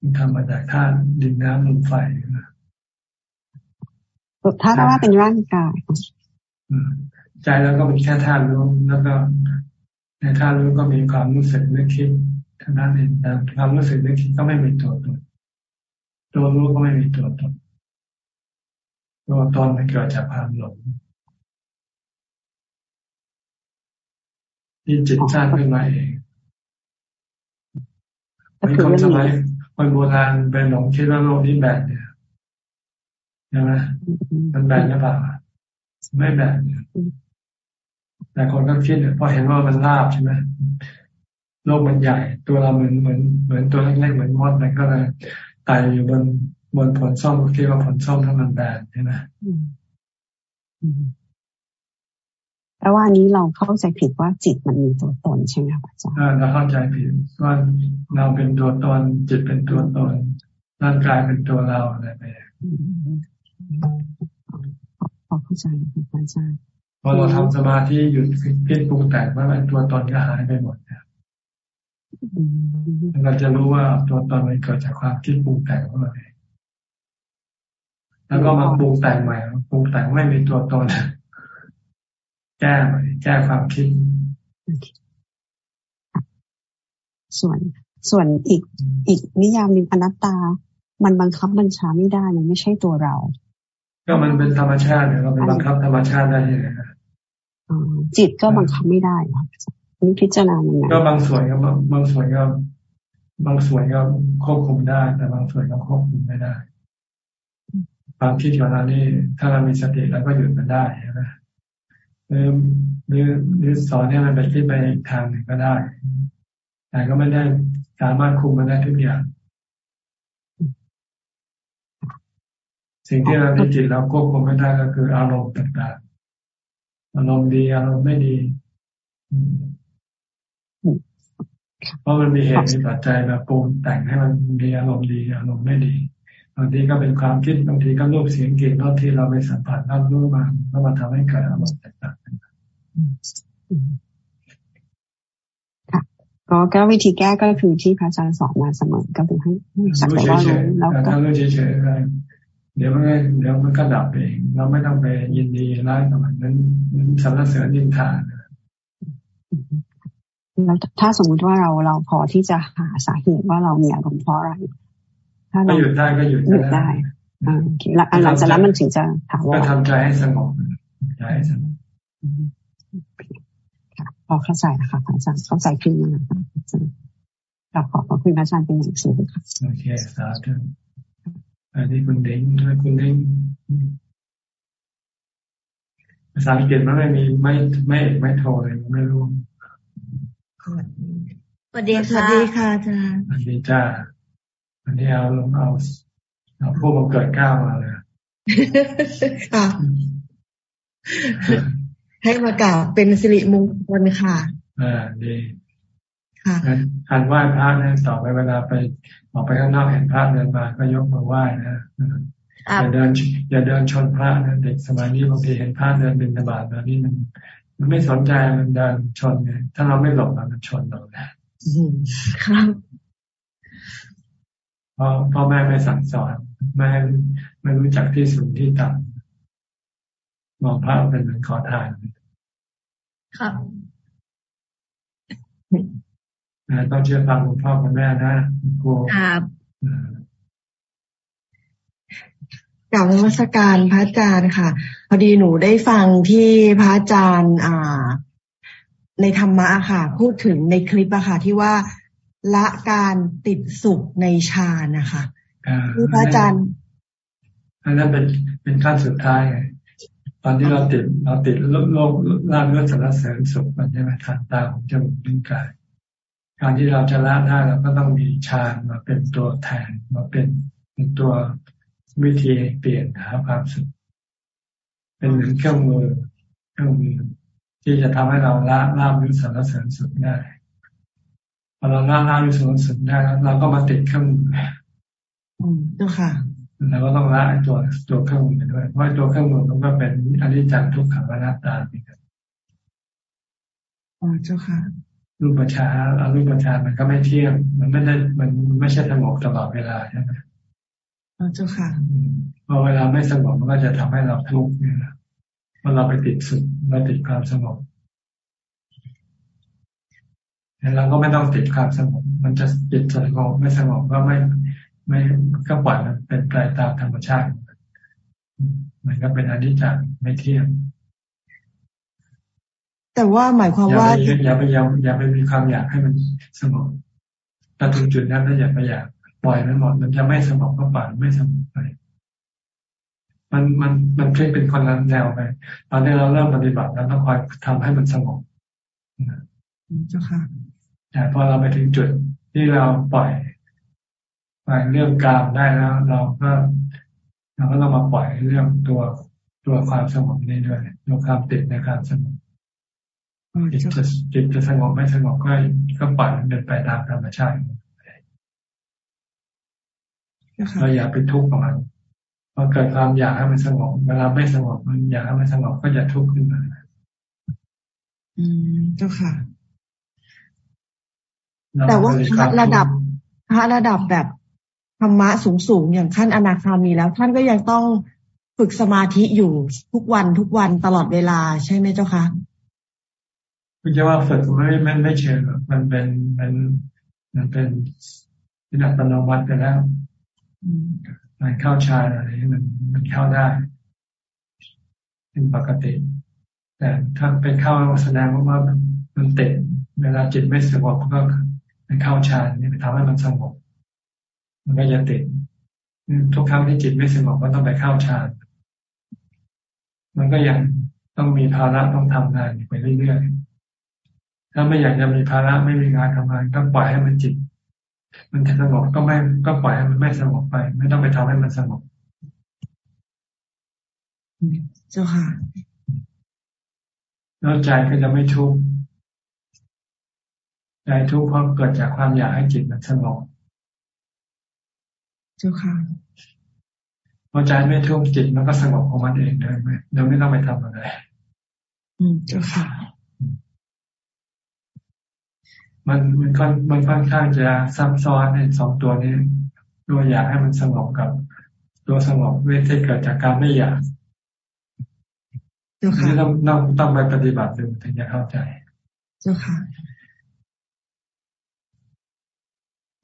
มันทำมาจากธาตุดินน้ำลมไฟนะถ้าว่าเป็นร่างกายใจแล้วก็เป็นแค่ธาตุรู้แล้วก็ในธาตุรู้ก็มีความรู้สึกนึกคิดท่านั้นเองแต่ความรู้สึกนึกคิดก็ไม่มีตัวตนตัวรู้ก็ไม่มีตัวตนตัวตนมันเกิดจากความหลงที่จิตสร้างขึ้นมาเองเป็นคนสมัย คนโบราณเป็นหลงคิดว่าโลกนี้แบนเนี่ยใช่ไหมมันแบนหรือเปล่าไม่แบนแต่คนก็คิดเพราะเห็นว่ามันราบใช่ไหมโลกมันใหญ่ ตัวเราเหมือนเหมือนเหมือนตัวเล็กๆเหมือนมดมันก็เลยไต่อยู่บนบนผลส้มคิดว่าผลส้มทั้งมันแบนใช่ไหม แต่ว่าอันนี้เราเข้าใจผิดว่าจิตมันมีตัวตนใช่ไหมครับอาจารย์เราเข้าใจผิดว่าเราเป็นตัวตน จิตเป็นตัวตนร่างกายเป็นตัวเราอะไรไปพอเข้าใจครับอาจารย์พอเราทำสมาธิหยุดคิดปรุงแต่งว่าตัวตนก็หายไปหมดเนี่ยเราจะรู้ว่าตัวตนมันเกิดจากความคิดปรุงแต่งของเราเองแล้วก็มาปรุงแต่งใหม่ปรุงแต่งไม่มีตัวตน แก้ใหม่แก้ความคิด ส่วนส่วนอีกอีกนิยามหนึ่งอนัตตา มันบังคับบัญชาไม่ได้มันไม่ใช่ตัวเรา ก็มันเป็นธรรมชาติเนี่ยเราเป็นบังคับธรรมชาติได้ยังไงจิตก็บังคับไม่ได้ครับนี่พิจารณาอย่างไงก็บางส่วนก็บางส่วนก็บางส่วนก็ควบคุมได้ แต่บางส่วนก็ควบคุมไม่ได้ความคิดของเรานี่ถ้าเรามีสติแล้วก็หยุดมันได้ใช่ไหม หรือหรือหรือสอนให้มันไปคิดไปทางหนึ่งก็ได้ แต่ก็ไม่ได้สามารถคุมมันได้ทุกอย่าง สิ่งที่เราในจิตเราควบคุมไม่ได้ก็คืออารมณ์ต่างๆ อารมณ์ดีอารมณ์ไม่ดี เพราะมันมีเหตุมีปัจจัยมาปรุงแต่งให้มันมีอารมณ์ดี อารมณ์ไม่ดี บางทีก็เป็นความคิดบางทีก็รูปเสียงกลิ่นรสที่เราไปสัมผัสรับรู้มาก็มาทำให้เกิดอารมณ์ต่างๆค่ะก็แก้วิธีแก้ก็คือที่พระอาจารย์สอนมาเสมอก็คือให้สักแต่ว่ารู้แล้วก็รู้เฉยๆเดี๋ยวมันเดี๋ยวมันก็ดับเองเราไม่ต้องไปยินดีร้ายกับมันนั้นสรรเสริญดินทานแล้วถ้าสมมุติว่าเราเราพอที่จะหาสาเหตุว่าเรามีอารมณ์เพราะอะไร ถ้าเราหยุดได้ก็หยุดได้อ่าหลังจากนั้นมันถึงจะถามว่าก็ทำใจให้สงบใจให้สงบพอเข้าใจนะคะอาจารย์เข้าใจขึ้นมาแล้วค่ะอาจารย์ขอขอบคุณอาจารย์เป็นอย่างสูงค่ะโอเคสาธุอันนี้คุณเด้งคุณเด้งภาษาอังกฤษมันไม่มีไม่ไม่ไม่โทรเลยไม่รู้สวัสดีค่ะสวัสดีค่ะอาจารย์สวัสดีจ้า อันนี้เอาเอาเอาพวกมันเกิดก้าวมาเลยค่ะ ให้มากราบเป็นสิริมงคลค่ะอ่าดีค่ะการไหว้พระนะต่อไปเวลาไปออกไปข้างนอกเห็นพระเดินมาก็ยกมือไหว้นะอย่าเดินอย่าเดินชนพระนะเด็กสมัยนี้บางทีเห็นพระเดินบินตบาทแบบนี้มัน มันไม่สนใจมันเดินชนไงถ้าเราไม่หลบมันชนเราแหละครับเพ ราะพ่อแม่ไม่สั่งสอนไม่ไม่รู้จักที่สูงที่ต่ำมองพระเป็นเหมือนขอทานครับต้องเชื่อฟังคุณพ่อคุณแม่นะครูครับกล่าวนมัสการพระอาจารย์ค่ะ พอดีหนูได้ฟังที่พระอาจารย์ อ่า ในธรรมะค่ะ พูดถึงในคลิปอะค่ะ ที่ว่า ละการติดสุขในฌานนะคะที่พระอาจารย์อันนั้นเป็นเป็นขั้นสุดท้ายไงตอนที่เราติดเราติดโลกโลกร่างเลือดสารเสริญสุขมันใช่ไหมทางตาของจมูกลิ้นกายการที่เราจะละได้เราก็ต้องมีฌานมาเป็นตัวแทนมาเป็นเป็นตัววิธีเปลี่ยนหาความสุขเป็นเหมือนเครื่องมือเครื่องมือที่จะทำให้เราละลาบยุสารเสริญสุขได้ พอเราละลาบยุสารเสริญได้แล้วเราก็มาติดเครื่องมืออืมเจ้าค่ะเราก็ต้องละตัวตัวเครื่องมือด้วย เพราะตัวเครื่องมือมันก็เป็นอนิจจังทุกขังอนัตตาเหมือนกันอ๋อเจ้าค่ะ รูปฌานอรูปฌานมันก็ไม่เที่ยง มันไม่ได้มันไม่ใช่สงบตลอดเวลาใช่ไหมเจ้าค่ะพอเวลาไม่สงบมันก็จะทำให้เราทุกข์เนี่ยเมื่อเราไปติดสุดเราติดความสงบ เราก็ไม่ต้องติดความสงบ มันจะติดสงบไม่สงบก็ไม่ไม่ก็ปล่อยมันเป็นไปตามธรรมชาติ มันก็เป็นอนิจจ์ไม่เที่ยงแต่ว่าหมายความว่าอย่าไปอย่าไปอย่าไปมีความอยากให้มันสงบถ้าถึงจุดนั้นแล้วอย่าไปอยากปล่อยมันหมดมันจะไม่สงบก็ปล่อยไม่สงบไป มันมันมันพลิกเป็นคนละแนวไปตอนนี้เราเริ่มปฏิบัติแล้วต้องคอยทำให้มันสงบเจ้าค่ะ แต่พอเราไปถึงจุดที่เราปล่อยปล่อยเรื่องกามได้แล้ว เราก็เราก็ต้องมาปล่อยเรื่องตัวตัวความสงบนี้ด้วยตัวความติดในการสงบจิตจะจิตจะสงบไม่สงบก็ก็ปล่อยมันเดินไปตามธรรมชาติเราอย่าไปทุกข์กับมันพอเกิดความอยากให้มันสงบเวลาไม่สงบมันอยากให้มันสงบก็จะทุกข์ขึ้นมา อืมเจ้าค่ะ แต่ว่าระดับพระระดับแบบธรรมะสูงสูงอย่างขั้นอนาคามีแล้ว ท่านก็ยังต้องฝึกสมาธิอยู่ทุกวันทุกวันตลอดเวลาใช่ไหมเจ้าคะคุณจะว่าฝึกไม่ไม่ไม่เชิงมันเป็นมันมันเป็นเป็นอัตโนมัติไปแล้วมันเข้าชาอะไรมันมันเข้าได้เป็นปกติ แต่ถ้าไปเข้าแสดงว่ามันติดเวลาจิตไม่สงบก็ มันเข้าชานี่ไปทำให้มันสงบ มันก็จะติดทุกครั้งที่จิตไม่สงบก็ต้องไปเข้าฌานมันก็ยังต้องมีภาระต้องทำงานไปเรื่อยๆถ้าไม่อยากจะมีภาระไม่มีงานทำงานก็ปล่อยให้มันจิต มันสงบก็ไม่ก็ปล่อยให้มันไม่สงบไป ไม่ต้องไปทำให้มันสงบเจ้าค่ะแล้วใจก็จะไม่ทุกข์ ใจทุกข์เพราะเกิดจากความอยากให้จิตมันสงบเจ้าค่ะพอใจไม่ทุกข์จิตมันก็สงบของมันเองเลยไม่เราไม่ต้องไปทำอะไร อืมเจ้าค่ะ มันมันค่อนมันค่อนข้างจะซับซ้อนในสองตัวนี้ตัวอยากให้มันสงบกับ ตัวสงบเวทที่เกิดจากการไม่อยากนี่ต้องต้องต้องไปปฏิบัติดูถึงจะเข้าใจ เจ้าค่ะ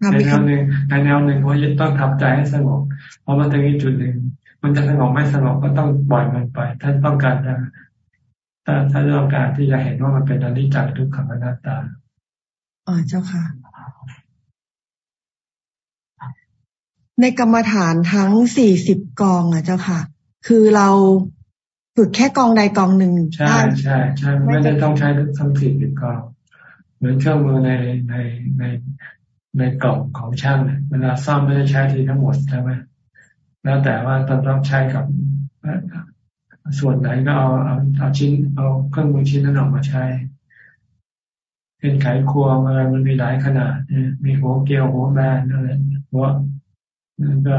ในแนวหนึ่งในแนวหนึ่งเพราะต้องทำใจให้สงบเพราะมันถึงอีกจุดหนึ่ง มันจะสงบไม่สงบก็ต้องปล่อยมันไป ถ้าต้องการจะถ้าถ้าต้องการที่จะเห็นว่ามันเป็นอนิจจังทุกขังอนัตตาอ๋อเจ้าค่ะ ในกรรมฐานทั้งสี่สิบกองอะเจ้าค่ะ คือเราฝึกแค่กองใดกองหนึ่งใช่ใช่ใช่ไม่ได้ต้องใช้ทั้งสี่สิบกองเหมือนเครื่องมือในในใน ในกล่องของช่างเวลาซ่อมไม่ได้ใช้ทีทั้งหมดใช่ไหมแล้วแต่ว่าต้องต้องใช้กับส่วนไหนก็เอาเอาเอาชิ้น เอาเครื่องมือชิ้นนั้นออกมาใช้เป็นไขควงอะไรมันมีหลายขนาดมีหัวเกลียวหัวแบนอะไรหัวนั่นก็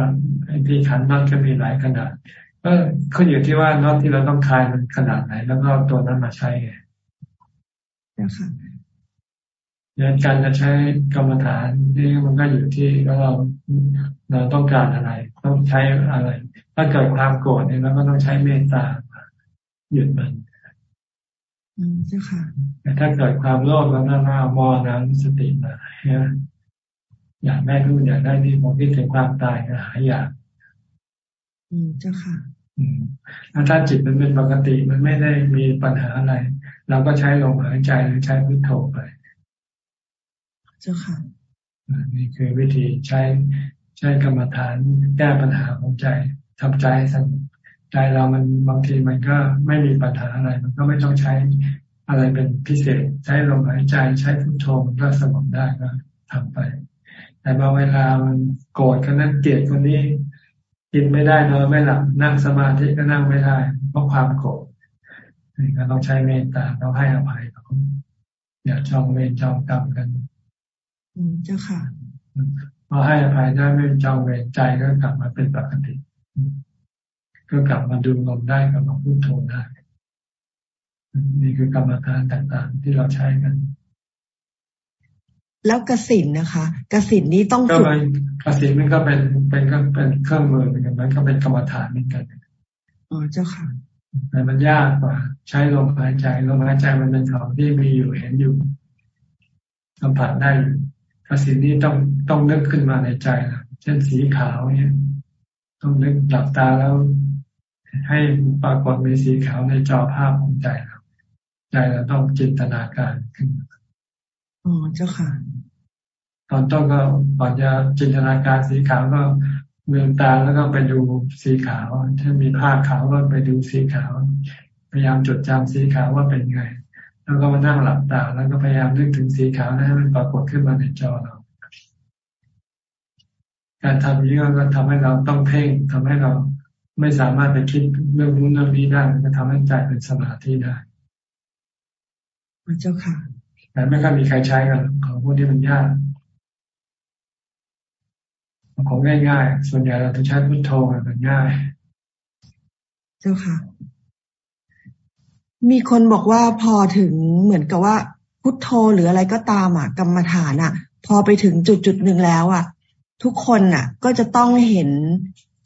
ไอ้ที่ขันน็อตก็มีหลายขนาดก็ขึ้นอยู่ที่ว่าน็อตที่เราต้องคลายมันขนาดไหน แล้วก็ตัวนั้นมาใช้ไง นะคะดังการจะใช้กรรมฐานนี่มันก็อยู่ที่ว่าเราเราต้องการอะไร ต้องใช้อะไร ถ้าเกิดความโกรธเนี่ยเราก็ต้องใช้เมตตาหยุดมันอืมเจ้าค่ะแต่ถ้าเกิดความโลภแล้วน่ามอนั้นสติมาอยากได้นู่นอยากได้นี่ผมคิดถึงความตายนะหายอยากอืมเจ้าค่ะ อืมถ้าจิตมันเป็นปกติมันไม่ได้มีปัญหาอะไร เราก็ใช้ลมหายใจหรือใช้พุทโธไป เจ้าค่ะนี่คือวิธีใช้ใช้กรรมฐานแก้ปัญหาของใจทำใจสงบใจเรามันบางทีมันก็ไม่มีปัญหาอะไร มันก็ไม่ต้องใช้อะไรเป็นพิเศษ ใช้ลมหายใจใช้พุทโธมันก็สงบได้ก็ทำไป แต่บางเวลามันโกรธกันนั้นเกลียดคนนี้กินไม่ได้นอนไม่หลับนั่งสมาธิก็นั่งไม่ได้เพราะความโกรธนี่ก็ต้องใช้เมตตาต้องให้อภัยเขาอย่าจองเวรจองกรรมกัน เจ้าค่ะพอให้อภัยได้ไม่จองเวรใจก็กลับมาเป็นปกติ ก็กลับมาดูลมได้กลับมาพูดโทได้นี่คือกรรมฐานต่างๆ ที่เราใช้กัน แล้วกสินนะคะกสินนี้ต้องฝึกกสินมันก็เป็นเป็นก็เป็นเครื่องมือเหมือนกันมันก็เป็นกรรมฐานเหมือนกันอ๋อเจ้าค่ะแต่มันยากกว่า ใช้ลมหายใจลมหายใจมันเป็นของที่มีอยู่เห็นอยู่สัมผัสได้อยู่ กสินนี้ต้องต้องนึกขึ้นมาในใจนะเช่นสีขาวเนี่ยต้องนึกหลับตาแล้ว ให้ปรากฏมีสีขาวในจอภาพของใจเราใจเราต้องจินตนาการขึ้นอ๋อเจ้าค่ะ ตอนต้นก็ก่อนจะจินตนาการสีขาวก็เมืองตาแล้วก็ไปดูสีขาว ถ้ามีผ้าขาวก็ไปดูสีขาว พยายามจดจำสีขาวว่าเป็นไง แล้วก็มานั่งหลับตา แล้วก็พยายามนึกถึงสีขาวให้มันปรากฏขึ้นมาในจอเรา การทำนี้ก็ทำให้เราต้องเพ่งทำให้เราไม่สามารถไปคิดเรื่องนู้นเรื่องนี้ได้ก็ทำให้ใจเป็นสมาธิได้พระเจ้าค่ะ แต่ไม่ค่อยมีใครใช้กันของพวกนี้มันยากของง่ายๆ ส่วนใหญ่เราจะใช้พุทโธมันง่าย เจ้าค่ะ มีคนบอกว่าพอถึงเหมือนกับว่า พุทโธหรืออะไรก็ตามอะกรรมฐานอะ พอไปถึงจุดจุดหนึ่งแล้วอะ ทุกคนอะ ก็จะต้องเห็น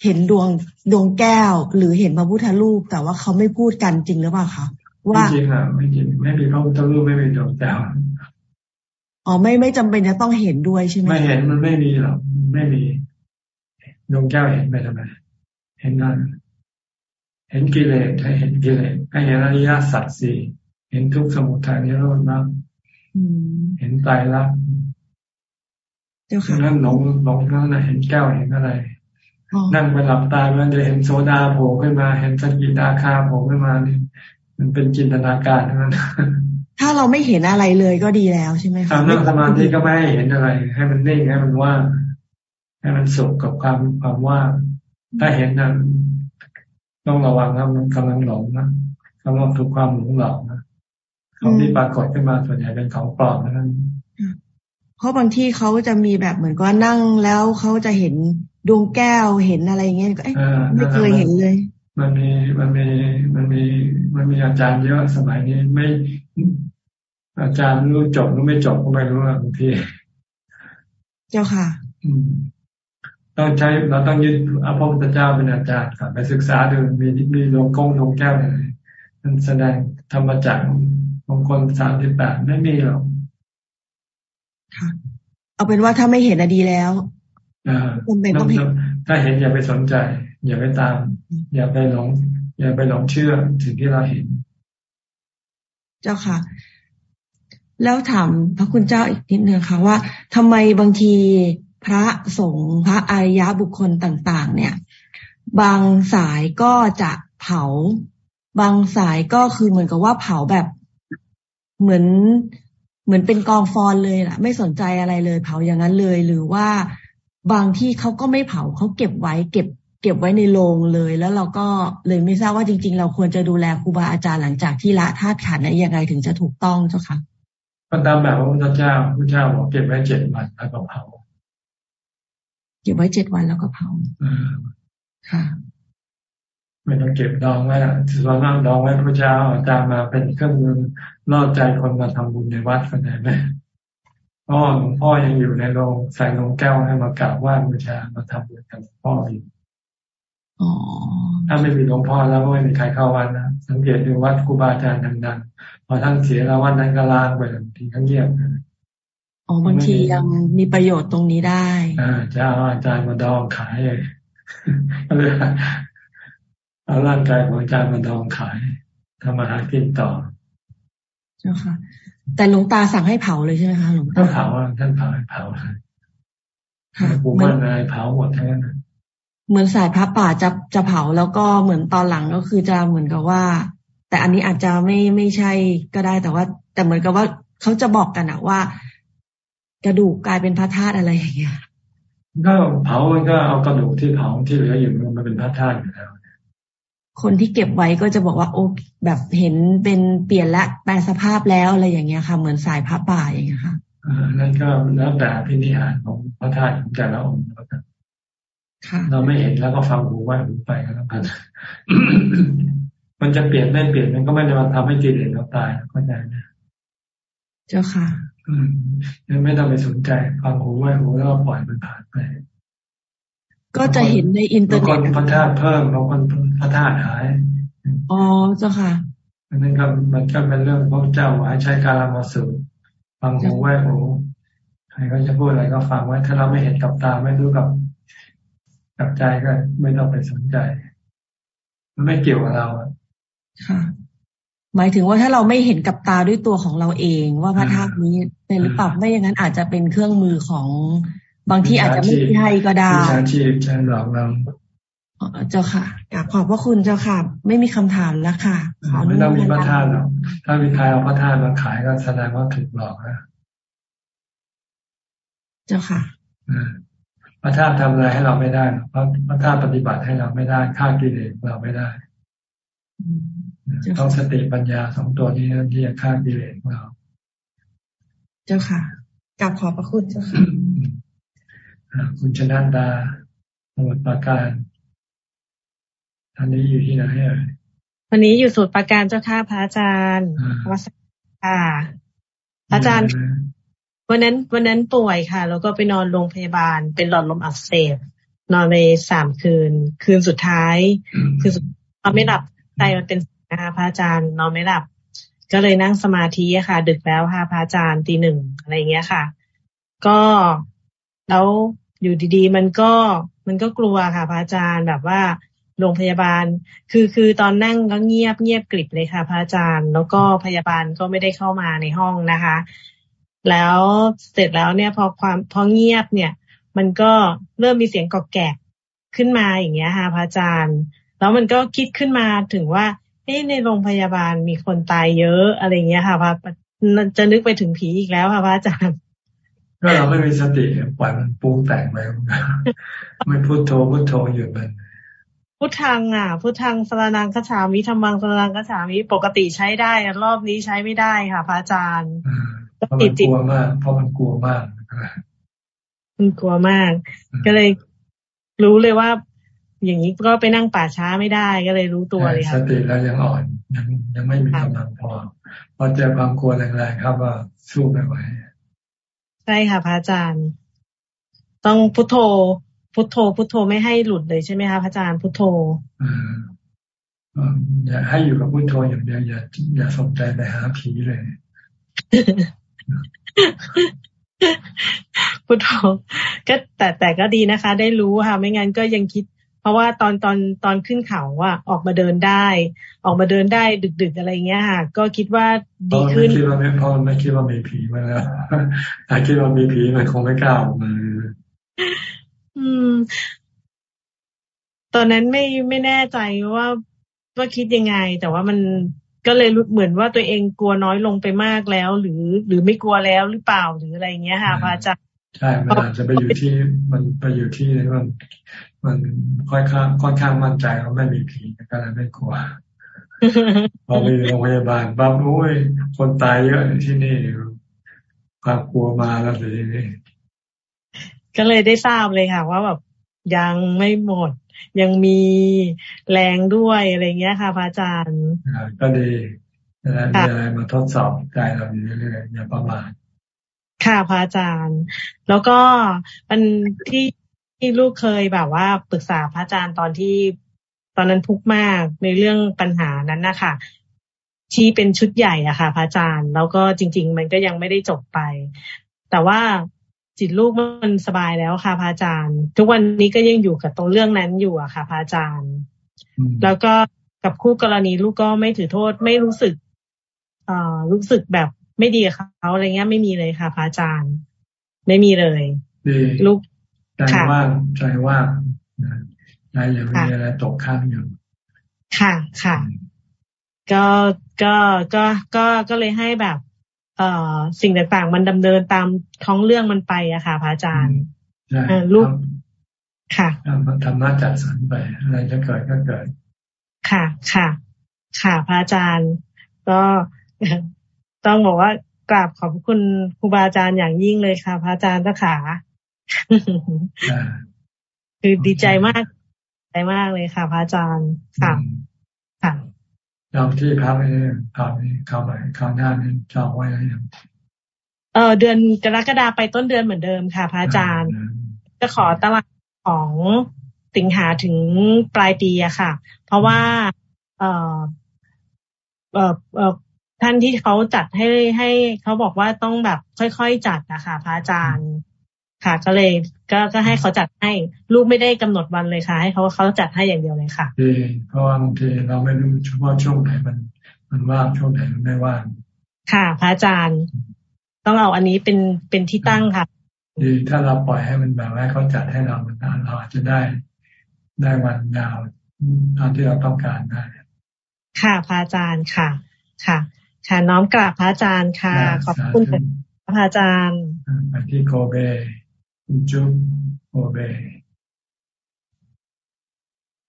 เห็นดวงดวงแก้ว หรือเห็นพระพุทธรูป แต่ว่าเขาไม่พูดกันจริงหรือเปล่าคะว่าไม่จริงอะไม่จริงไม่มีพระพุทธรูปไม่มีดวงแก้วอ๋อไม่ไม่จำเป็นจะต้องเห็นด้วยใช่ไหมไม่เห็นมันไม่มีหรอกไม่มีดวงแก้วเห็นไปทำไมเห็นนั่น เห็นกิเลสให้เห็นกิเลสให้เห็นอริยสัจสี่เห็นทุกสมุทัยนิโรธมากเห็นตายรักนั่นหลงหลงนั่นนะเห็นแก้วเห็นอะไร นั่งไปหลับตามันจะเห็นโซดาโผล่ขึ้นมา เห็นสกิดาคาโผล่ขึ้นมานี่มันเป็นจินตนาการทั้งนั้นถ้าเราไม่เห็นอะไรเลยก็ดีแล้วใช่ไหมคะนั่งสมาธิก็ไม่ให้เห็นอะไร ให้มันนิ่งให้มันว่างให้มันสุขกับความความว่างถ้าเห็นนั้น ต้องระวังนะมันกำลังหลงนะกำลังถูกความหลงหลอกนะของที่ปรากฏขึ้นมาส่วนใหญ่เป็นของปลอมนั้นเพราะบางที่เขาจะมีแบบเหมือนก็นั่งแล้วเขาจะเห็นดวงแก้วเห็นอะไรเงี้ยก็ไม่เคยเห็นเลย มันมีมันมีมันมีมันมีอาจารย์เยอะสมัยนี้ไม่ อาจารย์รู้จบรู้ไม่จบก็ไม่รู้บางที เจ้าค่ะอืม ต้องใช้เราต้องยึดพระพุทธเจ้าเป็นอาจารย์ก่อนไปศึกษาดูมีมีโลกงโลงแก้วอะไรมันแสดงธรรมจักรมงคลสามสิบแปดไม่มีหรอกค่ะเอาเป็นว่าถ้าไม่เห็นอดีแล้วจำเป็นต้องเห็นถ้าเห็นอย่าไปสนใจ อย่าไปตาม อย่าไปหลง อย่าไปหลงเชื่อถึงที่เราเห็น เจ้าค่ะ แล้วถามพระคุณเจ้าอีกนิดนึงค่ะว่าทำไมบางที พระสงฆ์พระอริยบุคคลต่าง ๆ เนี่ย บางสายก็จะเผา บางสายก็คือเหมือนกับว่าเผาแบบเหมือนเหมือนเป็นกองฟอนเลยล่ะไม่สนใจอะไรเลย เผาอย่างนั้นเลย หรือว่าบางที่เขาก็ไม่เผาเขาเก็บไว้ เก็บ เก็บไว้ในโรงเลย แล้วเราก็เลยไม่ทราบว่าจริง ๆ เราควรจะดูแลครูบาอาจารย์หลังจากที่ละธาตุขันธ์ยังไงถึงจะถูกต้องเจ้าค่ะก็ตามแบบพระพุทธเจ้าพระเจ้าบอกเก็บไว้เจ็ดวันแล้วก็เผา เก็บไว้เจ็ดวันแล้วก็เผาค่ะไม่ต้องเก็บดองไว้ส่วนนั่งดองไว้พระเจ้าอาจารย์มาเป็นเครื่องมือล่อใจคนมาทำบุญในวัดกันไหมพ่อหลวงพ่อยังอยู่ในโรงใส่โรงแก้วให้มากราบไหว้บูชามาทำบุญกับพ่ออยู่ถ้าไม่มีหลวงพ่อแล้วก็ไม่มีใครเข้าวัดนะสังเกตดูวัดครูบาอาจารย์ดังๆพอท่านเสียแล้ววัดนั้นก็ล้างไปบางทีก็เงียบ อ๋อบางทียังมีประโยชน์ตรงนี้ได้ อ่าจะเอาอาจารย์มาดองขายเลยเอาร่างกายของอาจารย์มาดองขายทำมาหากินต่อเจ้าค่ะ แต่หลวงตาสั่งให้เผาเลยใช่ไหมคะหลวงตาเผาท่านเผาให้เผาค่ะปูมันอะไรเผาหมดทั้งนั้นเหมือนสายพระป่าจะจะเผาแล้วก็เหมือนตอนหลังก็คือจะเหมือนกับว่า แต่อันนี้อาจจะไม่ไม่ใช่ก็ได้แต่ว่า แต่เหมือนกับว่าเขาจะบอกกันอะว่า กระดูกกลายเป็นพระธาตุอะไรอย่างเงี้ยก็เผามันก็เอากระดูกที่เผาที่เหลืออยู่มันเป็นพระธาตุอยู่แล้วคนที่เก็บไว้ก็จะบอกว่าโอ้แบบเห็นเป็นเปลี่ยนละแปลสภาพแล้วอะไรอย่างเงี้ยค่ะ เหมือนสายพระป่าอย่างเงี้ยค่ะอ่านั่นก็แล้วแต่พินิหารของพระธาตุของแต่ละองค์แล้วกันเราไม่เห็นแล้วก็ฟังหูไว้หูไปก็แล้วกันมันจะเปลี่ยนไม่เปลี่ยนมันก็ไม่ได้มาทำให้กิเลสเราตายเข้าใจไหมเจ้าค่ะ อืมไม่ต้องไปสนใจฟังหูไว้หูแล้วปล่อยมันผ่านไป ก็จะเห็นในอินเทอร์เน็ตบางคนพระธาตุเพิ่มบางคนพระธาตุหาย อ๋อเจ้าค่ะอันนั้นก็มันก็เป็นเรื่องพระเจ้าหวายใช้การมาสูฟังหูไว้หูใครก็จะพูดอะไรก็ฟังไว้ ถ้าเราไม่เห็นกับตาไม่รู้กับกับใจก็ไม่ต้องไปสนใจ มันไม่เกี่ยวกับเราค่ะ หมายถึงว่าถ้าเราไม่เห็นกับตาด้วยตัวของเราเอง ว่าพระธาตุนี้เป็นหรือเปล่าไม่อย่างนั้นอาจจะเป็นเครื่องมือของบางที่อาจจะไม่ใช่ก็ได้วิชาชีพใช่หลอกเราเจ้าค่ะอยากขอบพระคุณเจ้าค่ะ ไม่มีคำถามแล้วค่ะขอไม่ต้องมีพระธาตุหรอกถ้ามีใครเอาพระธาตุมาขายก็แสดงว่าถูกหลอกนะเจ้าค่ะพระธาตุทำอะไรให้เราไม่ได้เพราะพระธาตุปฏิบัติให้เราไม่ได้ฆ่ากิเลสเราไม่ได้ ต้องสติปัญญาสองตัวนี้ที่จะฆ่ากิเลสเรา เจ้าค่ะกลับขอบพระคุณเจ้าค่ะคุณชนะดาสมุทรปราการท่านนี้อยู่ที่ไหนอะวันนี้อยู่สุดประการเจ้าค่ะพระอาจารย์วัสค่ะพระอาจารย์ วันนั้น วันนั้นป่วยค่ะ แล้วก็ไปนอนโรงพยาบาล เป็นหลอดลมอักเสบนอนไปสามคืน คืนสุดท้าย คือนอนไม่หลับใจมันเป็น นะคะพระอาจารย์นอนไม่หลับ ก็เลยนั่งสมาธิค่ะ ดึกแล้วค่ะพระอาจารย์ตีหนึ่งอะไรเงี้ยค่ะ ก็แล้วอยู่ดีๆ มันก็มันก็กลัวค่ะพระอาจารย์แบบว่าโรงพยาบาล คือคือตอนนั่งก็เงียบเงียบกริบเลยค่ะ พระอาจารย์ แล้วก็พยาบาลก็ไม่ได้เข้ามาในห้องนะคะ แล้วเสร็จแล้วเนี่ยพอความพอเงียบเนี่ย มันก็เริ่มมีเสียงกอกแกกขึ้นมาอย่างเงี้ยค่ะพระอาจารย์ แล้วมันก็คิดขึ้นมาถึงว่า เฮ้ในโรงพยาบาลมีคนตายเยอะอะไรเงี้ยค่ะพระจะนึกไปถึงผีอีกแล้วค่ะพระอาจารย์ก็เราไม่มีสติปล่อยมันปุ้งแต่งไปไม่พุทโธพุทโธหยุดมันพุทธังอะพุทธังสรนังคฉามิธรรมังสรนังคฉามิปกติใช้ได้รอบนี้ใช้ไม่ได้ค่ะ พระอาจารย์เพราะมันกลัวมาก เพราะมันกลัวมากมันกลัวมาก ก็เลยรู้เลยว่า อย่างนี้ก็ไปนั่งป่าช้าไม่ได้ก็เลยรู้ตัวเลยค่ะสติแล้วยังอ่อนยังยังไม่มีกำลังพอพอเจอความกลัวแรงๆครับว่าสู้ไม่ไหวใช่ค่ะพระอาจารย์ ต้องพุทโธ พุทโธ พุทโธไม่ให้หลุดเลยใช่ไหมคะพระอาจารย์พุทโธอย่าให้อยู่กับพุทโธอย่างเดียวอย่าอย่าสนใจไปหาผีเลยพุทโธก็แต่แต่ก็ดีนะคะ ได้รู้ค่ะ ไม่งั้นก็ยังคิด เพราะว่าตอนตอนตอนขึ้นเขาว่า ออกมาเดินได้ ออกมาเดินได้ดึก ๆ อะไรเงี้ยค่ะก็คิดว่าดีขึ้นคิดว่าไม่พอไม่คิดว่ามีผีมาแล้วถ้าคิดว่ามีผีมันคงไม่กล้าออกมาอืม ตอนนั้นไม่ไม่แน่ใจว่าว่าคิดยังไง แต่ว่ามันก็เลยรู้เหมือนว่าตัวเองกลัวน้อยลงไปมากแล้ว หรือ หรือไม่กลัวแล้วหรือเปล่าหรืออะไรเงี้ยค่ะพระอาจารย์ ใช่ มันอาจจะไปอยู่ที่มันไปอยู่ที่มันมันค่อนข้างค่อนข้างมั่นใจว่าไม่มีผีก็เลยไม่กลัวพอไปโรงพยาบาลปั๊บโอ้ยคนตายเยอะที่นี่ความกลัวมาแล้วทีนี้ก็เลยได้ทราบเลยค่ะ ว่าแบบยังไม่หมด ยังมีแรงด้วยอะไรเงี้ยค่ะพระอาจารย์ก็ดีแล้วมีอะไรมาทดสอบใจเราอยู่เรื่อยๆอย่าประมาท ค่ะพระอาจารย์ แล้วก็มันที่ที่ลูกเคยแบบว่าปรึกษาพระอาจารย์ตอนที่ตอนนั้นทุกข์มากในเรื่องปัญหานั้นนะคะที่เป็นชุดใหญ่อะค่ะ พระอาจารย์ แล้วก็จริง ๆ มันก็ยังไม่ได้จบไป แต่ว่าจิตลูกมันสบายแล้วค่ะพระอาจารย์ ทุกวันนี้ก็ยังอยู่กับตรงเรื่องนั้นอยู่อะค่ะพระอาจารย์ แล้วก็กับคู่กรณีลูกก็ไม่ถือโทษไม่รู้สึก เอ่อรู้สึกแบบ ไม่ดีกับเขาอะไรเงี้ยไม่มีเลยค่ะพระอาจารย์ ไม่มีเลยลูกใจว่างใจว่างใจยังมีอะไรตกค้างอยู่ค่ะค่ะ ก็ก็ก็ก็ก็เลยให้แบบ เอ่อสิ่งต่างๆ มันดำเนินตามท้องเรื่องมันไปอะค่ะพระอาจารย์ลูกค่ะธรรมะจัดสรรไป อะไรจะเกิดก็เกิด ค่ะค่ะ ค่ะพระอาจารย์ ก็ ต้องบอกว่ากราบขอบคุณครูบาอาจารย์อย่างยิ่งเลยค่ะ พระอาจารย์เจ้าขาคือดีใจมากใจมากเลยค่ะ พระอาจารย์ค่ะค่ะจองที่พักไว้คราวนี้คราวใหม่คราวหน้านี้จองไว้แล้วยังเออเดือนกรกฎาไปต้นเดือนเหมือนเดิมค่ะ พระอาจารย์ จะขอตารางของสิงหาถึงปลายปีอะค่ะ เพราะว่า เออเออเออ ท่านที่เขาจัดให้ให้เขาบอกว่าต้องแบบค่อยๆจัดนะคะพระอาจารย์ ค่ะ ก็เลยก็ก็ให้เขาจัดให้ลูกไม่ได้กำหนดวันเลยค่ะ ให้เขาเขาจัดให้อย่างเดียวเลยค่ะดีเพราะว่าบางทีเราไม่รู้เฉพาะช่วงไหนมัน มันว่างช่วงไหนมันไม่ว่างค่ะ พระอาจารย์ ต้องเอาอันนี้เป็นเป็นที่ตั้งค่ะดีถ้าเราปล่อยให้มันแบบให้เขาจัดให้เรามันเราอาจจะได้ได้วันยาวตามที่เราต้องการได้ ค่ะพระอาจารย์ค่ะ ค่ะ ค่ะน้อมกราบพระอาจารย์ค่ะ ขอบคุณพระอาจารย์ไปที่โคเบคุณจุ๊บโคเบ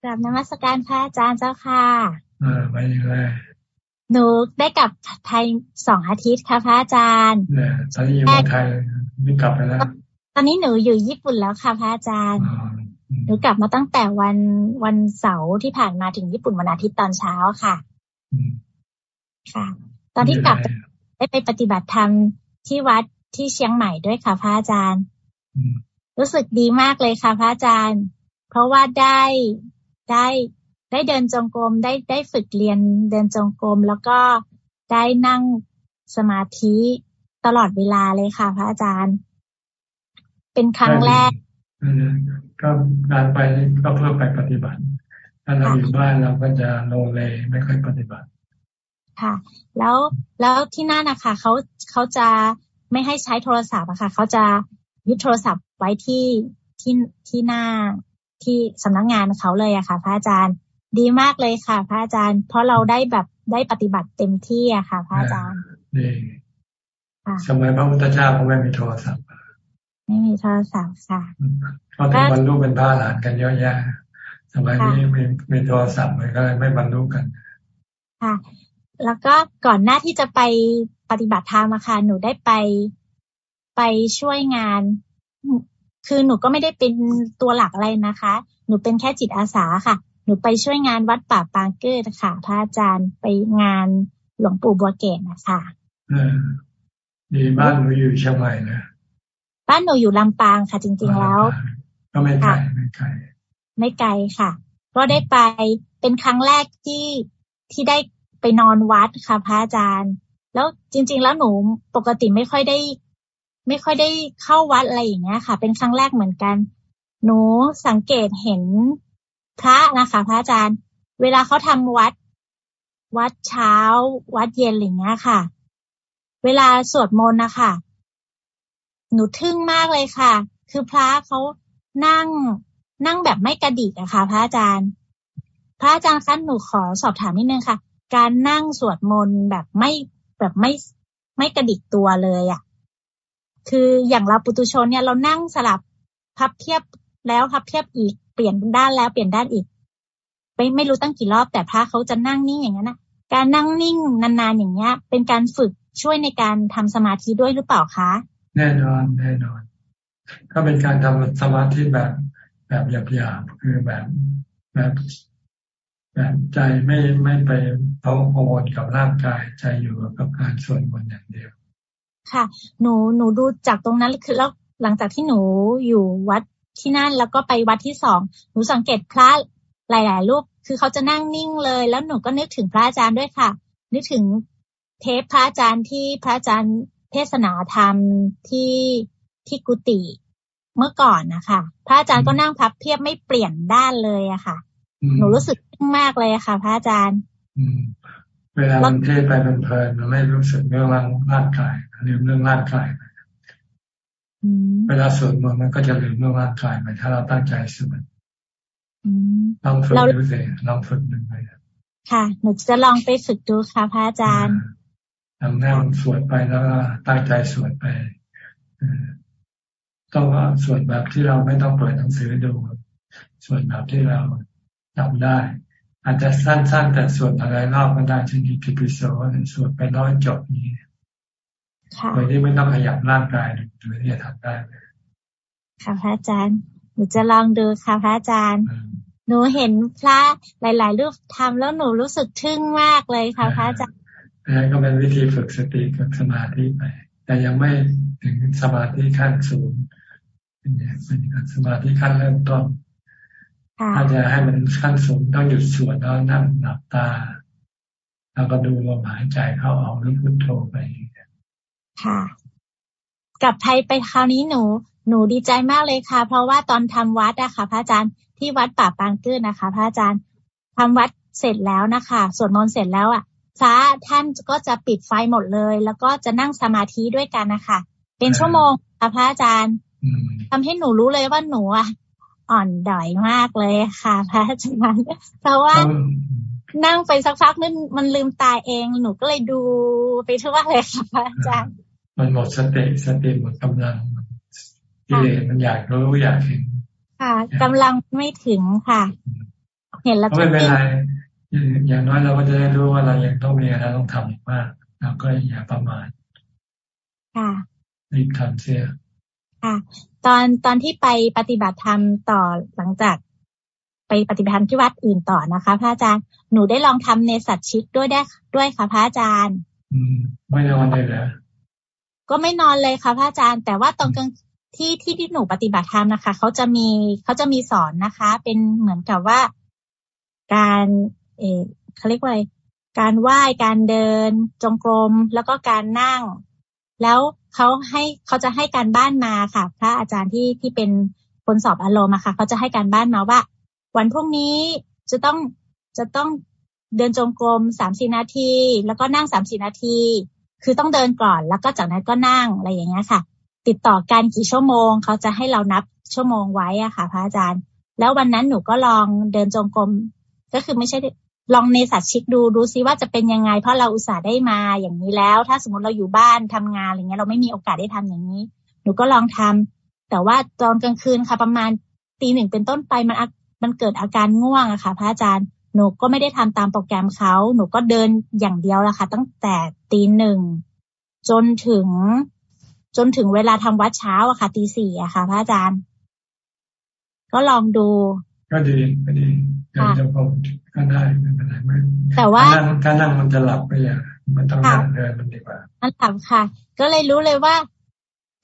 กลับนมัสการพระอาจารย์เจ้าค่ะเออไปยังไงหนูได้กลับไทยสองอาทิตย์ค่ะพระอาจารย์เนี่ยตอนนี้อยู่ไทยไม่กลับไปแล้ว ตอนนี้หนูอยู่ญี่ปุ่นแล้วค่ะพระอาจารย์หนูกลับมาตั้งแต่วันวันเสาร์ที่ผ่านมาถึงญี่ปุ่นวันอาทิตย์ตอนเช้าค่ะค่ะ ตอนที่กลับได้ไปปฏิบัติธรรมที่วัดที่เชียงใหม่ด้วยค่ะพระอาจารย์ รู้สึกดีมากเลยค่ะพระอาจารย์ เพราะว่าได้ได้ได้เดินจงกรมได้ได้ฝึกเรียนเดินจงกรมแล้วก็ได้นั่งสมาธิตลอดเวลาเลยค่ะ พระอาจารย์ เป็นครั้งแรกก็การไปก็เพื่อไปปฏิบัติ ถ้าเราอยู่บ้านเราก็จะโลเลไม่ค่อยปฏิบัติ ค่ะ แล้วแล้วที่นั่นนะคะเขาเขาจะไม่ให้ใช้โทรศัพท์อะค่ะเขาจะยึดโทรศัพท์ไว้ที่ที่ที่หน้าที่สำนักงงานเขาเลยอะค่ะ พระอาจารย์ดีมากเลยค่ะ พระอาจารย์ เพราะเราได้แบบได้ปฏิบัติเต็มที่อะค่ะ พระอาจารย์ดีสมัยพระพุทธเจ้าเขาไม่มีโทรศัพท์ ไม่มีโทรศัพท์ค่ะเขาถึงบรรลุเป็นพระหลานกันเยอะแยะสมัยนี้มีมีโทรศัพท์มันก็เลยไม่บรรลุกัน ค่ะ แล้วก็ก่อนหน้าที่จะไปปฏิบัติธรรมอะค่ะ หนูได้ไปไปช่วยงาน คือหนูก็ไม่ได้เป็นตัวหลักอะไรนะคะ หนูเป็นแค่จิตอาสาค่ะ หนูไปช่วยงานวัดป่าปางเกิดค่ะพระอาจารย์ไปงานหลวงปู่บัวเกศนะคะดีบ้านหนูอยู่เชียงใหม่นะบ้านหนูอยู่ลำปางค่ะ จริง ๆแล้ว ก็ไม่ไกลไม่ไกลไม่ไกลค่ะ ก็ได้ไปเป็นครั้งแรกที่ที่ได้ ไปนอนวัดค่ะพระอาจารย์ แล้วจริง ๆ แล้วหนูปกติไม่ค่อยได้ ไม่ค่อยได้เข้าวัดอะไรอย่างเงี้ยค่ะ เป็นครั้งแรกเหมือนกัน หนูสังเกตเห็นพระนะคะ พระอาจารย์ เวลาเขาทำวัด วัดเช้า วัดเย็นอะไรเงี้ยค่ะ เวลาสวดมนต์นะคะหนูทึ่งมากเลยค่ะ คือพระเขานั่งนั่งแบบไม่กระดิกอะค่ะ พระอาจารย์ พระอาจารย์คะหนูขอสอบถามนิดนึงค่ะ การนั่งสวดมนต์แบบไม่แบบไม่ไม่กระดิกตัวเลยอะ่ะ คืออย่างเราปุตุชนเนี่ยเรานั่งสลับพับเทียบแล้วพับเทียบอีกเปลี่ยนด้านแล้วเปลี่ยนด้านอีกไม่ไม่รู้ตั้งกี่รอบแต่พระเขาจะนั่งนิ่งอย่างนั้นนะการนั่งนิ่งนานๆอย่างเงี้ย เป็นการฝึกช่วยในการทำสมาธิด้วยหรือเปล่าคะ แน่นอนแน่นอน ก็เป็นการทำสมาธิแบบแบบหยาบๆคือแบบแบบ ใจไม่ไม่ไปเพากังวลกับร่างกาย ใจอยู่กับการสวดมนต์อย่างเดียว ค่ะ หนูหนูดูจากตรงนั้นคือแล้วหลังจากที่หนูอยู่วัดที่นั่นแล้วก็ไปวัดที่สองหนูสังเกตพระหลาย ๆ รูปคือเขาจะนั่งนิ่งเลย แล้วหนูก็นึกถึงพระอาจารย์ด้วยค่ะ นึกถึงเทปพระอาจารย์ที่พระอาจารย์เทศนาธรรมที่ที่กุฏิเมื่อก่อนนะคะ พระอาจารย์ก็นั่งพับเพียบไม่เปลี่ยนด้านเลยอะค่ะ หนูรู้สึกมากเลยค่ะ พระอาจารย์เวลามันเทศไปมันเพลินมันไม่รู้สึกเรื่องร่างกายลืมเรื่องร่างกายไปเวลาสวดมนต์มันก็จะลืมเรื่องร่างกายไปถ้าเราตั้งใจสวดลองฝึกดูสิลองฝึกดูไปค่ะหนูจะลองไปฝึกดูค่ะพระอาจารย์ทำนั่งสวดไปแล้วตั้งใจสวดไปต้องว่าสวดแบบที่เราไม่ต้องเปิดหนังสือดูสวดแบบที่เรา จำได้ อาจจะสั้นๆ แต่สวดอะไรรอบก็ได้เช่นที่พิพิโซสวดไปร้อยจบนี้โดยที่ไม่ต้องขยับร่างกายโดยที่จะทำได้ค่ะพระอาจารย์หนูจะลองดูค่ะพระอาจารย์ หนูเห็นพระหลาย ๆ รูปทำแล้วหนูรู้สึกทึ่งมากเลยค่ะพระอาจารย์นั่นก็เป็นวิธีฝึกสติกับสมาธิไป แต่ยังไม่ถึงสมาธิขั้นสูงเป็นอย่างเป็นสมาธิขั้นเริ่มต้น ถ้าจะให้มันขั้นสูงต้องหยุดสวดแล้วนั่งหลับตา แล้วก็ดูลมหายใจเข้าออกหรือพุทโธไปค่ะ กลับไทยไปคราวนี้หนู หนูดีใจมากเลยค่ะ เพราะว่าตอนทำวัดอะค่ะ พระอาจารย์ที่วัดป่าปางตื้นนะคะ พระอาจารย์ทำวัดเสร็จแล้วนะคะสวดมนต์เสร็จแล้วอะพระท่านก็จะปิดไฟหมดเลย แล้วก็จะนั่งสมาธิด้วยกันนะคะเป็นชั่วโมงค่ะพระอาจารย์ทำให้หนูรู้เลยว่าหนูอะ อ่อนดอยมากเลยค่ะพระอาจารย์เพราะว่านั่งไปสักพักนึงมันลืมตาเองหนูก็เลยดูไปทั่วเลยค่ะพระอาจารย์ มันหมดสติสติหมดกำลังกิเลสมันอยากรู้อยากเห็นค่ะกำลังไม่ถึงค่ะ เห็นแล้วไม่เป็นไรอย่างน้อยเราก็จะได้รู้ว่าเรายังต้องมีอะไรต้องทำอีกมากเราก็อย่าประมาทค่ะรีบทำเสียค่ะ ตอนตอนที่ไปปฏิบัติธรรมต่อหลังจาก ไปปฏิบัติธรรมที่วัดอื่นต่อนะคะ พระอาจารย์หนูได้ลองทำในสัตชิกด้วยได้ด้วยค่ะพระอาจารย์อืมไม่นอนเลยเหรอก็ไม่นอนเลยค่ะพระอาจารย์ แต่ว่าตอนกลางที่ที่ที่หนูปฏิบัติธรรมนะคะเขาจะมีเขาจะมีสอนนะคะ เป็นเหมือนกับว่า การเอเขาเรียกว่าอะไรการไหว้การเดินจงกรมแล้วก็การนั่ง แล้ว เขาให้เขาจะให้การบ้านมาค่ะ พระอาจารย์ที่ที่เป็นคนสอบอารมณ์อะค่ะเขาจะให้การบ้านมาว่า วันพรุ่งนี้จะต้องจะต้องเดินจงกรมสามสี่นาที แล้วก็นั่งสามสี่นาที คือต้องเดินก่อน แล้วก็จากนั้นก็นั่งอะไรอย่างเงี้ยค่ะ ติดต่อกันกี่ชั่วโมง เขาจะให้เรานับชั่วโมงไว้อะค่ะ พระอาจารย์ แล้ววันนั้นหนูก็ลองเดินจงกรมก็คือไม่ใช่ ลองในสัตชิกดูดูซิว่าจะเป็นยังไง เพราะเราอุตส่าห์ได้มาอย่างนี้แล้ว ถ้าสมมติเราอยู่บ้านทำงานอะไรเงี้ยเราไม่มีโอกาสได้ทำอย่างนี้ หนูก็ลองทำแต่ว่าตอนกลางคืนค่ะ ประมาณตีหนึ่งเป็นต้นไปมันมันเกิดอาการง่วงอะค่ะ พระอาจารย์หนูก็ไม่ได้ทำตามโปรแกรมเขาหนูก็เดินอย่างเดียวละค่ะ ตั้งแต่ตีหนึ่งจนถึง จนถึงเวลาทำวัดเช้าอะค่ะตีสี่อะค่ะ พระอาจารย์ ก็ลองดู ก็ดีก็ดี เดินจงกรมก็ได้ไม่เป็นไรไม่แต่ว่าการนั่งมันจะหลับไปอย่างมันต้องนั่งเดินมันดีกว่ามันหลับค่ะ ก็เลยรู้เลยว่า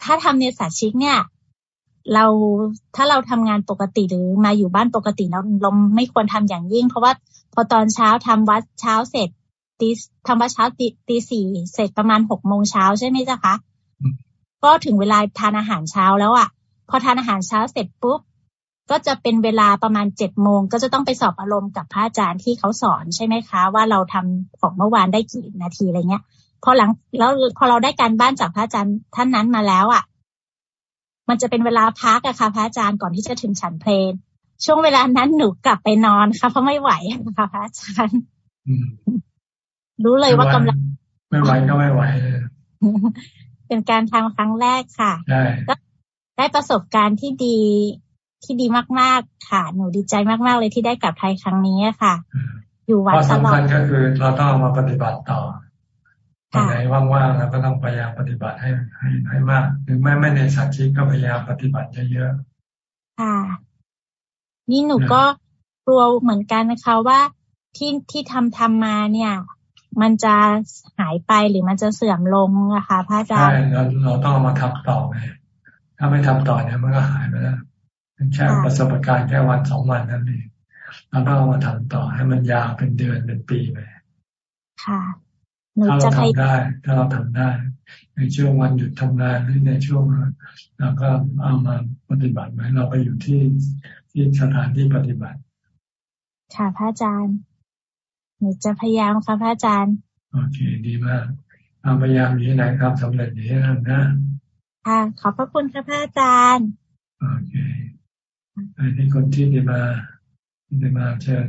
ถ้าทำในสาชิกเนี่ย เราถ้าเราทำงานปกติหรือมาอยู่บ้านปกติเราเราไม่ควรทำอย่างยิ่ง เพราะว่าพอตอนเช้าทำวัดเช้าเสร็จตีทำวัดเช้าตีตีสี่เสร็จประมาณหกโมงเช้าใช่ไหมจ๊ะคะก็ถึงเวลาทานอาหารเช้าแล้วอะ่ะ พอทานอาหารเช้าเสร็จปุ๊บ ก็จะเป็นเวลาประมาณเจ็ดโมงก็จะต้องไปสอบอารมณ์กับพระอาจารย์ที่เขาสอนใช่ไหมคะ ว่าเราทำของเมื่อวานได้กี่นาทีอะไรเงี้ยพอหลังแล้วพอเราได้การบ้านจากพระอาจารย์ท่านนั้นมาแล้วอะ่ะ มันจะเป็นเวลาพักอะค่ะพระอาจารย์ก่อนที่จะถึงฉันเพลนช่วงเวลานั้นหนูกลับไปนอนค่ะเพราะไม่ไหวค่ะพระอาจารย์รู้เลยว่ากำลัง ไม่ไหวก็ไม่ไหวเป็นการทำครั้งแรกค่ะก็ได้ประสบการณ์ที่ดี ที่ดีมากๆค่ะ หนูดีใจมากๆเลยที่ได้กลับไทยครั้งนี้ค่ะ อยู่วัดตลอดสำคัญก็คือเราต้องมาปฏิบัติต่อตอนไหนว่างๆแล้วก็ต้องพยายามปฏิบัติให้ให้ให้มากหรือไม่ไม่ในสัตว์ชีก็พยายามปฏิบัติเยอะๆค่ะ นี่หนูก็กลัวเหมือนกันนะคะว่าที่ที่ทำทำมาเนี่ย มันจะหายไปหรือมันจะเสื่อมลงนะคะพระอาจารย์ใช่เราเราต้องมาทำต่อไงถ้าไม่ทำต่อเนี่ยมันก็หายไปแล้ว เป็นแค่ประสบการณ์แค่วันสองวันนั่นเองเราต้องมาทำต่อให้มันยาวเป็นเดือนเป็นปีไปค่ะถ้าเราทำได้ ถ้าเราทำได้ ในช่วงวันหยุดทำงานหรือในช่วงเราก็เอามาปฏิบัติไหมเราไปอยู่ที่ที่สถานที่ปฏิบัติ ค่ะพระอาจารย์หนูจะพยายามค่ะพระอาจารย์โอเคดีมากเอาพยายามอยู่ที่ไหนครับสำเร็จอยู่ที่นั่นนะค่ะขอบพระคุณค่ะพระอาจารย์โอเค ไอ้ที่คนที่ได้มาได้มาเชิญ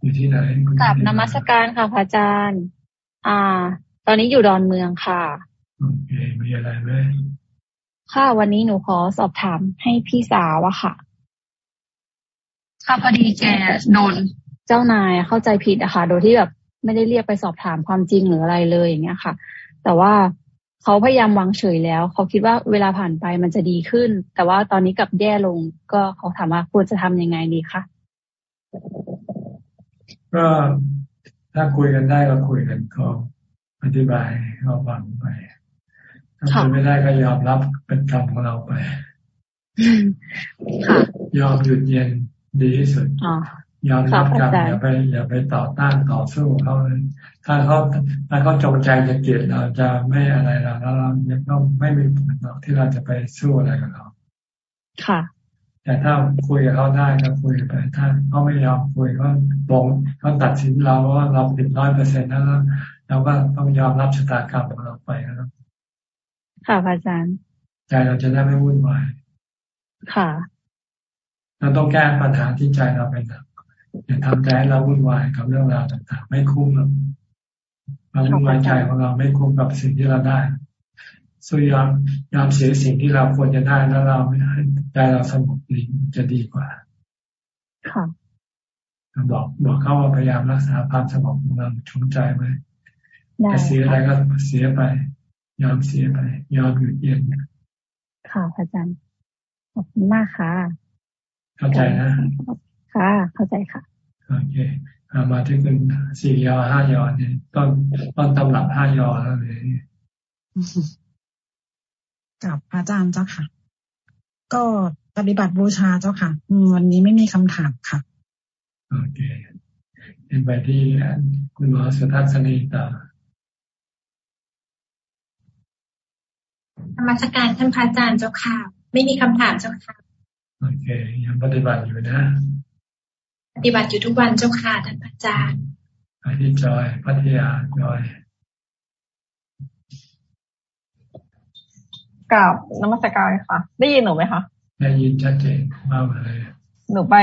อยู่ที่ไหนกับนมัสการค่ะพระอาจารย์ อ่า ตอนนี้อยู่ดอนเมืองค่ะโอเคมีอะไรไหมค่ะวันนี้หนูขอสอบถามให้พี่สาวอะค่ะ ค่ะพอดีแกโดนเจ้านายเข้าใจผิดอะค่ะ โดยที่แบบไม่ได้เรียกไปสอบถามความจริงหรืออะไรเลยอย่างเงี้ยค่ะ แต่ว่า เขาพยายามวางเฉยแล้ว เขาคิดว่าเวลาผ่านไปมันจะดีขึ้น แต่ว่าตอนนี้กลับแย่ลง ก็เขาถามว่าควรจะทำยังไงดีคะก็ถ้าคุยกันได้ก็คุยกันก็อธิบายเขาฟังไป ถ้าคุยไม่ได้ก็ยอมรับเป็นกรรมของเราไปยอมหยุดเย็นดีที่สุดยอมรับกรรมอย่าไปอย่าไปต่อต้านต่อสู้เขาเลย ถ้าเขาถ้าเขาจงใจจะเกลียดเราจะไม่อะไรเราแล้วเราก็ไม่มีผลหรอกที่เราจะไปสู้อะไรกับเขาค่ะ แต่ถ้าคุยกับเขาได้ก็คุยไป ถ้าเขาไม่ยอมคุยก็บงเขาตัดสินเราว่าเราผิดร้อยเปอร์เซ็นต์แล้วเราก็ต้องยอมรับชะตากรรมของเราไปครับค่ะอาจารย์ใจเราจะได้ไม่วุ่นวายค่ะเราต้องแก้ปัญหาที่ใจเราเป็นหลักอย่าทำใจให้เราวุ่นวายกับเรื่องราวต่างๆ ไม่คุ้มหรอก เราวุ่นวายใจของเราไม่คุ้มกับสิ่งที่เราได้สู้ยอมยอมเสียสิ่งที่เราควรจะได้แล้วเราไม่ให้ใจเราสงบดีจะดีกว่า ค่ะบอกบอกเขาว่าพยายามรักษาความสงบของเราชงใจไว้จะเสียอะไรก็เสียไป ยอมเสียไป ยอมหยุดเย็น ค่ะอาจารย์ขอบคุณมากค่ะ เข้าใจนะ ค่ะ เข้าใจค่ะ โอเค มาที่คุณสี่ยอห้ายอเนี่ยต้นต้นตำรับห้ายอแล้วเลยกับพระอาจารย์เจ้าค่ะ ก็ปฏิบัติบูชาเจ้าค่ะ วันนี้ไม่มีคำถามค่ะ โอเคเป็นไปที่คุณหมอสุทัศนีต่อธรรมสการท่านพระอาจารย์เจ้าค่ะ ไม่มีคำถามเจ้าค่ะ โอเค ยังปฏิบัติอยู่นะป ฏิบัติอยู่ทุกวันเจ้าค่ะท่านพระอาจารย์ไปที่จอยพัทยาจอยกับนมัสการค่ะ ได้ยินหนูไหมคะได้ยินชัดเจนมากเลย หนูไป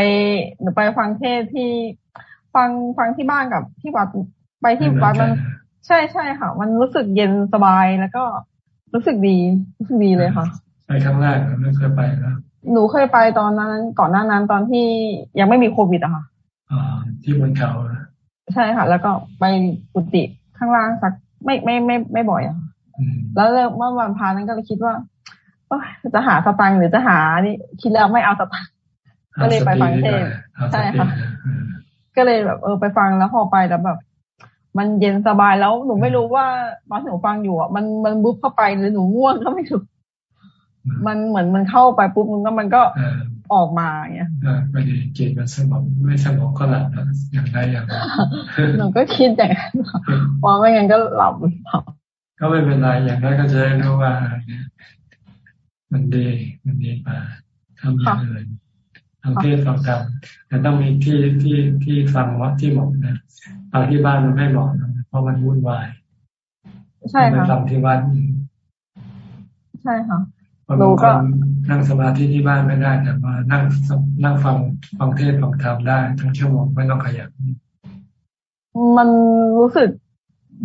หนูไปฟังเทศที่ฟังฟังที่บ้านกับที่วัดไปที่วัดมันใช่ใช่ค่ะ มันรู้สึกเย็นสบายแล้วก็รู้สึกดีรู้สึกดีเลยค่ะไปครั้งแรกไม่เคยไปแล้ว หนูเคยไปตอนนั้นก่อนหน้านั้นตอนที่ยังไม่มีโควิดอะค่ะอ่าที่บนเขาใช่ค่ะ แล้วก็ไปกุฏิข้างล่างสักไม่ไม่ไม่ไม่บ่อยอะแล้วเมื่อวันพานั้นก็เลยคิดว่าจะหาสตังค์หรือจะหานี่คิดแล้วไม่เอาสตังค์ก็เลยไปฟังเทศใช่ค่ะ ก็เลยแบบเออไปฟังแล้วพอไปแล้วแบบ มันเย็นสบายแล้วหนูไม่รู้ว่าตอนหนูฟังอยู่อะมันมันบุ๊บเข้าไปหรือหนูง่วงก็ไม่ถูก มันเหมือนมันเข้าไปปุ๊บมันก็มันก็ออกมาอย่างเงี้ยไม่ดีจิตมันสงบไม่สงบก็หลับอย่างใดอย่างหนูก็คิดอย่างนั้นว่าไม่งั้นก็หลับก็ไม่เป็นไรอย่างนั้นก็จะได้รู้ว่ามันดีมันดีกว่าทำอย่างอื่นทำเทศฟังธรรมแต่ต้องมีที่ที่ที่ฟังวัดที่เหมาะนะตอนที่บ้านมันไม่เหมาะนะเพราะมันวุ่นวายใช่ค่ะทำที่วัดใช่ค่ะ บางคนนั่งสมาธิที่บ้านไม่ได้แต่มานั่งนั่งฟังฟังเทศฟังธรรมได้ ทั้งชั่วโมงไม่ต้องขยับมันรู้สึก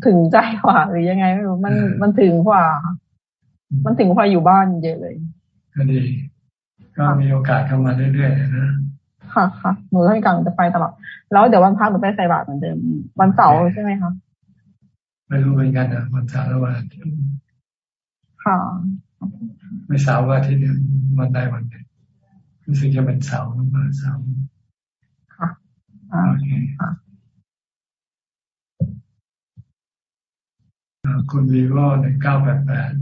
ถึงใจกว่าหรือยังไงไม่รู้มันมันถึงกว่า มันถึงกว่าอยู่บ้านเยอะเลยก็ดีก็มีโอกาสเข้ามาเรื่อยๆนะค่ะค่ะหนูให้กังจะไปตลอดแล้วเดี๋ยววันพักหนูไปใส่บาตรเหมือนเดิมวันเสาร์ใช่ไหมคะไม่รู้เหมือนกันนะวันเสาร์หรือวันค่ะ ไม่เสาร์ว่าที่เดียววันใดวันหนึ่งรู้สึกจะเป็นเสาร์มาเสาร์ค่ะโอเคคุณวีโวหนึ่งเก้าแปดแปด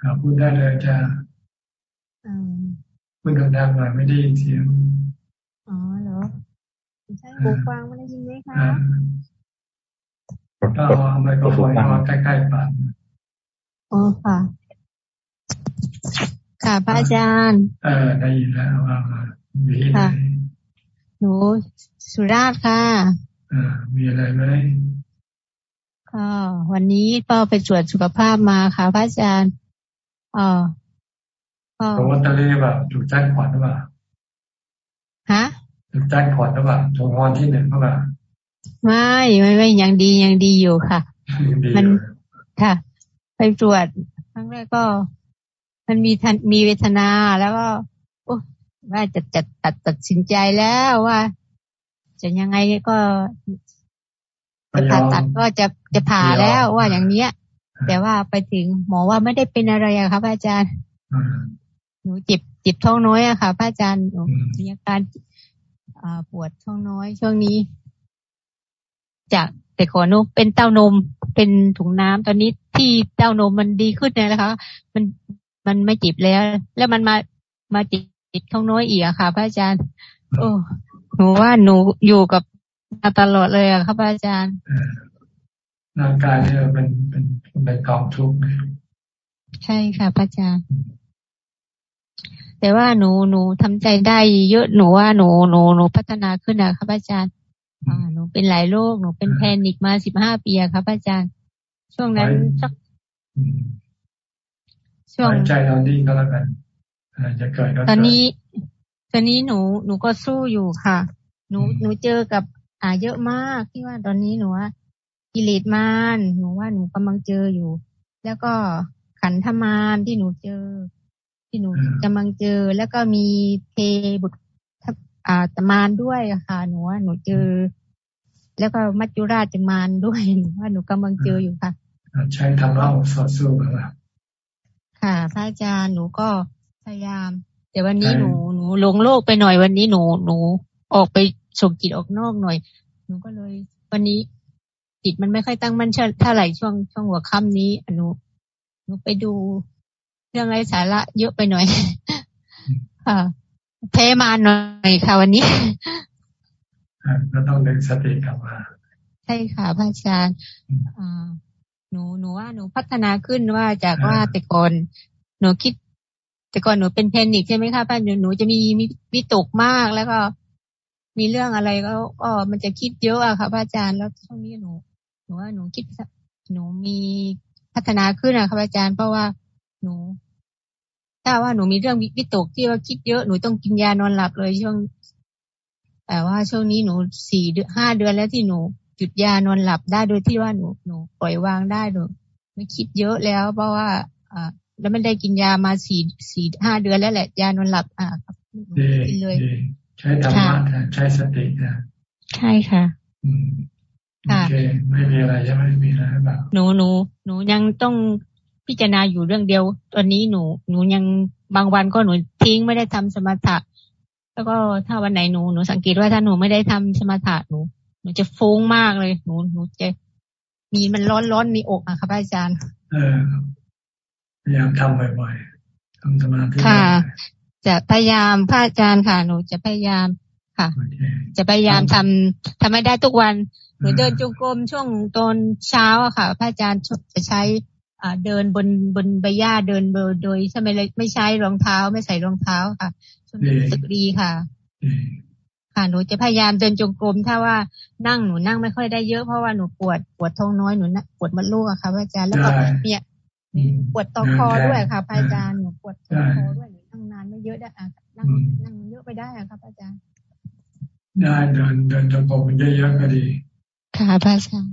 ครับพูดได้เลยจ้าพูดดังๆหน่อยไม่ได้ยินเสียง อ๋อเหรอใช่หูฟังไม่ได้ยินไหมคะ ก็เอาไมโครโฟนมาใกล้ๆปากอ๋อค่ะ ค่ะพระอาจารย์ เออได้ยินแล้วว่ามีค่ะหนูสุราษฎร์ค่ะอ่ามีอะไรไหมก็วันนี้ก็ไปตรวจสุขภาพมาค่ะพระอาจารย์อ๋อถูกลอตเตอรี่แบบถูกแจ้งขวัญหรือเปล่าฮะถูกแจ้งขวัญหรือเปล่าถูกรางวัลที่หนึ่งหรือเปล่า ไม่ไม่ไม่ยังดียังดีอยู่ค่ะ มันค่ะ ไปตรวจครั้งแรกก็ มันมีทันมีเวทนาแล้วก็โอ้ว่าจะจะตัดตัดสินใจแล้วว่า จะยังไงก็จะผ่าตัดก็จะจะผ่าแล้วว่าอย่างเนี้ย แต่ว่าไปถึงหมอว่าไม่ได้เป็นอะไรอะครับอาจารย์หนูเจ็บเจ็บท้องน้อยอะค่ะพระอาจารย์หนูมีอาการปวดท้องน้อยช่วงนี้ จากแต่ก่อนนุเป็นเต้านมเป็นถุงน้ำตอนนี้ที่เต้านมมันดีขึ้นเลยนะคะ มันมันไม่จิบแล้ว แล้วมันมามาจิบจิบท้องน้อยอีกอะค่ะ พระอาจารย์ โอ้หนูว่าหนูอยู่กับมาตลอดเลยอะครับพระอาจารย์ร่างกายเนี่ยเป็นเป็นเป็นกองทุกข์ใช่ค่ะพระอาจารย์ แต่ว่าหนูหนูทำใจได้เยอะหนูว่าหนูหนูหนูพัฒนาขึ้นนะครับอาจารย์ อ่าหนูเป็นหลายโรคหนูเป็นแพนิกมาสิบห้าปีครับอาจารย์ ช่วงนั้นสักช่วงใจเราดีก็แล้วกันจะเกิดตอนนี้ ตอนนี้หนูหนูก็สู้อยู่ค่ะ หนูหนูเจอกับ อ่าเยอะมากที่ว่าตอนนี้หนูว่ากิเลสมานหนูว่าหนูกำลังเจออยู่ แล้วก็ขันธมานที่หนูเจอ ที่หนูกำลังเจอ แล้วก็มีเทบุตร อ่าตมานด้วยค่ะ หนูว่าหนูเจอ แล้วก็มัจจุราชมานด้วยหนูว่าหนูกำลังเจออยู่ค่ะ ใช้ทำเล่าสอดสู้กันละค่ะพระอาจารย์หนูก็พยายาม แต่วันนี้หนูหนูลงโลกไปหน่อยวันนี้หนูหนูออกไปส่งจิตออกนอกหน่อย หนูก็เลย วันนี้จิตมันไม่ค่อยตั้งมั่นเท่าไหร่ช่วงช่วงหัวค่ำนี้อนุหนูไปดูเรื่องไร้สาระเยอะไปหน่อย ค่ะ เพมาหน่อยค่ะวันนี้ก็ต้องดึงสติกลับมาใช่ค่ะพระอาจารย์หนูหนูว่าหนูพัฒนาขึ้นว่าจากว่าแต่ก่อนหนูคิด แต่ก่อนหนูเป็นเพนิกใช่ไหมคะป้าหนูหนูจะมีมีวิตกมากแล้วก็มีเรื่องอะไรก็ก็มันจะคิดเยอะอะค่ะพระอาจารย์แล้วช่วงนี้หนูหนูว่าหนูคิดหนูมีพัฒนาขึ้นอะค่ะอาจารย์เพราะว่าหนู ถ้าว่าหนูมีเรื่องวิตกที่ว่าคิดเยอะหนูต้องกินยานอนหลับเลยช่วง แต่ว่าช่วงนี้หนูสี่เดือนห้าเดือนแล้วที่หนูหยุดยานอนหลับได้โดยที่ว่าหนูหนูปล่อยวางได้หนูไม่คิดเยอะแล้ว เพราะว่าอ่าแล้วไม่ได้กินยามาสี่สี่ห้าเดือนแล้วแหละ ยานอนหลับอ่าครับกินเลย ใช้ธรรมะใช้สตินะใช่ค่ะโอเคไม่มีอะไรใช่ไหมมีอะไรแบบหนูหนูหนูยังต้อง พิจารณาอยู่เรื่องเดียว ตอนนี้หนู หนูยังบางวันก็หนูทิ้งไม่ได้ทำสมถะ แล้วก็ถ้าวันไหนหนูหนูสังเกตว่าถ้าหนูไม่ได้ทำสมถะหนู หนูจะฟุ้งมากเลย หนูหนูจะมีมันร้อนร้อนในอกอะค่ะอาจารย์เออพยายามทำบ่อยๆทำสมาธิค่ะ จะพยายามพระอาจารย์ค่ะ หนูจะพยายามค่ะ จะพยายามทำทำให้ได้ทุกวัน หนูเดินจงกรมช่วงตอนเช้าอะค่ะ พระอาจารย์จะใช้ เดินบนบนใบหญ้าเดินโดยใช่ไหมไม่ใช้รองเท้าไม่ใส่รองเท้าค่ะสึกดีค่ะค่ะหนูจะพยายามเดินจงกรมถ้าว่านั่งหนูนั่งไม่ค่อยได้เยอะเพราะว่าหนูปวดปวดท้องน้อยหนูปวดมดลูกอะค่ะพระอาจารย์แล้วก็เนี่ยปวดต่อคอด้วยค่ะพระอาจารย์หนูปวดต่อคอด้วยหนูนั่งนานไม่เยอะได้อะนั่งนั่งเยอะไปได้อะค่ะพระอาจารย์ได้เดินเดินจงกรมมันเยอะๆก็ดี ค่ะพระอาจารย์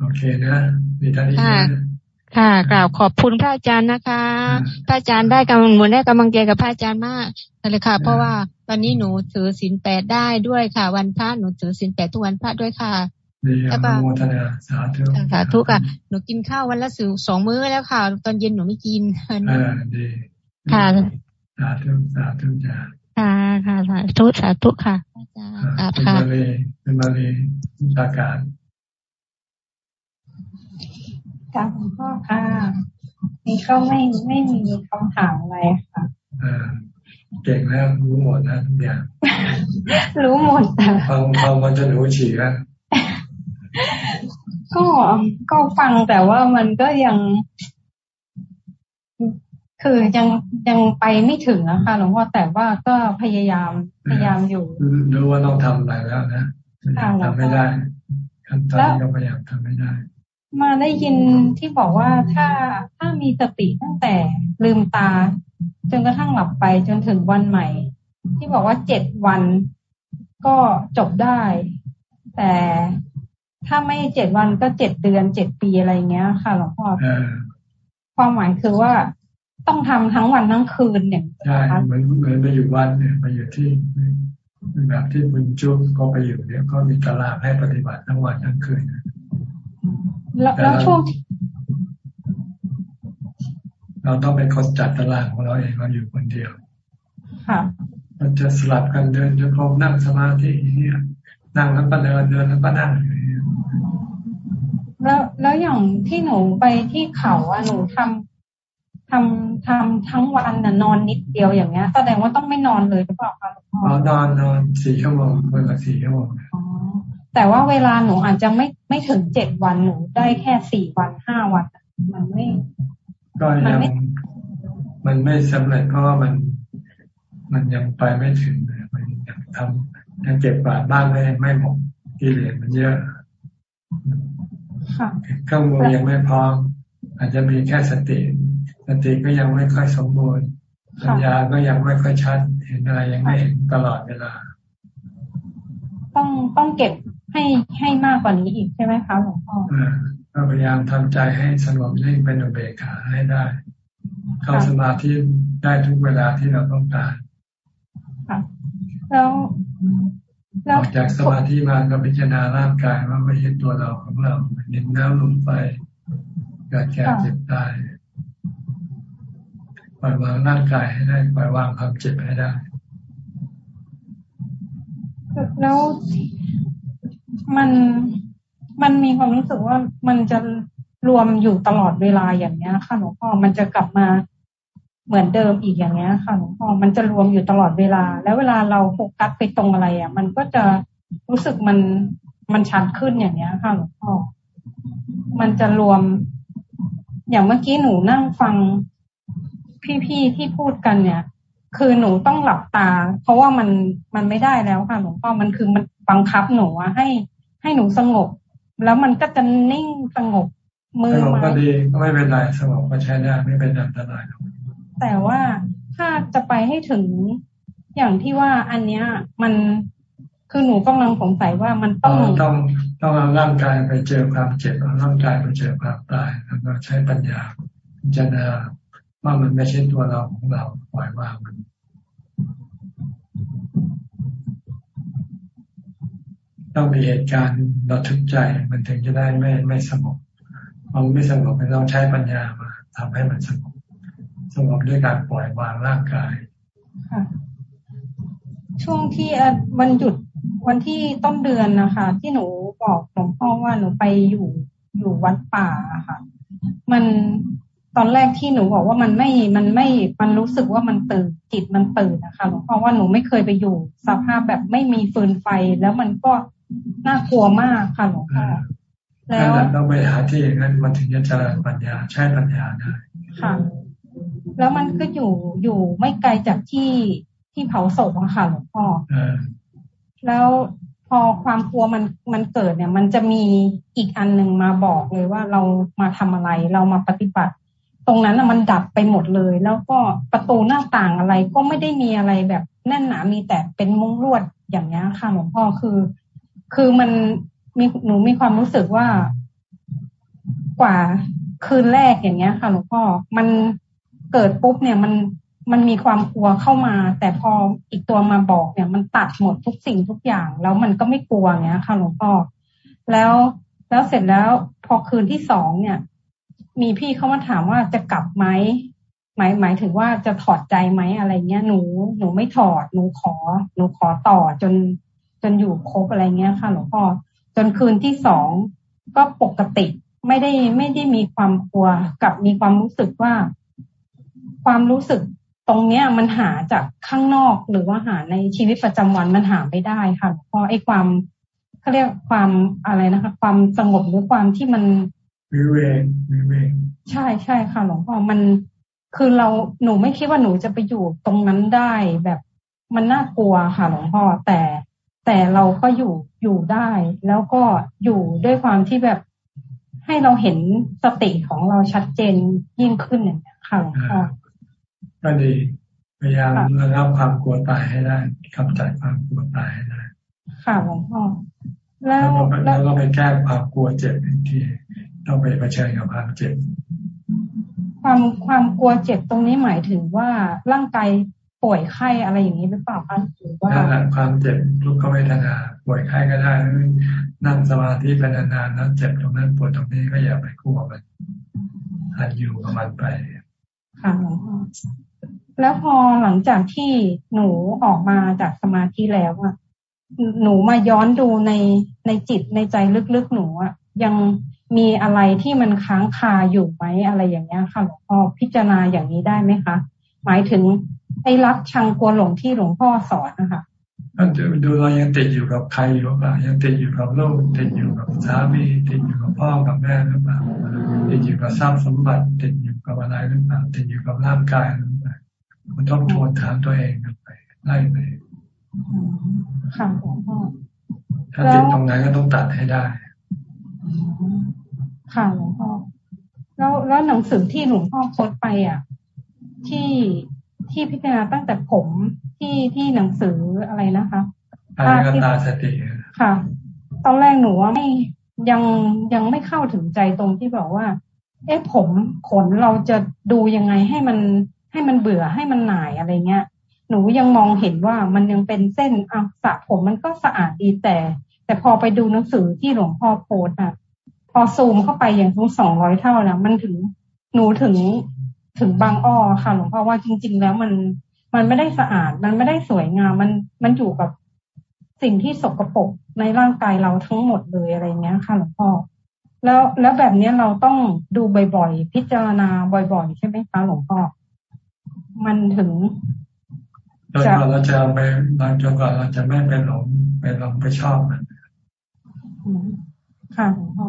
โอเคนะมีท่านนี้ ค่ะกล่าวขอบคุณพระอาจารย์นะคะ พระอาจารย์ได้กำลังเหมือนได้กำลังใจกับพระอาจารย์มากเลยค่ะ เพราะว่าตอนนี้หนูถือศีลแปดได้ด้วยค่ะ วันพระหนูถือศีลแปดทุกวันพระด้วยค่ะแล้วก็โมทนาสาธุสาธุค่ะ หนูกินข้าววันละสิสองมื้อแล้วค่ะ ตอนเย็นหนูไม่กินอ่าดีค่ะสาธุสาธุจ้าค่ะค่ะสาธุสาธุค่ะอาจารย์เป็นมาเลยเป็นมาเลยตาการ กับหลวงพ่อค่ะนี่ก็ไม่ไม่มีคำถามอะไรค่ะเก่งแล้วรู้หมดนะทุกอย่าง รู้หมดแต่ฟังฟังมันจะหนูฉี่แล้วก็ก็ฟังแต่ว่ามันก็ยัง คือยังยังไปไม่ถึงนะคะหลวงพ่อแต่ว่าก็พยายามพยายามอยู่ รู้ว่าต้องทำอะไรแล้วนะทำไม่ได้ขั้นตอนนี้ก็พยายามทำไม่ได้ มาได้ยินที่บอกว่าถ้าถ้ามีสติตั้งแต่ลืมตา จนกระทั่งหลับไปจนถึงวันใหม่ ที่บอกว่าเจ็ดวันก็จบได้ แต่ถ้าไม่เจ็ดวันก็เจ็ดเดือนเจ็ดปีอะไรเงี้ย ค่ะหลวงพ่อความหมายคือว่าต้องทำทั้งวันทั้งคืนเนี่ยใช่เหมือนเหมือนไปอยู่วันเนี่ยไปอยู่ที่แบบที่คุณจุ๊บก็ไปอยู่เนี่ยก็มีตารางให้ปฏิบัติทั้งวันทั้งคืน แล้วช่วงเราต้องเป็นคนจัดตารางของเราเองเราอยู่คนเดียว ค่ะมันจะสลับกันเดินจนครบนั่งสมาธิเนี่ยนั่งแล้วก็เดินเดินแล้วก็นั่งแล้วแล้วอย่างที่หนูไปที่เขาอะหนูทำทำทำทั้งวันน่ะนอนนิดเดียวอย่างเงี้ยแสดงว่าต้องไม่นอนเลยหรือเปล่าคะหลวงพ่อนอนนอนสี่ชั่วโมงเวลาสี่ชั่วโมง แต่ว่าเวลาหนูอาจจะไม่ไม่ถึงเจ็ดวันหนูได้แค่สี่วันห้าวัน มันไม่ก็ยังมันไม่สำเร็จเพราะว่ามันมันยังไปไม่ถึงมันยังทำยังเก็บบาดบ้านไม่ไม่หมดกิเลสมันเยอะเครื่องมือยังไม่พร้อม อาจจะมีแค่สติสติก็ยังไม่ค่อยสมบูรณ์ปัญญาก็ยังไม่ค่อยชัด เห็นอะไรยังไม่เห็นตลอดเวลา ต้องต้องเก็บ ให้ให้มากกว่านี้อีกใช่ไหมคะหลวงพ่อก็พยายามทำใจให้สงบนิ่งเป็นอุเบกขาให้ได้ เข้าสมาธิได้ทุกเวลาที่เราต้องการแล้วออกจากสมาธิมาก็พิจารณาร่างกายว่าไม่ใช่ตัวเราของเราเห็นน้ำลมไฟเกิดแก่เจ็บตายปล่อยวางร่างกายให้ได้ปล่อยวางความเจ็บให้ได้ แล้ว มันมันมีความรู้สึกว่ามันจะรวมอยู่ตลอดเวลาอย่างเนี้ยค่ะหลวงพ่อมันจะกลับมาเหมือนเดิมอีกอย่างเงี้ยค่ะหลวงพ่อมันจะรวมอยู่ตลอดเวลา แล้วเวลาเราโฟกัสไปตรงอะไรอะ มันก็จะรู้สึกมันมันชัดขึ้นอย่างเนี้ยค่ะหลวงพ่อมันจะรวม อย่างเมื่อกี้หนูนั่งฟังพี่ๆที่พูดกันเนี่ย คือหนูต้องหลับตา เพราะว่ามันมันไม่ได้แล้วค่ะหลวงพ่อมันคือมันบังคับหนูให้ ให้หนูสงบ แล้วมันก็จะนิ่งสงบมือมาก็ดีก็ไม่เป็นไรสงบก็ใช้ได้ไม่เป็นอันตรายแต่ว่าถ้าจะไปให้ถึงอย่างที่ว่าอันเนี้ย มันคือหนูกำลังสงสัยว่ามันต้องต้องต้องเอาร่างกายไปเจอความเจ็บเอาร่างกายไปเจอความตายแล้วก็ใช้ปัญญาพิจารณาว่ามันไม่ใช่ตัวเราของเราปล่อยวางมัน ต้องมีเหตุการณ์ระทึกใจมันถึงจะได้ไม่ไม่สงบพอไม่สงบมันต้องใช้ปัญญามาทำให้มันสงบสงบด้วยการปล่อยวางร่างกายช่วงที่วันหยุดวันที่ต้นเดือนนะคะ ที่หนูบอกหลวงพ่อว่าหนูไปอยู่อยู่วัดป่าค่ะ มันตอนแรกที่หนูบอกว่ามันไม่ มันไม่ มันรู้สึกว่ามันตื่นจิตมันตื่นนะคะหลวงพ่อว่าหนูไม่เคยไปอยู่ สภาพแบบไม่มีฟืนไฟแล้วมันก็ น่ากลัวมากค่ะหลวงพ่อแล้วต้องไปหาที่อย่างนั้นมันถึงจะเจริญปัญญาใช้ปัญญาได้ค่ะ แล้วมันก็อยู่อยู่ไม่ไกลจากที่ที่เผาศพอะค่ะหลวงพ่อแล้วพอความกลัวมันมันเกิดเนี่ย มันจะมีอีกอันหนึ่งมาบอกเลยว่าเรามาทำอะไรเรามาปฏิบัติ ตรงนั้นมันดับไปหมดเลย แล้วก็ประตูหน้าต่างอะไรก็ไม่ได้มีอะไรแบบแน่นหนามีแต่เป็นมุ้งลวดอย่างนี้ค่ะหลวงพ่อคือ คือมันมีหนูมีความรู้สึกว่ากว่าคืนแรกอย่างเงี้ยค่ะหลวงพ่อมันเกิดปุ๊บเนี่ยมันมันมีความกลัวเข้ามา แต่พออีกตัวมาบอกเนี่ย มันตัดหมดทุกสิ่งทุกอย่าง แล้วมันก็ไม่กลัวเงี้ยค่ะหลวงพ่อแล้วแล้วเสร็จแล้วพอคืนที่สองเนี่ย มีพี่เขามาถามว่าจะกลับไหมหมายหมายถึงว่าจะถอดใจไหมอะไรเงี้ยหนูหนูไม่ถอดหนูขอ หนูขอต่อจน นอยู่ครบอะไรเงี้ยค่ะหลวงพ่อจนคืนที่สองก็ปกติไม่ได้ไม่ได้มีความกลัวกับมีความรู้สึกว่า ความรู้สึกตรงเนี้ยมันหาจากข้างนอกหรือว่าหาในชีวิตประจำวันมันหาไม่ได้ค่ะเพราะไอ้ความเขาเรียกความอะไรนะคะ ความสงบหรือความที่มันวิเวกวิเวกใช่ใช่ค่ะหลวงพ่อมันคือเราหนูไม่คิดว่าหนูจะไปอยู่ตรงนั้นได้แบบมันน่ากลัวค่ะหลวงพ่อแต่ แต่เราก็อยู่อยู่ได้ แล้วก็อยู่ด้วยความที่แบบให้เราเห็นสติของเราชัดเจนยิ่งขึ้นอย่างนี้ค่ะหลวงพ่อก็ดีพยายามระงับความกลัวตายให้ได้กำจัดความกลัวตายให้ได้ค่ะหลวงพ่อแล้วแล้วก็ไปแก้ความกลัวเจ็บที่ต้องไปเผชิญกับความเจ็บ ความความกลัวเจ็บตรงนี้หมายถึงว่าร่างกาย ป่วยไข้อะไรอย่างนี้หรือเปล่าคะหรือว่าความเจ็บทุกขเวทนา ป่วยไข้ก็ได้นั่งสมาธิไปนานๆแล้วเจ็บตรงนั้นปวดตรงนี้ก็อย่าไปกลัวมันหัดอยู่กับมันไปค่ะแล้วพอหลังจากที่หนูออกมาจากสมาธิแล้วอะหนูมาย้อนดูในในจิตในใจลึกๆหนูอะยังมีอะไรที่มันค้างคาอยู่ไหมอะไรอย่างเงี้ยค่ะหลวงพ่อพิจารณาอย่างนี้ได้ไหมคะ หมายถึง ไอ้รักชังกลัวหลงที่หลวงพ่อสอนนะคะก็ดูเรายังติดอยู่กับใครอยู่ป่ะยังติดอยู่กับลูกติดอยู่กับสามีติดอยู่กับพ่อกับแม่หรือเปล่าติดอยู่กับทรัพย์สมบัติติดอยู่กับอะไรหรือเปล่าติดอยู่กับร่างกายหรือเปล่าคุณต้องทวนถามตัวเองกันไปไล่ไปค่ะหลวงพ่อถ้าติดตรงไหนก็ต้องตัดให้ได้ค่ะหลวงพ่อแล้วแล้วหนังสือที่หลวงพ่อโพสไปอะ ที่ ที่พิจารณาตั้งแต่ผมที่ที่หนังสืออะไรนะคะอานตาสติค่ะ ตอนแรกหนูว่าไม่ยังยังไม่เข้าถึงใจตรงที่บอกว่า เอ๊ะผมขนเราจะดูยังไงให้มันให้มันเบื่อให้มันหน่ายอะไรเงี้ย หนูยังมองเห็นว่ามันยังเป็นเส้นอะสระผมมันก็สะอาดดีแต่ แต่พอไปดูหนังสือที่หลวงพ่อโพสอะพอซูมเข้าไปอย่างทั้งสองร้อยเท่าแล้วมันถึงหนูถึง ถึงบางอ้อค่ะหลวงพ่อว่าจริง ๆ แล้วมันมันไม่ได้สะอาด มันไม่ได้สวยงาม มันมันอยู่กับสิ่งที่สกปรกในร่างกายเราทั้งหมดเลยอะไรเงี้ยค่ะหลวงพ่อแล้วแล้วแบบนี้เราต้องดูบ่อยๆ พิจารณาบ่อยๆ ใช่ไหมคะหลวงพ่อ มันถึงจนกว่าเราจะไปจนกว่าเราจะไม่ไปหลงไปหลงไปชอบมันค่ะหลวงพ่อ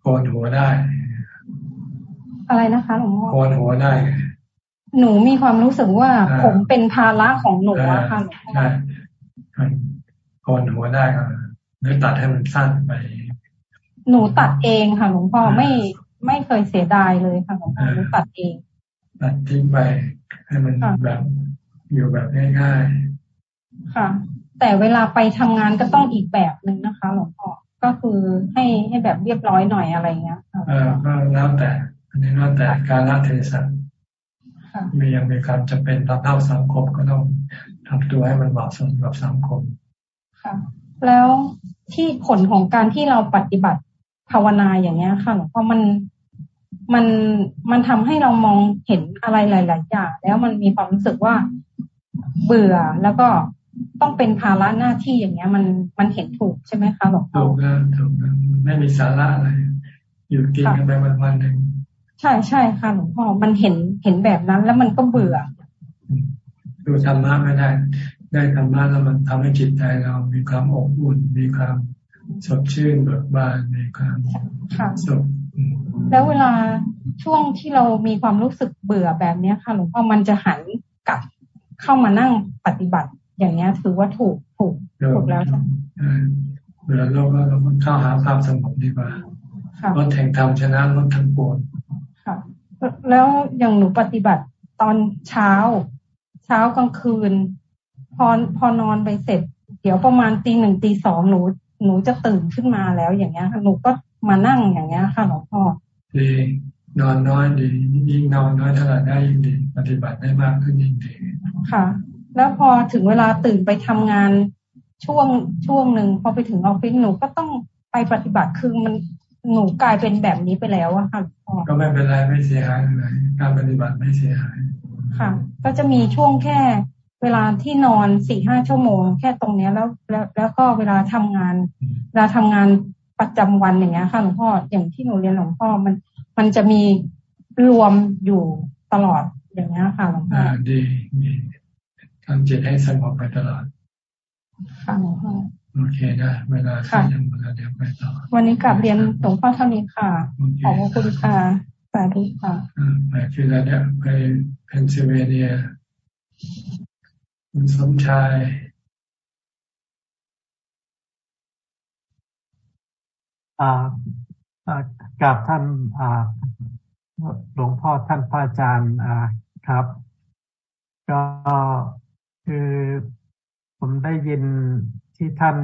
โกนหัวได้ อะไรนะคะหลวงพ่อโกนหัวได้ หนูมีความรู้สึกว่าผมเป็นภาระของหนูอะค่ะหลวงพ่อใช่โกนหัวได้ก็หรือตัดให้มันสั้นไป หนูตัดเองค่ะหลวงพ่อไม่ไม่เคยเสียดายเลยค่ะหลวงพ่อหนูตัดเองตัดทิ้งไปให้มันแบบอยู่แบบง่ายๆ ค่ะ แต่เวลาไปทำงานก็ต้องอีกแบบหนึ่งนะคะหลวงพ่อ ก็คือให้ให้แบบเรียบร้อยหน่อยอะไรเงี้ยเออก็แล้วแต่ อันนี้แล้วแต่การละเทศะมียังมีความจำเป็นตามเท่าสังคมก็ต้องทำตัวให้มันเหมาะสมกับสังคมค่ะแล้วที่ผลของการที่เราปฏิบัติภาวนาอย่างเงี้ยค่ะหลวงพ่อมันมันมันทำให้เรามองเห็นอะไรหลาย ๆ อย่าง แล้วมันมีความรู้สึกว่าเบื่อแล้วก็ต้องเป็นภาระหน้าที่อย่างเงี้ย มันมันเห็นถูกใช่ไหมคะหลวงพ่อถูกนะถูกนะไม่มีสาระอะไร อยู่กินกันไปวันวันหนึ่งใช่ใช่ค่ะหลวงพ่อมันเห็นเห็นแบบนั้น แล้วมันก็เบื่อ ดูธรรมะไม่ได้ ได้ธรรมะแล้วมันทำให้จิตใจเรา มีความอบอุ่น มีความสดชื่นเบิกบานมีความสุขแล้วเวลาช่วงที่เรามีความรู้สึกเบื่อแบบเนี้ยค่ะหลวงพ่อมันจะหันกลับเข้ามานั่งปฏิบัติ อย่างเงี้ยถือว่าถูกถูกถูกแล้วใช่เวลาโลกก็เราเข้าหาความสงบดีกว่าลดแห่งธรรมชนะลดทั้งปวงค่ะ แล้วอย่างหนูปฏิบัติตอนเช้า เช้ากลางคืน พอพอนอนไปเสร็จ เดี๋ยวประมาณตีหนึ่งตีสองหนู หนูจะตื่นขึ้นมาแล้วอย่างเงี้ยหนูก็มานั่งอย่างเงี้ยค่ะหลวงพ่อดีนอนน้อยดียิ่งนอนน้อยเท่าไหร่ได้ยิ่งดี ปฏิบัติได้มากขึ้นยิ่งดีค่ะ แล้วพอถึงเวลาตื่นไปทำงานช่วงช่วงหนึ่งพอไปถึงออฟฟิศหนูก็ต้องไปปฏิบัติคือมัน หนูกลายเป็นแบบนี้ไปแล้วอะค่ะก็ไม่เป็นไรไม่เสียหายอะไรการปฏิบัติไม่เสียหายค่ะ ก็จะมีช่วงแค่เวลาที่นอนสี่ห้าชั่วโมง แค่ตรงเนี้ยแล้วแล้ว แล้วก็เวลาทำงานเวลาทำงานประจำวันอย่างเงี้ยค่ะหลวงพ่ออย่างที่หนูเรียนหลวงพ่อมันมันจะมีรวมอยู่ตลอดอย่างเงี้ยค่ะหลวงพ่อดีดีทำจิตให้สงบไปตลอดค่ะหลวงพ่อ โอเคนะเวลาค่ะยังเวลาเดี๋ยวไปต่อ วันนี้กลับเรียนหลวงพ่อเท่านี้ค่ะ ขอบคุณค่ะสาธุค่ะไปฟิลาเดลไปเพนซิลเวเนียคุณสมชายอ่ากับท่านอ่าหลวงพ่อท่านพระอาจารย์อ่าครับ ก็คือผมได้ยิน ที่ท่าน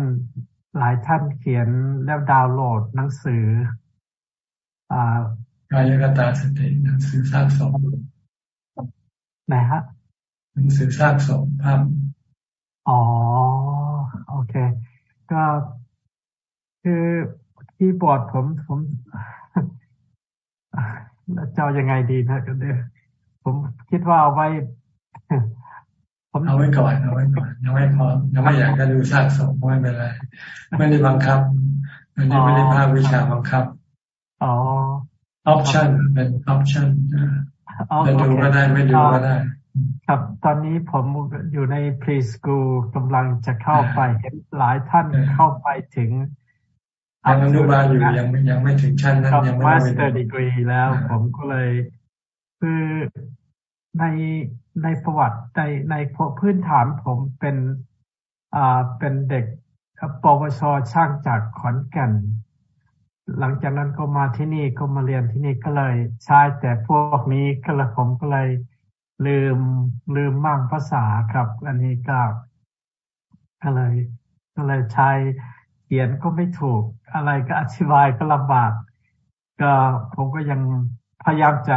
หลายท่านเขียนแล้วดาวน์โหลดหนังสืออ่ากายกตาสติหนังสือสร้างสมไหนฮะหนังสือสร้างสมภาพอ๋อ โอเค ก็คือที่บอร์ดผมผมเจ้ายังไงดีนะกันเด้อผมคิดว่าเอาไว้ผม เอาไว้ก่อนเอาไว้ก่อนยังไม่พร้อมยังไม่อยากจะดูซากศพไม่เป็นไรไม่ได้บังคับอันนี้ไม่ได้ภาควิชาบังคับอ๋อoption เป็น optionจะดูก็ได้ไม่ดูก็ได้ ครับตอนนี้ผมอยู่ใน preschool กำลังจะเข้าไปเห็นหลายท่านเข้าไปถึงยังอนุบาลอยู่ยังยังไม่ถึงชั้นนั้นยังไม่ master degree แล้ว ผมก็เลยคือ ในในประวัติในในพื้นฐานผมเป็นอ่าเป็นเด็กปวชช่างจากขอนแก่น หลังจากนั้นก็มาที่นี่ก็มาเรียนที่นี่ก็เลยใช้แต่พวกนี้ก็เลยผมก็เลยลืมลืมมั่งภาษาครับ อันนี้ก็ก็เลยก็เลยใช้เขียนก็ไม่ถูก อะไรก็อธิบายก็ลำบาก ก็ผมก็ยังพยายามจะ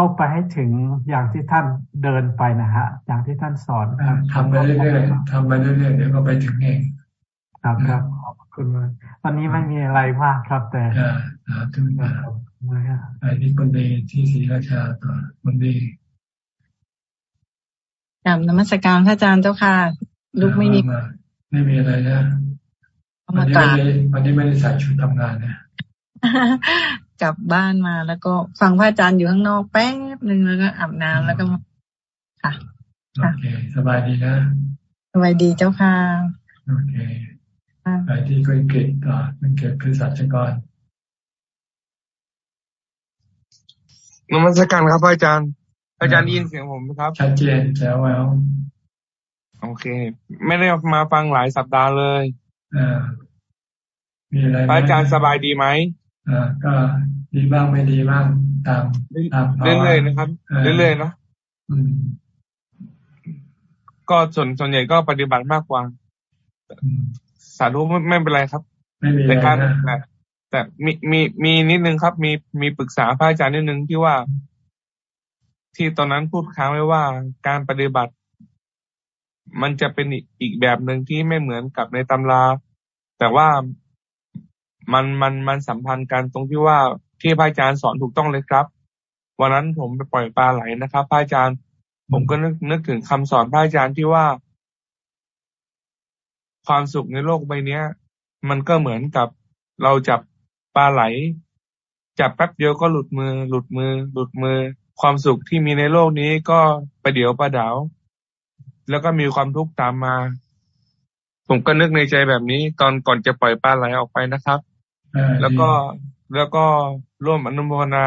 เข้าไปให้ถึงอย่างที่ท่านเดินไปนะฮะ อย่างที่ท่านสอนทำไปเรื่อยๆทำไปเรื่อยๆเดี๋ยวก็ไปถึงเองครับครับขอบคุณมากวันนี้ไม่มีอะไรมากครับ แต่ถึงมาไอ้นี่คนดีที่ศรีราชาต่อคนดีกลับนมัสการพระอาจารย์เจ้าค่ะ ลูกไม่มี ไม่มีอะไรนะวันนี้ไม่ได้วันนี้ไม่ได้ใส่ชุดทำงานนะ กลับบ้านมา แล้วก็ฟังพระอาจารย์อยู่ข้างนอกแป๊บหนึ่งแล้วก็อาบน้ำแล้วก็ค่ะโอเคสบายดีนะสบายดีเจ้าค่ะโอเคไปที่คุณเกตต่อคุณเกตคือสัจกรนมัสการครับอาจารย์ อาจารย์ยินเสียงผมไหมครับ ชัดเจนแจ๋วแววโอเค ไม่ได้มาฟังหลายสัปดาห์เลยอ่ามีอะไรอาจารย์สบายดีไหมอ่า ก็ดีบ้างไม่ดีบ้างตามตามเรื่อยๆนะครับเรื่อยๆเนาะก็ส่วนส่วนใหญ่ก็ปฏิบัติมากกว่า สาธุไม่ไม่เป็นไรครับแต่การแต่มีมีมีนิดนึงครับ มีมีปรึกษาพระอาจารย์นิดนึงที่ว่า ที่ตอนนั้นพูดค้างไว้ว่าการปฏิบัติ มันจะเป็นอีกแบบหนึ่งที่ไม่เหมือนกับในตำรา แต่ว่า มันมันมันสัมพันธ์กันตรงที่ว่าที่พระอาจารย์สอนถูกต้องเลยครับ วันนั้นผมไปปล่อยปลาไหลนะครับพระอาจารย์ ผมก็นึกนึกถึงคำสอนพระอาจารย์ที่ว่า ความสุขในโลกใบเนี้ย มันก็เหมือนกับเราจับปลาไหล จับแป๊บเดียวก็หลุดมือ หลุดมือ หลุดมือ ความสุขที่มีในโลกนี้ก็ประเดี๋ยวประดาว แล้วก็มีความทุกข์ตามมา ผมก็นึกในใจแบบนี้ ตอนก่อนจะปล่อยปลาไหลออกไปนะครับ แล้วก็แล้วก็ร่วมอนุโมทนา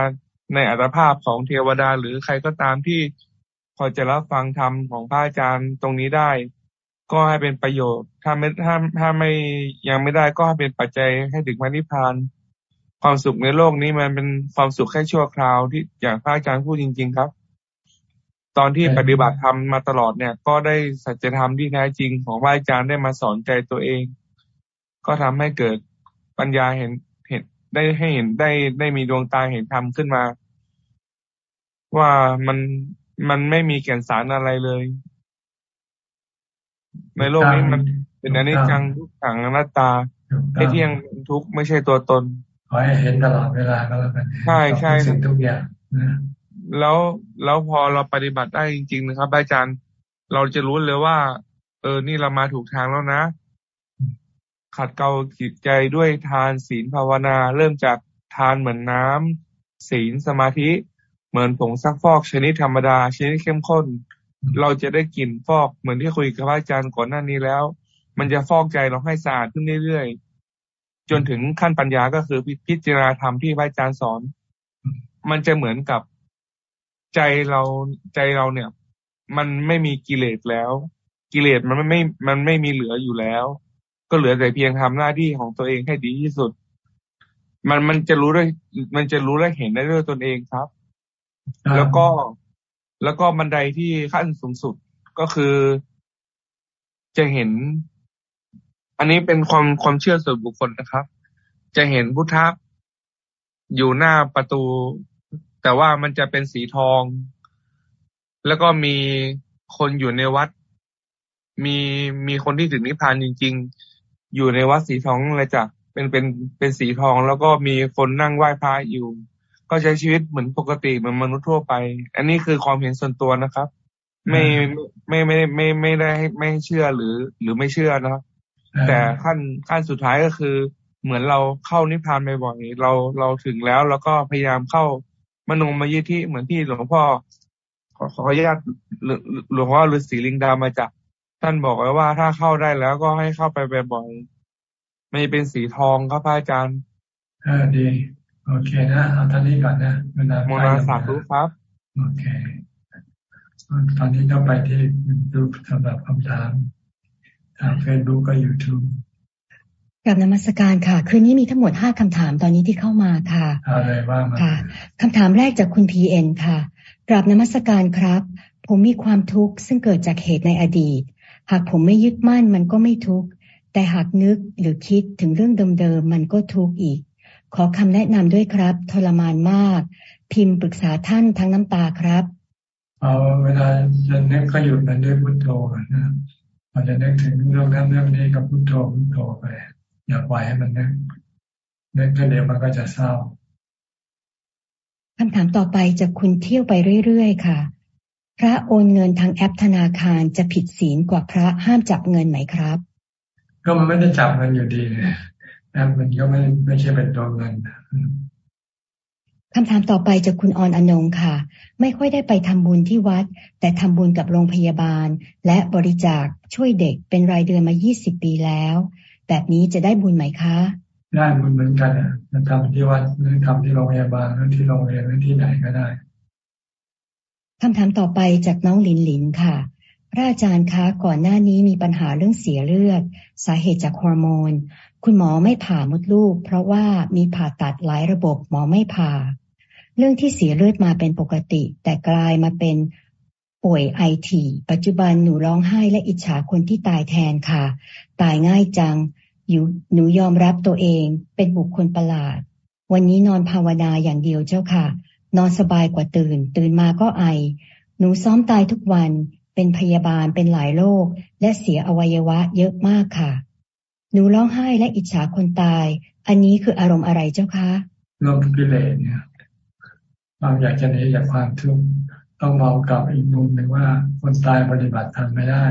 ในอัตภาพของเทวดาหรือใครก็ตามที่พอจะรับฟังธรรมของพระอาจารย์ตรงนี้ได้ ก็ให้เป็นประโยชน์ ถ้าไม่ถ้าถ้าไม่ยังไม่ได้ก็ให้เป็นปัจจัยให้ถึงพระนิพพาน ความสุขในโลกนี้มันเป็นความสุขแค่ชั่วคราวที่อย่างพระอาจารย์พูดจริง ๆ ครับ ตอนที่ปฏิบัติธรรมมาตลอดเนี่ย ก็ได้สัจธรรมที่แท้จริงของพระอาจารย์ได้มาสอนใจตัวเอง ก็ทำให้เกิด ปัญญาเห็นเห็นได้ให้เห็นได้ได้มีดวงตาเห็นธรรมขึ้นมา ว่ามันมันไม่มีแก่นสารอะไรเลย ในโลกนี้มันเป็นอนิจจังทุกขังอนัตตาให้เที่ยงทุกไม่ใช่ตัวตนขอให้เห็นตลอดเวลาก็แล้วกันใช่ใช่สิ่งทุกอย่างนะแล้วแล้วพอเราปฏิบัติได้จริง ๆ นะครับอาจารย์ เราจะรู้เลยว่า เออนี่เรามาถูกทางแล้วนะ ขัดเกลาจิตใจด้วยทานศีลภาวนา เริ่มจากทานเหมือนน้ำศีลสมาธิเหมือนผงซักฟอกชนิดธรรมดา ชนิดเข้มข้น เราจะได้กลิ่นฟอกเหมือนที่คุยกับอาจารย์ก่อนหน้านี้แล้ว มันจะฟอกใจเราให้สะอาดขึ้นเรื่อยๆ จนถึงขั้นปัญญาก็คือพิจารณาธรรมที่พระอาจารย์สอน มันจะเหมือนกับใจเราใจเราเนี่ย มันไม่มีกิเลสแล้ว กิเลสมันไม่ มันไม่มีเหลืออยู่แล้ว ก็เหลือแต่เพียงทำหน้าที่ของตัวเองให้ดีที่สุด มันมันจะรู้ได้มันจะรู้และเห็นได้ด้วยตนเองครับ แล้วก็แล้วก็บันไดที่ขั้นสูงสุดก็คือ จะเห็น อันนี้เป็นความความเชื่อส่วนบุคคลนะครับ จะเห็นพุทธอยู่หน้าประตู แต่ว่ามันจะเป็นสีทอง แล้วก็มีคนอยู่ในวัด มีมีคนที่ถึงนิพพานจริง ๆ อยู่ในวัดสีทองเลยจ้ะเป็นเป็นเป็นสีทองแล้วก็มีคนนั่งไหว้พระอยู่ ก็ใช้ชีวิตเหมือนปกติเหมือนมนุษย์ทั่วไป อันนี้คือความเห็นส่วนตัวนะครับ ไม่ไม่ไม่ไม่ไม่ได้ไม่เชื่อหรือหรือไม่เชื่อนะครับแต่ขั้นขั้นสุดท้ายก็คือ เหมือนเราเข้านิพพานบ่อยๆเราเราถึงแล้วแล้วก็พยายามเข้ามโนมยิทธิเหมือนที่หลวงพ่อขอขออนุญาตหลวงพ่อฤาษีลิงดามาจาก ท่านบอกไว้ว่าถ้าเข้าได้แล้วก็ให้เข้าไปบ่อยๆไม่เป็นสีทองครับพระอาจารย์เออดี โอเคนะเอาท่านนี้ก่อนนะเวลาโมนาสาธุครับ โอเค ตอนนี้ต้องไปที่ดูสำหรับคำถามทางเฟซบุ๊กก็ยูทูบกับนมัสการค่ะ คืนนี้มีทั้งหมดห้าคำถามตอนนี้ที่เข้ามาค่ะอะไรบ้างค่ะคำถามแรกจากคุณพีเอ็นค่ะกราบนมัสการครับ ผมมีความทุกข์ซึ่งเกิดจากเหตุในอดีต หากผมไม่ยึดมั่นมันก็ไม่ทุกข์ แต่หากนึกหรือคิดถึงเรื่องเดิมๆมันก็ทุกข์อีก ขอคำแนะนำด้วยครับ ทรมานมาก พิมพ์ปรึกษาท่านทั้งน้ำตาครับ เอาเวลาจะนึกก็หยุดมันด้วยพุทโธนะพอจะนึกถึงเรื่องนั้นเรื่องนี้ก็พุทโธพุทโธไป อย่าปล่อยให้มันนึกนึกก็เดี๋ยวมันก็จะเศร้าคำถามต่อไปจะคุณเที่ยวไปเรื่อยๆค่ะ พระโอนเงินทางแอปธนาคารจะผิดศีลกว่าพระห้ามจับเงินไหมครับ ก็มันไม่ได้จับเงินอยู่ดีแอปมันก็ไม่ไม่ใช่เป็นตัวเงินคำถามต่อไปจากคุณออนอนงค่ะ ไม่ค่อยได้ไปทำบุญที่วัด แต่ทำบุญกับโรงพยาบาล และบริจาคช่วยเด็กเป็นรายเดือนมา 20 ปีแล้ว แบบนี้จะได้บุญไหมคะ ได้บุญเหมือนกันนะทำที่วัดหรือทำที่โรงพยาบาลหรือที่โรงเรียนหรือที่ไหนก็ได้ คำถามต่อไปจากน้องหลินหลินค่ะ พระอาจารย์คะก่อนหน้านี้มีปัญหาเรื่องเสียเลือด สาเหตุจากฮอร์โมน คุณหมอไม่ผ่ามดลูก เพราะว่ามีผ่าตัดหลายระบบหมอไม่ผ่า เรื่องที่เสียเลือดมาเป็นปกติ แต่กลายมาเป็นป่วยไอทีปัจจุบันหนูร้องไห้และอิจฉาคนที่ตายแทนค่ะ ตายง่ายจังอยู่หนูยอมรับตัวเอง เป็นบุคคลประหลาด วันนี้นอนภาวนาอย่างเดียวเจ้าค่ะ นอนสบายกว่าตื่น ตื่นมาก็ไอ หนูซ้อมตายทุกวัน เป็นพยาบาลเป็นหลายโรคและเสียอวัยวะเยอะมากค่ะ หนูร้องไห้และอิจฉาคนตาย อันนี้คืออารมณ์อะไรเจ้าคะโลภกิเลสเนี่ยความอยากจะหนีจากความทุกข์ต้องมองกลับอีกมุมหนึ่งว่าคนตายปฏิบัติทำไม่ได้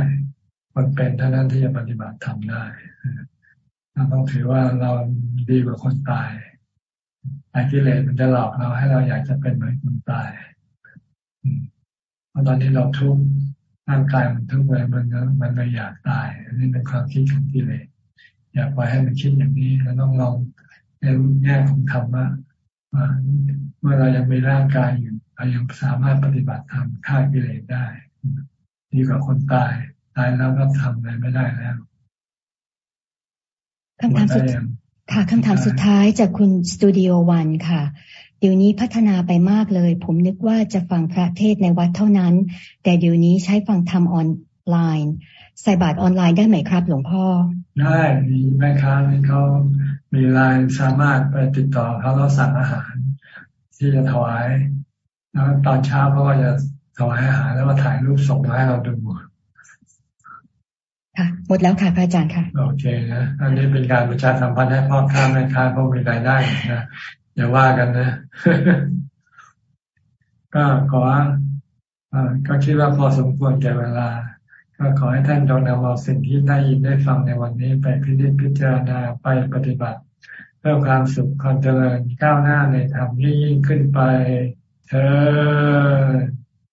คนเป็นเท่านั้นที่จะปฏิบัติทำได้เราต้องถือว่าเราดีกว่าคนตาย ไอ้กิเลสมันจะหลอกเราให้เราอยากจะเป็นเหมือนคนตายเพราะตอนนี้เราทุกข์ร่างกายมันทุกข์เลยมันมันเลยอยากตายอันนี้เป็นความคิดของกิเลสอยากไปให้มันคิดอย่างนี้เราต้องลองในแง่ของธรรมะว่าเมื่อเรายังมีร่างกายอยู่เรายังสามารถปฏิบัติธรรมฆ่ากิเลสได้ ดีกว่าคนตาย ตายแล้วก็ทำอะไรไม่ได้แล้วคำถามสุด ค่ะคำถามสุดท้ายจากคุณสตูดิโอวันค่ะ เดี๋ยวนี้พัฒนาไปมากเลย ผมนึกว่าจะฟังพระเทศในวัดเท่านั้น แต่เดี๋ยวนี้ใช้ฟังธรรมออนไลน์ใส่บาตรออนไลน์ได้ไหมครับ หลวงพ่อ ได้มีแม่ค้าเขามีไลน์สามารถไปติดต่อเขาแล้วสั่งอาหาร ที่จะถวายแล้วตอนเช้าเขาก็จะถวายอาหารแล้วก็ถ่ายรูปส่งมาให้เราดู ค่ะ หมดแล้วค่ะพระอาจารย์ค่ะ โอเคนะ อันนี้เป็นการประชาสัมพันธ์ให้พ่อค้าแม่ค้าพวกมีรายได้นะอย่าว่ากันนะ ก็ขอก็คิดว่าพอสมควรแก่เวลา ก็ขอให้ท่านจงนำเอาสิ่งที่ได้ยินได้ฟังในวันนี้ไปพิจิตพิจารณาไปปฏิบัติ เพื่อความสุขความเจริญก้าวหน้าในธรรมยิ่งขึ้นไปเธอ